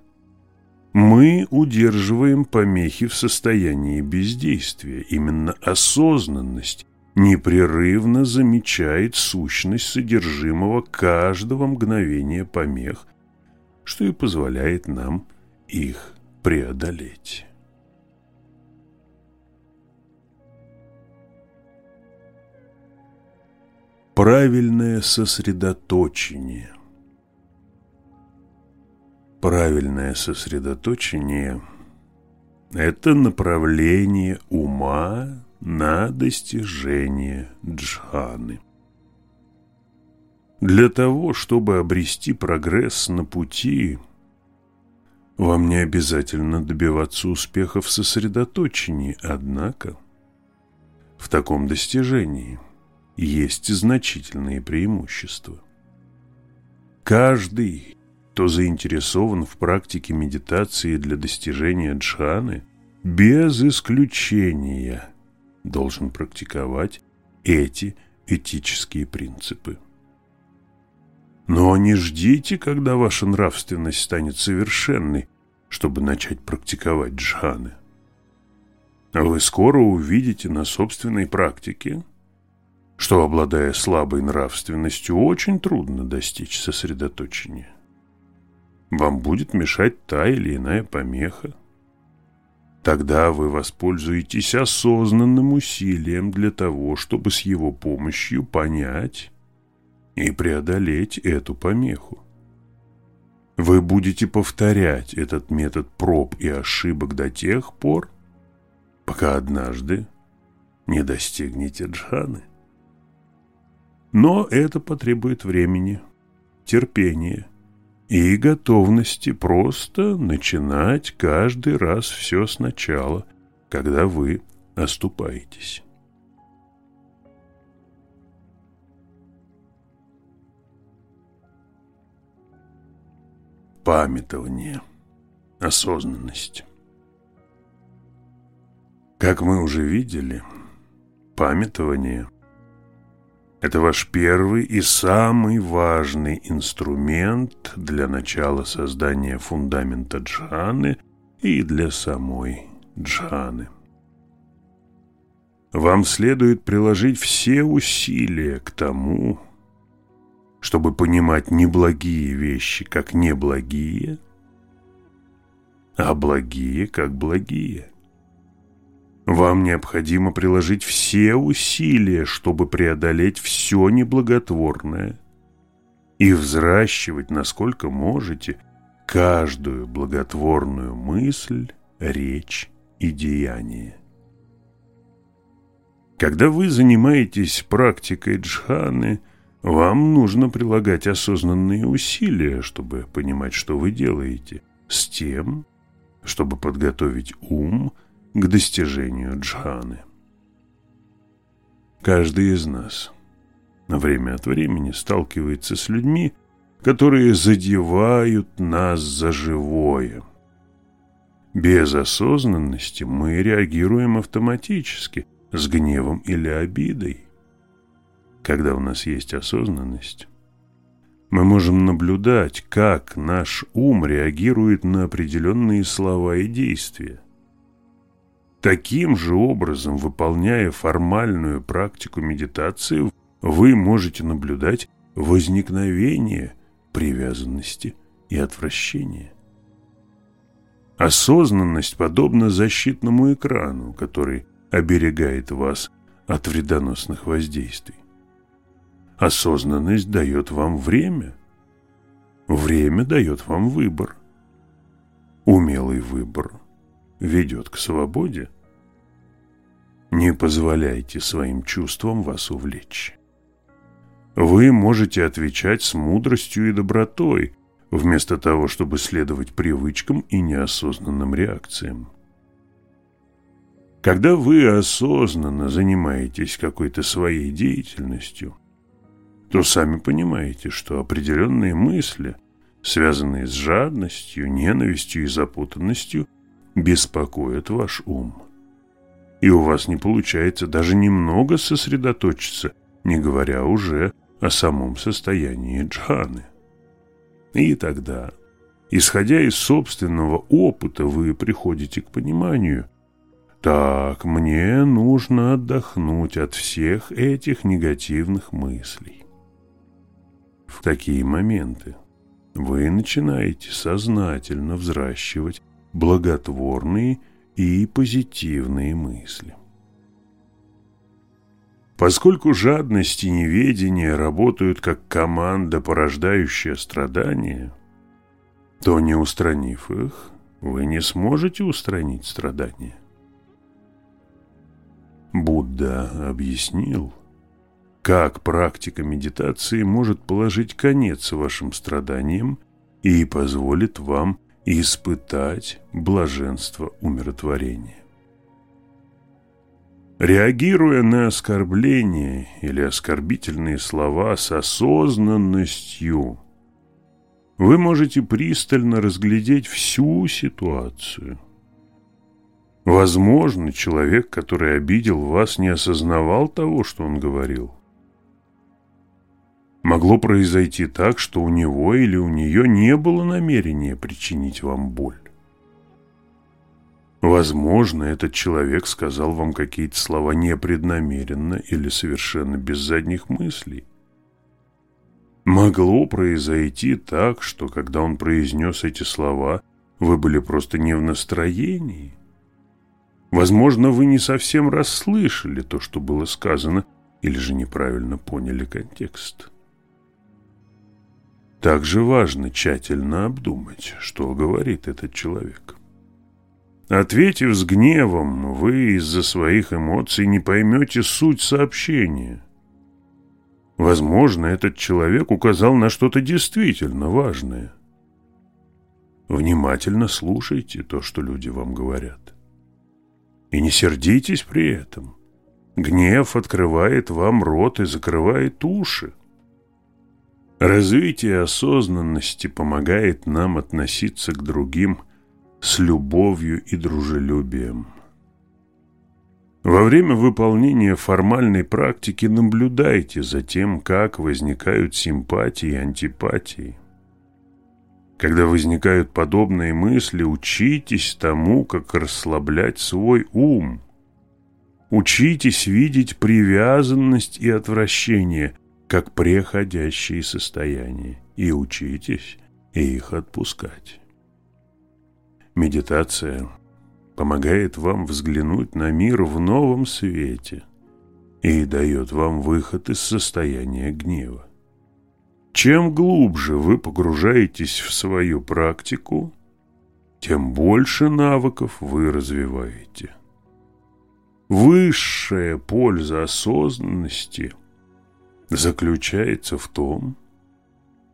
мы удерживаем помехи в состоянии бездействия. Именно осознанность непрерывно замечает сущность содержимого каждого мгновения помех, что и позволяет нам их преодолеть. Правильное сосредоточение Правильное сосредоточение – это направление ума на достижение джханы. Для того, чтобы обрести прогресс на пути, вам не обязательно добиваться успеха в сосредоточении, однако в таком достижении есть значительные преимущества. Каждый кто заинтересован в практике медитации для достижения джханы, без исключения должен практиковать эти этические принципы. Но не ждите, когда ваша нравственность станет совершенной, чтобы начать практиковать джханы. Вы скоро увидите на собственной практике, что, обладая слабой нравственностью, очень трудно достичь сосредоточения. Вам будет мешать та или иная помеха. Тогда вы воспользуетесь осознанным усилием для того, чтобы с его помощью понять и преодолеть эту помеху. Вы будете повторять этот метод проб и ошибок до тех пор, пока однажды не достигнете джханы. Но это потребует времени, терпения и готовности просто начинать каждый раз все сначала, когда вы оступаетесь. Памятование, осознанность. Как мы уже видели, памятование – это ваш первый и самый важный инструмент для начала создания фундамента джханы и для самой джханы. Вам следует приложить все усилия к тому, чтобы понимать неблагие вещи как неблагие, а благие как благие – вам необходимо приложить все усилия, чтобы преодолеть все неблаготворное и взращивать, насколько можете, каждую благотворную мысль, речь и деяние. Когда вы занимаетесь практикой джханы, вам нужно прилагать осознанные усилия, чтобы понимать, что вы делаете, с тем, чтобы подготовить ум – к достижению джханы. Каждый из нас на время от времени сталкивается с людьми, которые задевают нас за живое. Без осознанности мы реагируем автоматически, с гневом или обидой. Когда у нас есть осознанность, мы можем наблюдать, как наш ум реагирует на определенные слова и действия. Таким же образом, выполняя формальную практику медитации, вы можете наблюдать возникновение привязанности и отвращения. Осознанность подобна защитному экрану, который оберегает вас от вредоносных воздействий. Осознанность дает вам время. Время дает вам выбор. Умелый выбор – ведет к свободе, не позволяйте своим чувствам вас увлечь. Вы можете отвечать с мудростью и добротой, вместо того, чтобы следовать привычкам и неосознанным реакциям. Когда вы осознанно занимаетесь какой-то своей деятельностью, то сами понимаете, что определенные мысли, связанные с жадностью, ненавистью и запутанностью, беспокоят ваш ум. И у вас не получается даже немного сосредоточиться, не говоря уже о самом состоянии джханы. И тогда, исходя из собственного опыта, вы приходите к пониманию, так, мне нужно отдохнуть от всех этих негативных мыслей. В такие моменты вы начинаете сознательно взращивать благотворные и позитивные мысли. Поскольку жадность и неведение работают как команда, порождающая страдания, то не устранив их, вы не сможете устранить страдания. Будда объяснил, как практика медитации может положить конец вашим страданиям и позволит вам и испытать блаженство умиротворения. Реагируя на оскорбления или оскорбительные слова с осознанностью, вы можете пристально разглядеть всю ситуацию. Возможно, человек, который обидел вас, не осознавал того, что он говорил. Могло произойти так, что у него или у нее не было намерения причинить вам боль. Возможно, этот человек сказал вам какие-то слова непреднамеренно или совершенно без задних мыслей. Могло произойти так, что когда он произнес эти слова, вы были просто не в настроении. Возможно, вы не совсем расслышали то, что было сказано, или же неправильно поняли контекст. Также важно тщательно обдумать, что говорит этот человек. Ответив с гневом, вы из-за своих эмоций не поймете суть сообщения. Возможно, этот человек указал на что-то действительно важное. Внимательно слушайте то, что люди вам говорят. И не сердитесь при этом. Гнев открывает вам рот и закрывает уши. Развитие осознанности помогает нам относиться к другим с любовью и дружелюбием. Во время выполнения формальной практики наблюдайте за тем, как возникают симпатии и антипатии. Когда возникают подобные мысли, учитесь тому, как расслаблять свой ум. Учитесь видеть привязанность и отвращение – как преходящие состояния, и учитесь их отпускать. Медитация помогает вам взглянуть на мир в новом свете и дает вам выход из состояния гнева. Чем глубже вы погружаетесь в свою практику, тем больше навыков вы развиваете. Высшая польза осознанности – заключается в том,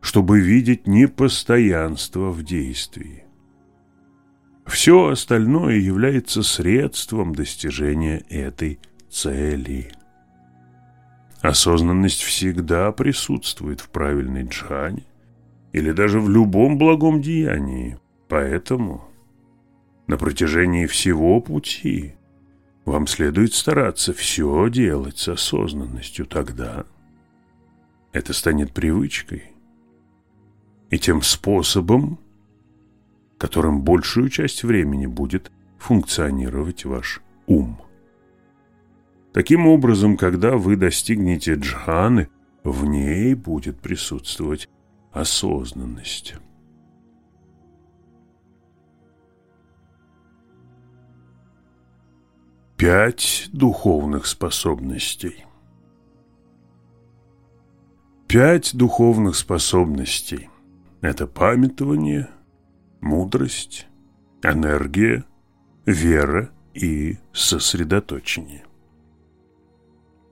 чтобы видеть непостоянство в действии. Все остальное является средством достижения этой цели. Осознанность всегда присутствует в правильной джхане или даже в любом благом деянии, поэтому на протяжении всего пути вам следует стараться все делать с осознанностью тогда, это станет привычкой и тем способом, которым большую часть времени будет функционировать ваш ум. Таким образом, когда вы достигнете джханы, в ней будет присутствовать осознанность. Пять духовных способностей – Пять духовных способностей – это памятование, мудрость, энергия, вера и сосредоточение.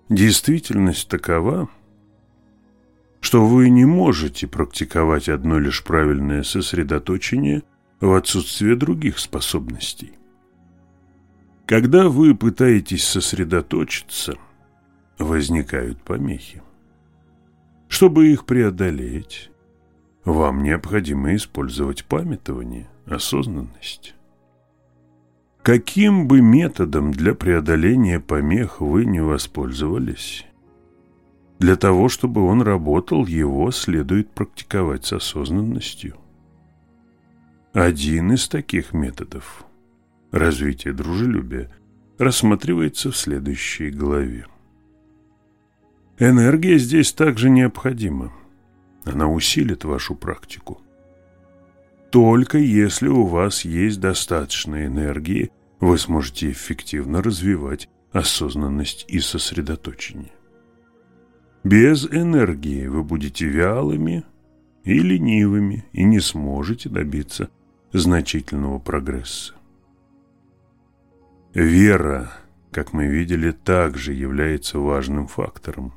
Действительность такова, что вы не можете практиковать одно лишь правильное сосредоточение в отсутствие других способностей. Когда вы пытаетесь сосредоточиться, возникают помехи. Чтобы их преодолеть, вам необходимо использовать памятование, осознанность. Каким бы методом для преодоления помех вы не воспользовались, для того, чтобы он работал, его следует практиковать с осознанностью. Один из таких методов – развитие дружелюбия – рассматривается в следующей главе. Энергия здесь также необходима. Она усилит вашу практику. Только если у вас есть достаточно энергии, вы сможете эффективно развивать осознанность и сосредоточение. Без энергии вы будете вялыми и ленивыми и не сможете добиться значительного прогресса. Вера, как мы видели, также является важным фактором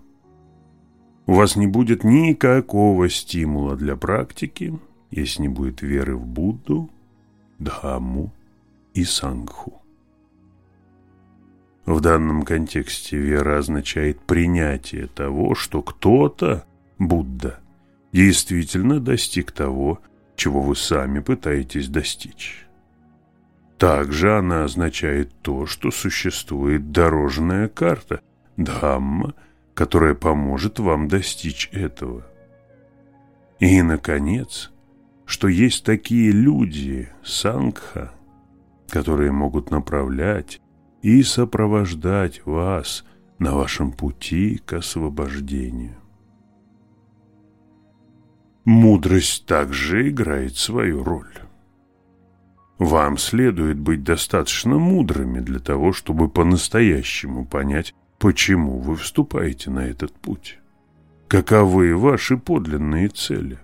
у вас не будет никакого стимула для практики, если не будет веры в Будду, Дхамму и Сангху. В данном контексте вера означает принятие того, что кто-то, Будда, действительно достиг того, чего вы сами пытаетесь достичь. Также она означает то, что существует дорожная карта, Дхамма – которая поможет вам достичь этого. И, наконец, что есть такие люди, сангха, которые могут направлять и сопровождать вас на вашем пути к освобождению. Мудрость также играет свою роль. Вам следует быть достаточно мудрыми для того, чтобы по-настоящему понять, почему вы вступаете на этот путь. Каковы ваши подлинные цели?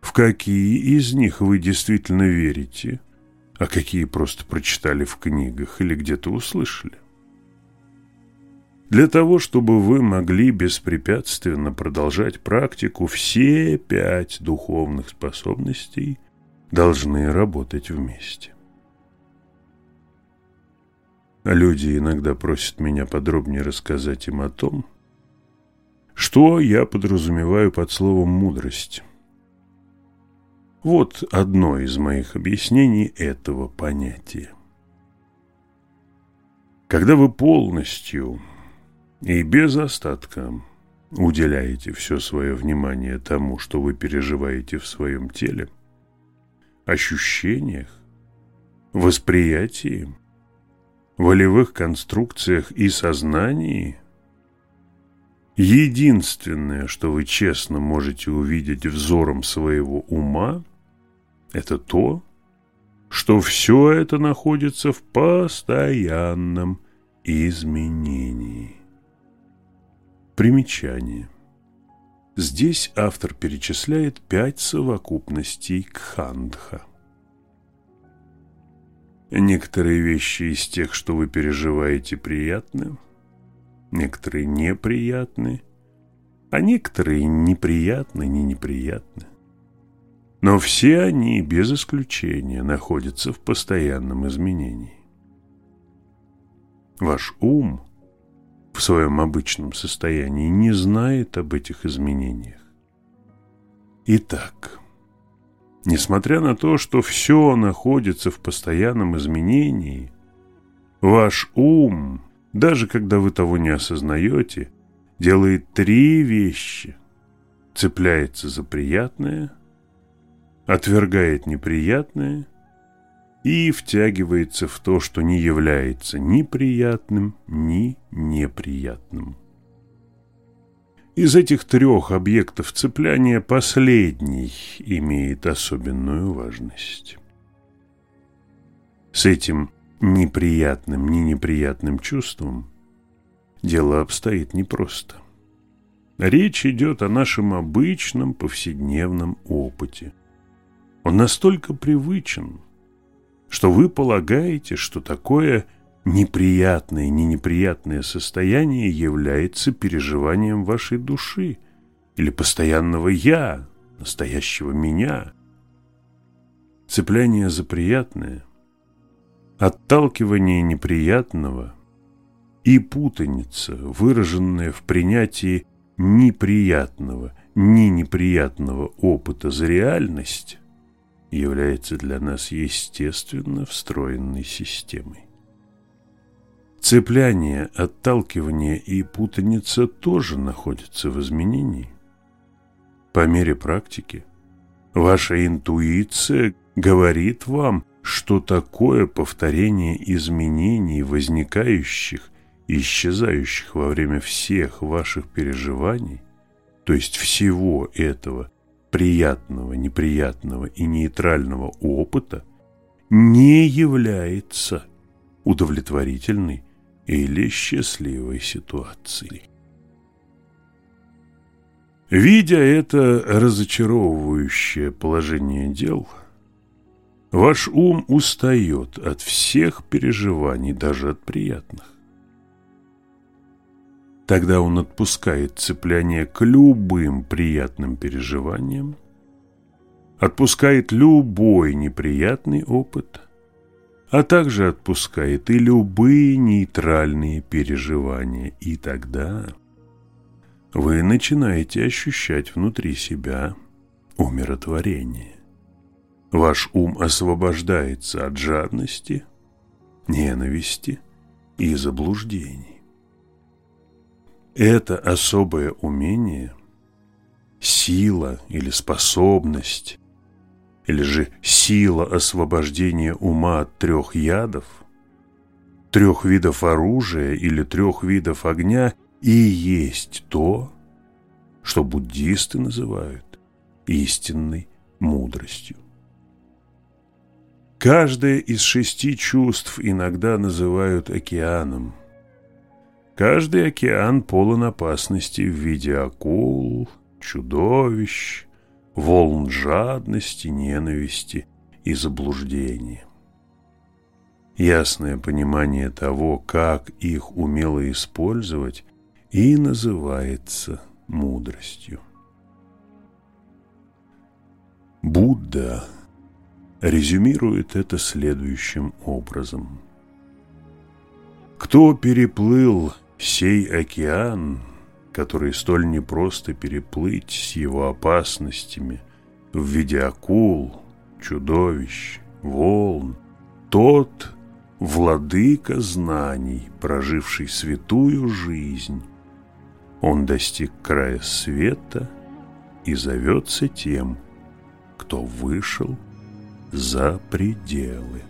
В какие из них вы действительно верите, а какие просто прочитали в книгах или где-то услышали? Для того, чтобы вы могли беспрепятственно продолжать практику, все пять духовных способностей должны работать вместе. Люди иногда просят меня подробнее рассказать им о том, что я подразумеваю под словом «мудрость». Вот одно из моих объяснений этого понятия. Когда вы полностью и без остатка уделяете все свое внимание тому, что вы переживаете в своем теле, ощущениях, восприятии, волевых конструкциях и сознании, единственное, что вы честно можете увидеть взором своего ума, это то, что все это находится в постоянном изменении. Примечание. Здесь автор перечисляет пять совокупностей Кхандха. Некоторые вещи из тех, что вы переживаете, приятны, некоторые неприятны, а некоторые неприятны, не неприятны. Но все они, без исключения, находятся в постоянном изменении. Ваш ум в своем обычном состоянии не знает об этих изменениях. Итак, несмотря на то, что все находится в постоянном изменении, ваш ум, даже когда вы того не осознаете, делает три вещи. Цепляется за приятное, отвергает неприятное – и втягивается в то, что не является ни приятным, ни неприятным. Из этих трех объектов цепляния последний имеет особенную важность. С этим неприятным, ни неприятным чувством дело обстоит непросто. Речь идет о нашем обычном повседневном опыте. Он настолько привычен, что вы полагаете, что такое неприятное, не неприятное состояние является переживанием вашей души или постоянного «я», настоящего «меня». Цепляние за приятное, отталкивание неприятного и путаница, выраженная в принятии неприятного, ни неприятного опыта за реальность, является для нас естественно встроенной системой. Цепляние, отталкивание и путаница тоже находятся в изменении. По мере практики ваша интуиция говорит вам, что такое повторение изменений, возникающих и исчезающих во время всех ваших переживаний, то есть всего этого приятного, неприятного и нейтрального опыта не является удовлетворительной или счастливой ситуацией. Видя это разочаровывающее положение дел, ваш ум устает от всех переживаний, даже от приятных. Тогда он отпускает цепляние к любым приятным переживаниям, отпускает любой неприятный опыт, а также отпускает и любые нейтральные переживания. И тогда вы начинаете ощущать внутри себя умиротворение. Ваш ум освобождается от жадности, ненависти и заблуждений. Это особое умение сила или способность, или же сила освобождения ума от трех ядов, трех видов оружия или трех видов огня и есть то, что буддисты называют истинной мудростью. Каждое из шести чувств иногда называют океаном. Каждый океан полон опасности в виде акул, чудовищ, волн жадности, ненависти и заблуждения. Ясное понимание того, как их умело использовать, и называется мудростью. Будда резюмирует это следующим образом. Кто переплыл сей океан, который столь непросто переплыть с его опасностями в виде акул, чудовищ, волн, тот владыка знаний, проживший святую жизнь. Он достиг края света и зовется тем, кто вышел за пределы.